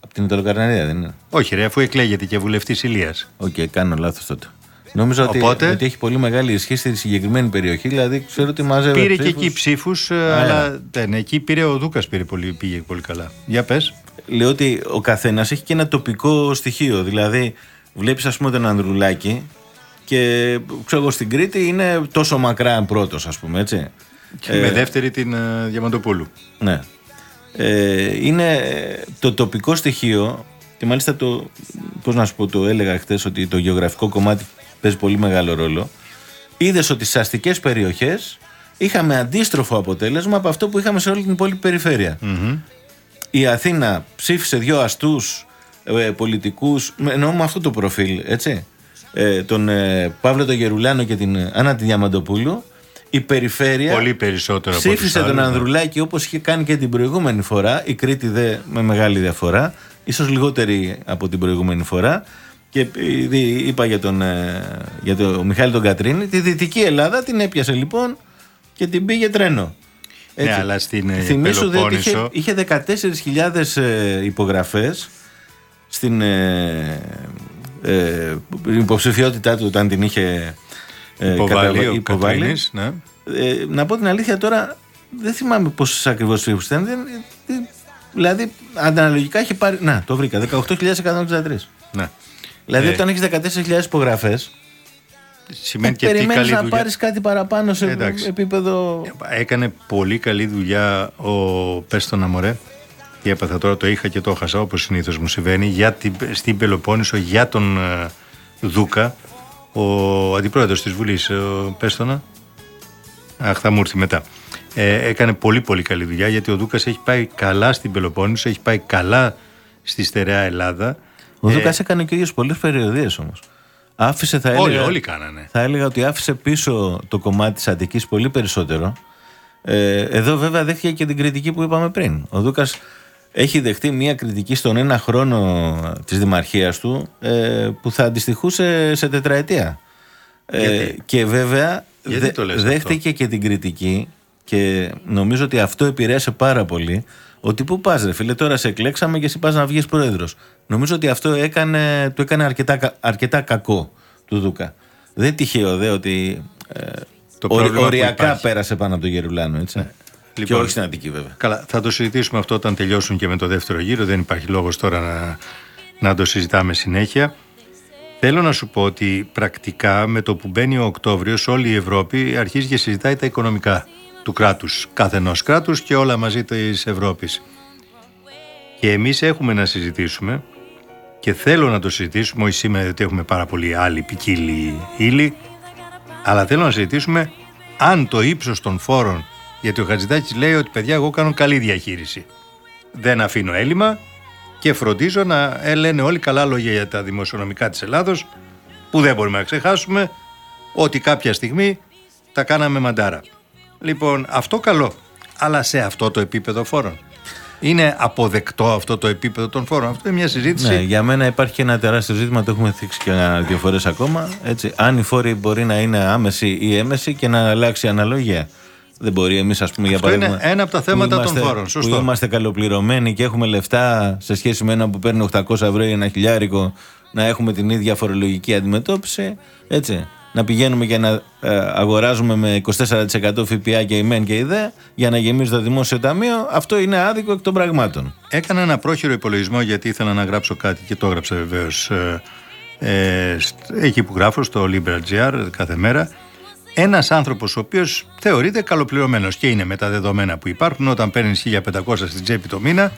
Από την Αιτωλοακαρνανία δεν είναι; Όχι, ρε, αφού εκλέγεται και βουλευτής Ηλείας. Οκ, κάνω λάθος τότε. Νόμιζα ότι, Οπότε- ότι έχει πολύ μεγάλη ισχύ στη συγκεκριμένη περιοχή, δηλαδή ξέρω ότι μαζεύει. Πήρε και εκεί ψήφους, Α, αλλά δεν, εκεί πήρε ο Δούκας πήγε πολύ καλά. Για πες. Λέω ότι ο καθένας έχει και ένα τοπικό στοιχείο. Δηλαδή, βλέπεις, ας πούμε, τον Ανδρουλάκη και ξέρω εγώ στην Κρήτη είναι τόσο μακρά πρώτος, ας πούμε, έτσι. Και Ε, με δεύτερη την ε, Διαμαντοπούλου. Ναι. Ε, είναι ε, το τοπικό στοιχείο και μάλιστα το, πώς να σου πω, το έλεγα χθες ότι το γεωγραφικό κομμάτι παίζει πολύ μεγάλο ρόλο. Είδες ότι στις αστικές περιοχές είχαμε αντίστροφο αποτέλεσμα από αυτό που είχαμε σε όλη την υπόλοιπη περιφέρεια. Η Αθήνα ψήφισε δύο αστούς ε, πολιτικούς, με- εννοώ με αυτό το προφίλ, έτσι. Ε, τον ε, Παύλο τον Γερουλάνο και την ε, Άννα τη Διαμαντοπούλου. Η περιφέρεια Πολύ περισσότερο από ψήφισε τους τον άλλους, ναι. Ανδρουλάκη όπως είχε κάνει και την προηγούμενη φορά. Η Κρήτη δε με μεγάλη διαφορά. Ίσως λιγότερη από την προηγούμενη φορά. Και επειδή είπα για τον, ε, για τον Μιχάλη τον Κατρίνη, τη Δυτική Ελλάδα την έπιασε λοιπόν και την πήγε τρένο. Ναι, αλλά στην, ε, Θυμήσου δε ότι είχε, Πελοπόννησο- είχε 14.000 ε, υπογραφές στην ε, ε, υποψηφιότητά του όταν την είχε ε, Υποβάλει καταβα- ο υποβάλει. Κατρίνης, ναι. Ε, να πω την αλήθεια τώρα, δεν θυμάμαι πόσες ακριβώς ψήφους ήταν. Δεν, ε, δηλαδή, αναλογικά έχει πάρει. Να, το βρήκα. 18.163. Ναι. Δηλαδή, Ε, όταν έχεις 14.000 υπογραφές. Σημαίνει και τι περιμένεις καλή να δουλειά. πάρεις κάτι παραπάνω σε Εντάξει. επίπεδο. Έκανε πολύ καλή δουλειά ο Πέστονα Μωρέ. Τι έπαθα τώρα, το είχα και το έχασα όπως συνήθως μου συμβαίνει για την, στην Πελοπόννησο για τον ε, Δούκα ο αντιπρόεδρος της Βουλής ο Πέστονα αχ θα μου έρθει μετά ε, έκανε πολύ πολύ καλή δουλειά γιατί ο Δούκας έχει πάει καλά στην Πελοπόννησο έχει πάει καλά στη στερεά Ελλάδα Ο Ε, Δούκας έκανε και ο ίδιο πολλές περιοδίες όμως. Άφησε, θα Όλοι- έλεγα, όλοι κάνανε. Θα έλεγα ότι άφησε πίσω το κομμάτι της Αττικής πολύ περισσότερο. Ε, εδώ βέβαια δέχτηκε και την κριτική που είπαμε πριν. Ο Δούκας έχει δεχτεί μια κριτική στον ένα χρόνο της δημαρχίας του ε, που θα αντιστοιχούσε σε τετραετία. Ε, Γιατί; και βέβαια Γιατί δε- το λες δέχτηκε και την κριτική και νομίζω ότι αυτό επηρέασε πάρα πολύ ότι πού πας ρε φίλε τώρα σε εκλέξαμε και εσύ πας να βγεις πρόεδρος νομίζω ότι αυτό έκανε, του έκανε αρκετά, κα- αρκετά κακό του Δούκα δεν είναι τυχαίο δε ότι ε, Το ορι- πρόβλημα που οριακά υπάρχει. πέρασε πάνω από τον Γερουλάνο έτσι. και Λοιπόν, όχι στην Αττική βέβαια Καλά, θα το συζητήσουμε αυτό όταν τελειώσουν και με το δεύτερο γύρο. Δεν υπάρχει λόγος τώρα να, να το συζητάμε συνέχεια. Θέλω να σου πω ότι πρακτικά με το που μπαίνει ο Οκτώβριος όλη η Ευρώπη αρχίζει και συζητάει τα οικονομικά του κράτους, κάθε ενός κράτους και όλα μαζί της Ευρώπης. Και εμείς έχουμε να συζητήσουμε και θέλω να το συζητήσουμε, όχι σήμερα γιατί έχουμε πάρα πολύ άλλη ποικίλη ύλη, Αλλά θέλω να συζητήσουμε αν το ύψος των φόρων, γιατί ο Χατζηδάκης λέει ότι παιδιά εγώ κάνω καλή διαχείριση. Δεν αφήνω έλλειμμα και φροντίζω να ε, λένε όλοι καλά λόγια για τα δημοσιονομικά της Ελλάδος που δεν μπορούμε να ξεχάσουμε ότι κάποια στιγμή τα κάναμε μαντάρα. Λοιπόν, αυτό καλό, αλλά σε αυτό το επίπεδο φόρων. Είναι αποδεκτό αυτό το επίπεδο των φόρων. Αυτό είναι μια συζήτηση. Ναι, για μένα υπάρχει και ένα τεράστιο ζήτημα, το έχουμε θίξει και ένα- δύο φορές ακόμα. Έτσι, αν οι φόροι μπορεί να είναι άμεση ή έμεση και να αλλάξει η αναλογία. Δεν μπορεί εμείς, ας πούμε, για Αυτό είναι παράδειγμα. ένα από τα που θέματα των είμαστε- φόρων, σωστό. Που είμαστε καλοπληρωμένοι και έχουμε λεφτά σε σχέση με έναν που παίρνει 800 ευρώ ή ένα χιλιάρικο να έχουμε την ίδια φορολογική αντιμετώπιση. Έτσι. Να πηγαίνουμε και να ε, αγοράζουμε με 24% ΦΠΑ και η ΜΕΝ και η ΔΕ για να γεμίζει το δημόσιο ταμείο. Αυτό είναι άδικο εκ των πραγμάτων. Έκανα ένα πρόχειρο υπολογισμό γιατί ήθελα να γράψω κάτι και το έγραψα βεβαίως. Ε, ε, στ- εκεί που γράφω στο Liberal.gr κάθε μέρα. Ένας άνθρωπος ο οποίος θεωρείται καλοπληρωμένος και είναι με τα δεδομένα που υπάρχουν. Όταν παίρνεις 1500 στην τσέπη το μήνα,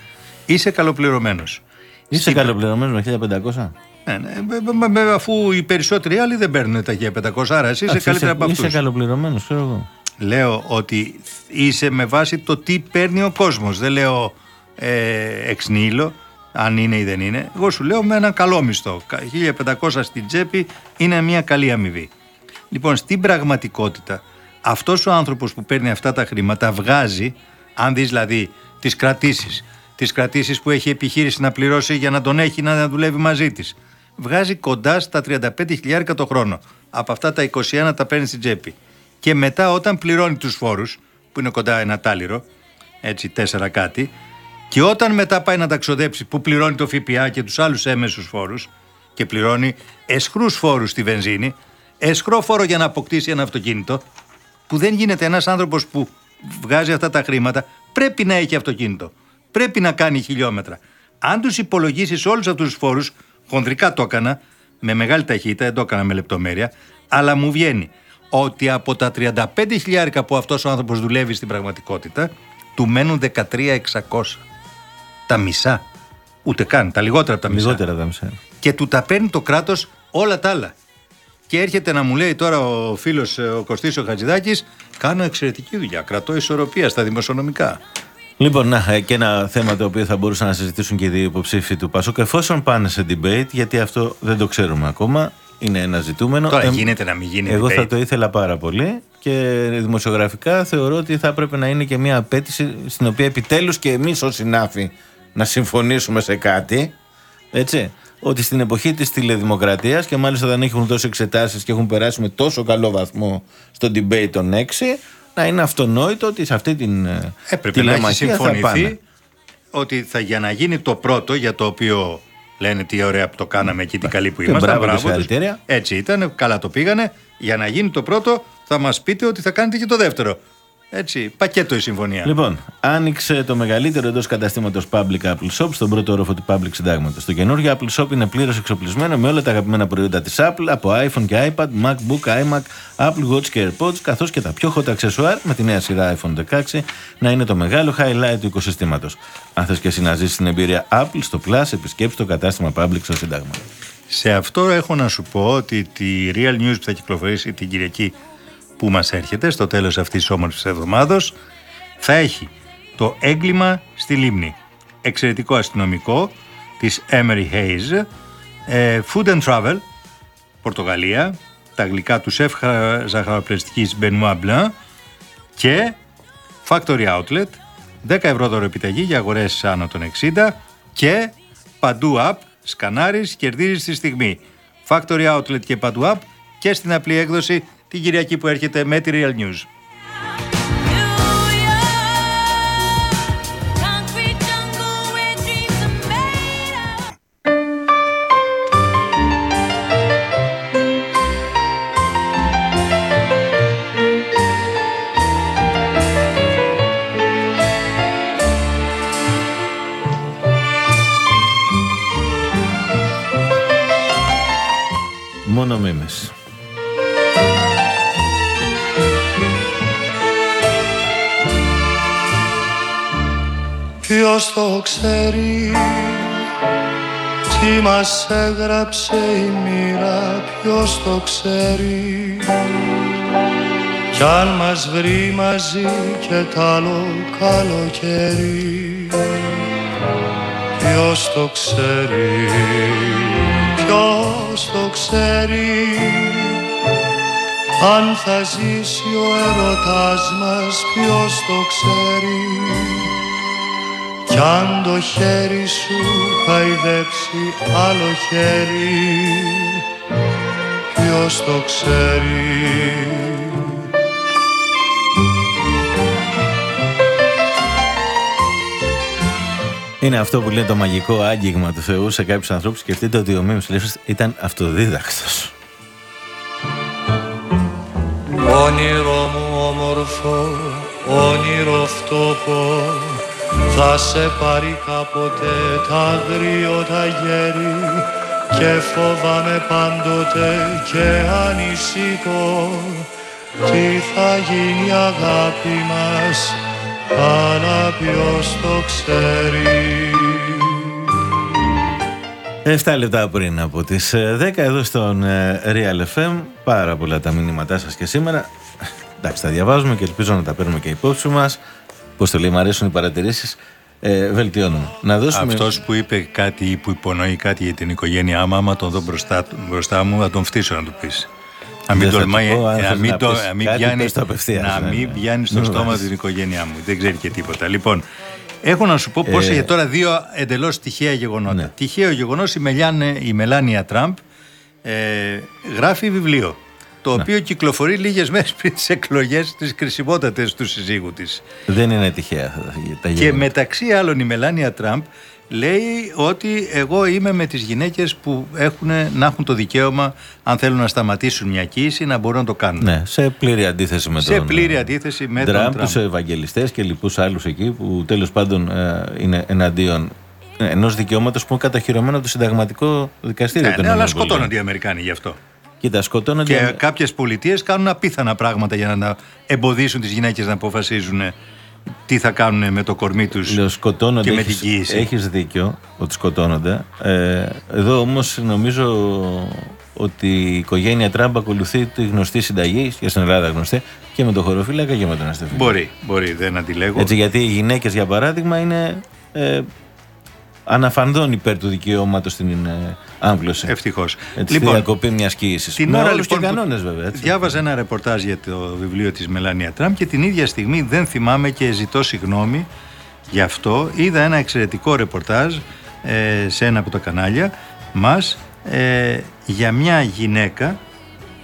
είσαι καλοπληρωμένος. Είσαι καλοπληρωμένος με 1500. Ναι, ναι, με- με- με- αφού οι περισσότεροι άλλοι δεν παίρνουν τα 1500, άρα εσύ είσαι Εντάξει, καλύτερα από Είσαι αυτούς. καλοπληρωμένος, ξέρω εγώ. Λέω ότι είσαι με βάση το τι παίρνει ο κόσμος. Δεν λέω ε, εξνήλω, αν είναι ή δεν είναι. Εγώ σου λέω με ένα καλό μισθό. Κα- 1500 στην τσέπη είναι μια καλή αμοιβή. Λοιπόν, στην πραγματικότητα, αυτός ο άνθρωπος που παίρνει αυτά τα χρήματα βγάζει, αν δεις δηλαδή τις κρατήσεις, τις κρατήσεις που έχει επιχείρηση να πληρώσει για να τον έχει να δουλεύει μαζί της, βγάζει κοντά στα 35.000 το χρόνο. Από αυτά τα 21 τα παίρνει στην τσέπη. Και μετά όταν πληρώνει τους φόρους, που είναι κοντά ένα τάλιρο, έτσι τέσσερα κάτι, και όταν μετά πάει να τα ξοδέψει που πληρώνει το ΦΠΑ και τους άλλους έμεσους φόρους και πληρώνει εσχρούς φόρους στη βενζίνη, εσχρό φόρο για να αποκτήσει ένα αυτοκίνητο, που δεν γίνεται ένας άνθρωπος που βγάζει αυτά τα χρήματα, πρέπει να έχει αυτοκίνητο. Πρέπει να κάνει χιλιόμετρα. Αν τους υπολογίσεις όλους αυτούς τους φόρους, χονδρικά το έκανα, με μεγάλη ταχύτητα, δεν το έκανα με λεπτομέρεια, αλλά μου βγαίνει ότι από τα 35 χιλιάρικα που αυτός ο άνθρωπος δουλεύει στην πραγματικότητα, του μένουν 13.600. Τα μισά. Ούτε καν, τα λιγότερα από τα μισά. Λιγότερα τα μισά. Και του τα παίρνει το κράτος όλα τα άλλα. Και έρχεται να μου λέει τώρα ο φίλος ε, ο Κωστής ο Χατζηδάκης κάνω εξαιρετική δουλειά, κρατώ ισορροπία στα δημοσιονομικά. Λοιπόν, να, ε, και ένα θέμα το οποίο θα μπορούσαν να συζητήσουν και οι δύο υποψήφοι του Πασόκ, εφόσον πάνε σε debate, γιατί αυτό δεν το ξέρουμε ακόμα, είναι ένα ζητούμενο. Τώρα Εμ, γίνεται να μην γίνει Εγώ debate. θα το ήθελα πάρα πολύ και δημοσιογραφικά θεωρώ ότι θα έπρεπε να είναι και μια απέτηση στην οποία επιτέλους και εμείς ως συνάφοι να συμφωνήσουμε σε κάτι. Έτσι. Ότι στην εποχή της τηλεδημοκρατίας και μάλιστα όταν έχουν δώσει εξετάσεις και έχουν περάσει με τόσο καλό βαθμό στο debate των 6 να είναι αυτονόητο ότι σε αυτή την ε, Έπρεπε να έχει τηλεμαχία θα συμφωνηθεί πάνε. ότι θα, για να γίνει το πρώτο για το οποίο λένε τι ωραία που το κάναμε εκεί, τι καλή που Και ήμασταν. μπράβο και τους. συγχαρητήρια. Έτσι ήταν, καλά το πήγανε. Για να γίνει το πρώτο θα μας πείτε ότι θα κάνετε και το δεύτερο. Έτσι, πακέτο η συμφωνία. Λοιπόν, άνοιξε το μεγαλύτερο εντός καταστήματος Public Apple Shop στον πρώτο όροφο του Public Συντάγματος. Το καινούργιο Apple Shop είναι πλήρως εξοπλισμένο με όλα τα αγαπημένα προϊόντα της Apple από iPhone και iPad, MacBook, iMac, Apple Watch και AirPods, καθώς και τα πιο hot αξεσουάρ με τη νέα σειρά iPhone 16 να είναι το μεγάλο highlight του οικοσυστήματος. Αν θες και εσύ να ζήσεις την εμπειρία Apple στο Plus, επισκέψει το κατάστημα Public στο Σύνταγμα. Σε αυτό έχω να σου πω ότι τη Real News που θα κυκλοφορήσει την Κυριακή που μας έρχεται στο τέλος αυτής της όμορφης εβδομάδος θα έχει το έγκλημα στη Λίμνη. Εξαιρετικό αστυνομικό της Emery Hayes, ε, Food and Travel, Πορτογαλία, τα γλυκά τους σεφ χα- ζαχαροπλαστικής Benoit Blanc και Factory Outlet, 10 ευρώ δώρο επιταγή για αγορές άνω των 60 και παντού app, σκανάρεις, κερδίζεις τη στιγμή. Factory Outlet και παντού app και στην απλή έκδοση την Κυριακή που έρχεται με τη Real News. Ποιος το ξέρει Τι μας έγραψε η μοίρα Ποιος το ξέρει. Κι αν μας βρει μαζί και τ' άλλο καλοκαίρι Ποιος το ξέρει, ποιος το ξέρει. Αν θα ζήσει ο έρωτας μας ποιος το ξέρει κι αν το χέρι σου χαϊδέψει άλλο χέρι ποιος το ξέρει; Είναι αυτό που λέει το μαγικό άγγιγμα του Θεού σε κάποιους ανθρώπους. Σκεφτείτε ότι ο Μίμης Λέσος ήταν αυτοδίδακτος. Όνειρο μου όμορφο, όνειρο φτωχό Θα σε πάρει κάποτε τ' αγριότα γέρι Και φοβάμαι πάντοτε και ανησυχώ. Τι θα γίνει η αγάπη μας, αλλά ποιος το ξέρει. 7 λεπτά πριν από τις ε, 10 εδώ στον ε, Real FM πάρα πολλά τα μηνύματά σας και σήμερα. Εντάξει τα διαβάζουμε και ελπίζω να τα παίρνουμε και υπόψη μας πως το λέει μου αρέσουν οι παρατηρήσεις ε, βελτιώνουμε να δώσουμε... Αυτός που είπε κάτι ή που υπονοεί κάτι για την οικογένειά μου άμα τον δω μπροστά, μπροστά μου θα τον φτύσω να του πεις να μην, Δεν θα τολμάει, του πω, αν να θες μην, να το, πεις να μην κάτι, πιάνει, πες το απευθείας, να ναι, μην ναι. πιάνει στο Μην στόμα βάζεις. την οικογένειά μου. Δεν ξέρει και τίποτα. Λοιπόν, έχω να σου πω πώς Ε, για τώρα δύο εντελώς τυχαία γεγονότα. Ναι. Τυχαίο γεγονός η, Μελιάνε, η Μελάνια Τραμπ ε, γράφει βιβλίο το Ναι. οποίο κυκλοφορεί λίγες μέρες πριν τις εκλογές τις κρισιμότατες του συζύγου της. δεν είναι τυχαία αυτά τα- τα Και γεγονότα. μεταξύ άλλων η Μελάνια Τραμπ λέει ότι εγώ είμαι με τις γυναίκες που έχουν, να έχουν το δικαίωμα αν θέλουν να σταματήσουν μια κοίηση να μπορούν να το κάνουν. ναι, σε πλήρη αντίθεση με Σε τον πλήρη αντίθεση με τον Τραμπ, Τραμπ. τους Ευαγγελιστές και λοιπούς άλλους εκεί που τέλος πάντων ε, είναι εναντίον ενός δικαιώματος που είναι καταχυρωμένο από το συνταγματικό δικαστήριο. Ναι, των ναι, αλλά ΗΠΑ. σκοτώνονται οι Αμερικάνοι γι' αυτό. Κοίτα, σκοτώνονται. Και κάποιες πολιτείες κάνουν απίθανα πράγματα για να εμποδίσουν τις γυναίκες να αποφασίζουν τι θα κάνουν με το κορμί τους Λέω, σκοτώνονται. και με έχεις, την κοίηση. έχεις δίκιο ότι σκοτώνονται. Ε, εδώ όμως νομίζω ότι η οικογένεια Τραμπ ακολουθεί τη γνωστή συνταγή, και στην Ελλάδα γνωστή, και με το χωροφύλακα και με τον αστεφίλακα. Μπορεί, μπορεί, δεν αντιλέγω. Έτσι, γιατί οι γυναίκες για παράδειγμα είναι ε, αναφανδόν υπέρ του δικαιώματος στην ε, άμβλωση. Ευτυχώ. Έτσι, λοιπόν, διακοπή μιας κοίησης. Την με ώρα όρους λοιπόν και που κανόνες βέβαια. Έτσι. Διάβαζα ένα ρεπορτάζ για το βιβλίο της Μελάνια Τραμπ και την ίδια στιγμή δεν θυμάμαι και ζητώ συγγνώμη γι' αυτό. Είδα ένα εξαιρετικό ρεπορτάζ ε, σε ένα από τα κανάλια μας ε, για μια γυναίκα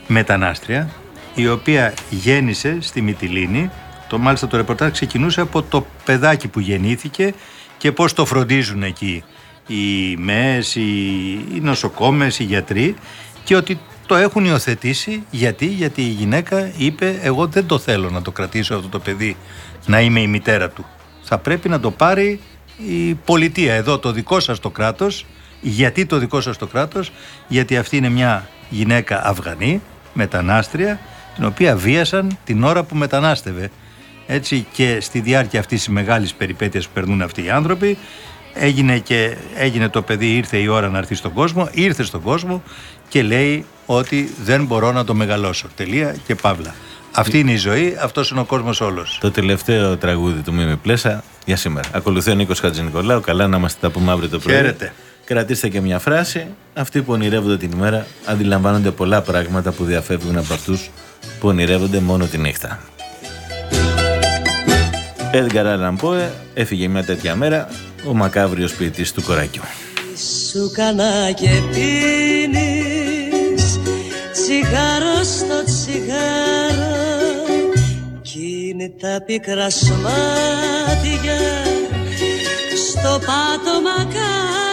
μετανάστρια η οποία γέννησε στη Μυτιλίνη το μάλιστα το ρεπορτάζ ξεκινούσε από το παιδάκι που γεννήθηκε και πώς το φροντίζουν εκεί οι ΜΕΕΣ, οι, οι νοσοκόμες, οι γιατροί και ότι το έχουν υιοθετήσει. Γιατί, γιατί η γυναίκα είπε εγώ δεν το θέλω να το κρατήσω αυτό το παιδί να είμαι η μητέρα του θα πρέπει να το πάρει η πολιτεία εδώ το δικό σας το κράτος. Γιατί το δικό σας το κράτος; Γιατί αυτή είναι μια γυναίκα Αφγανή μετανάστρια την οποία βίασαν την ώρα που μετανάστευε. Έτσι και στη διάρκεια αυτής της μεγάλης περιπέτειας που περνούν αυτοί οι άνθρωποι έγινε, και, έγινε το παιδί ήρθε η ώρα να έρθει στον κόσμο ήρθε στον κόσμο και λέει ότι δεν μπορώ να το μεγαλώσω τελεία και παύλα αυτή είναι η ζωή, αυτός είναι ο κόσμος όλος Το τελευταίο τραγούδι του Μίμη Πλέσα για σήμερα. Ακολουθεί ο Νίκος Χατζηνικολάου. Καλά να είμαστε τα πούμε αύριο το πρωί. Χαίρετε. Κρατήστε και μια φράση. Αυτοί που ονειρεύονται την ημέρα αντιλαμβάνονται πολλά πράγματα που διαφεύγουν από αυτούς που ονειρεύονται μόνο τη νύχτα. Edgar Allan Poe έφυγε μια τέτοια μέρα ο μακάβριος ποιητής του κοράκιου. Σου κανά και πίνεις τσιγάρο στο τσιγάρο κι είναι τα πικρά σμάτια στο πάτωμα κάτω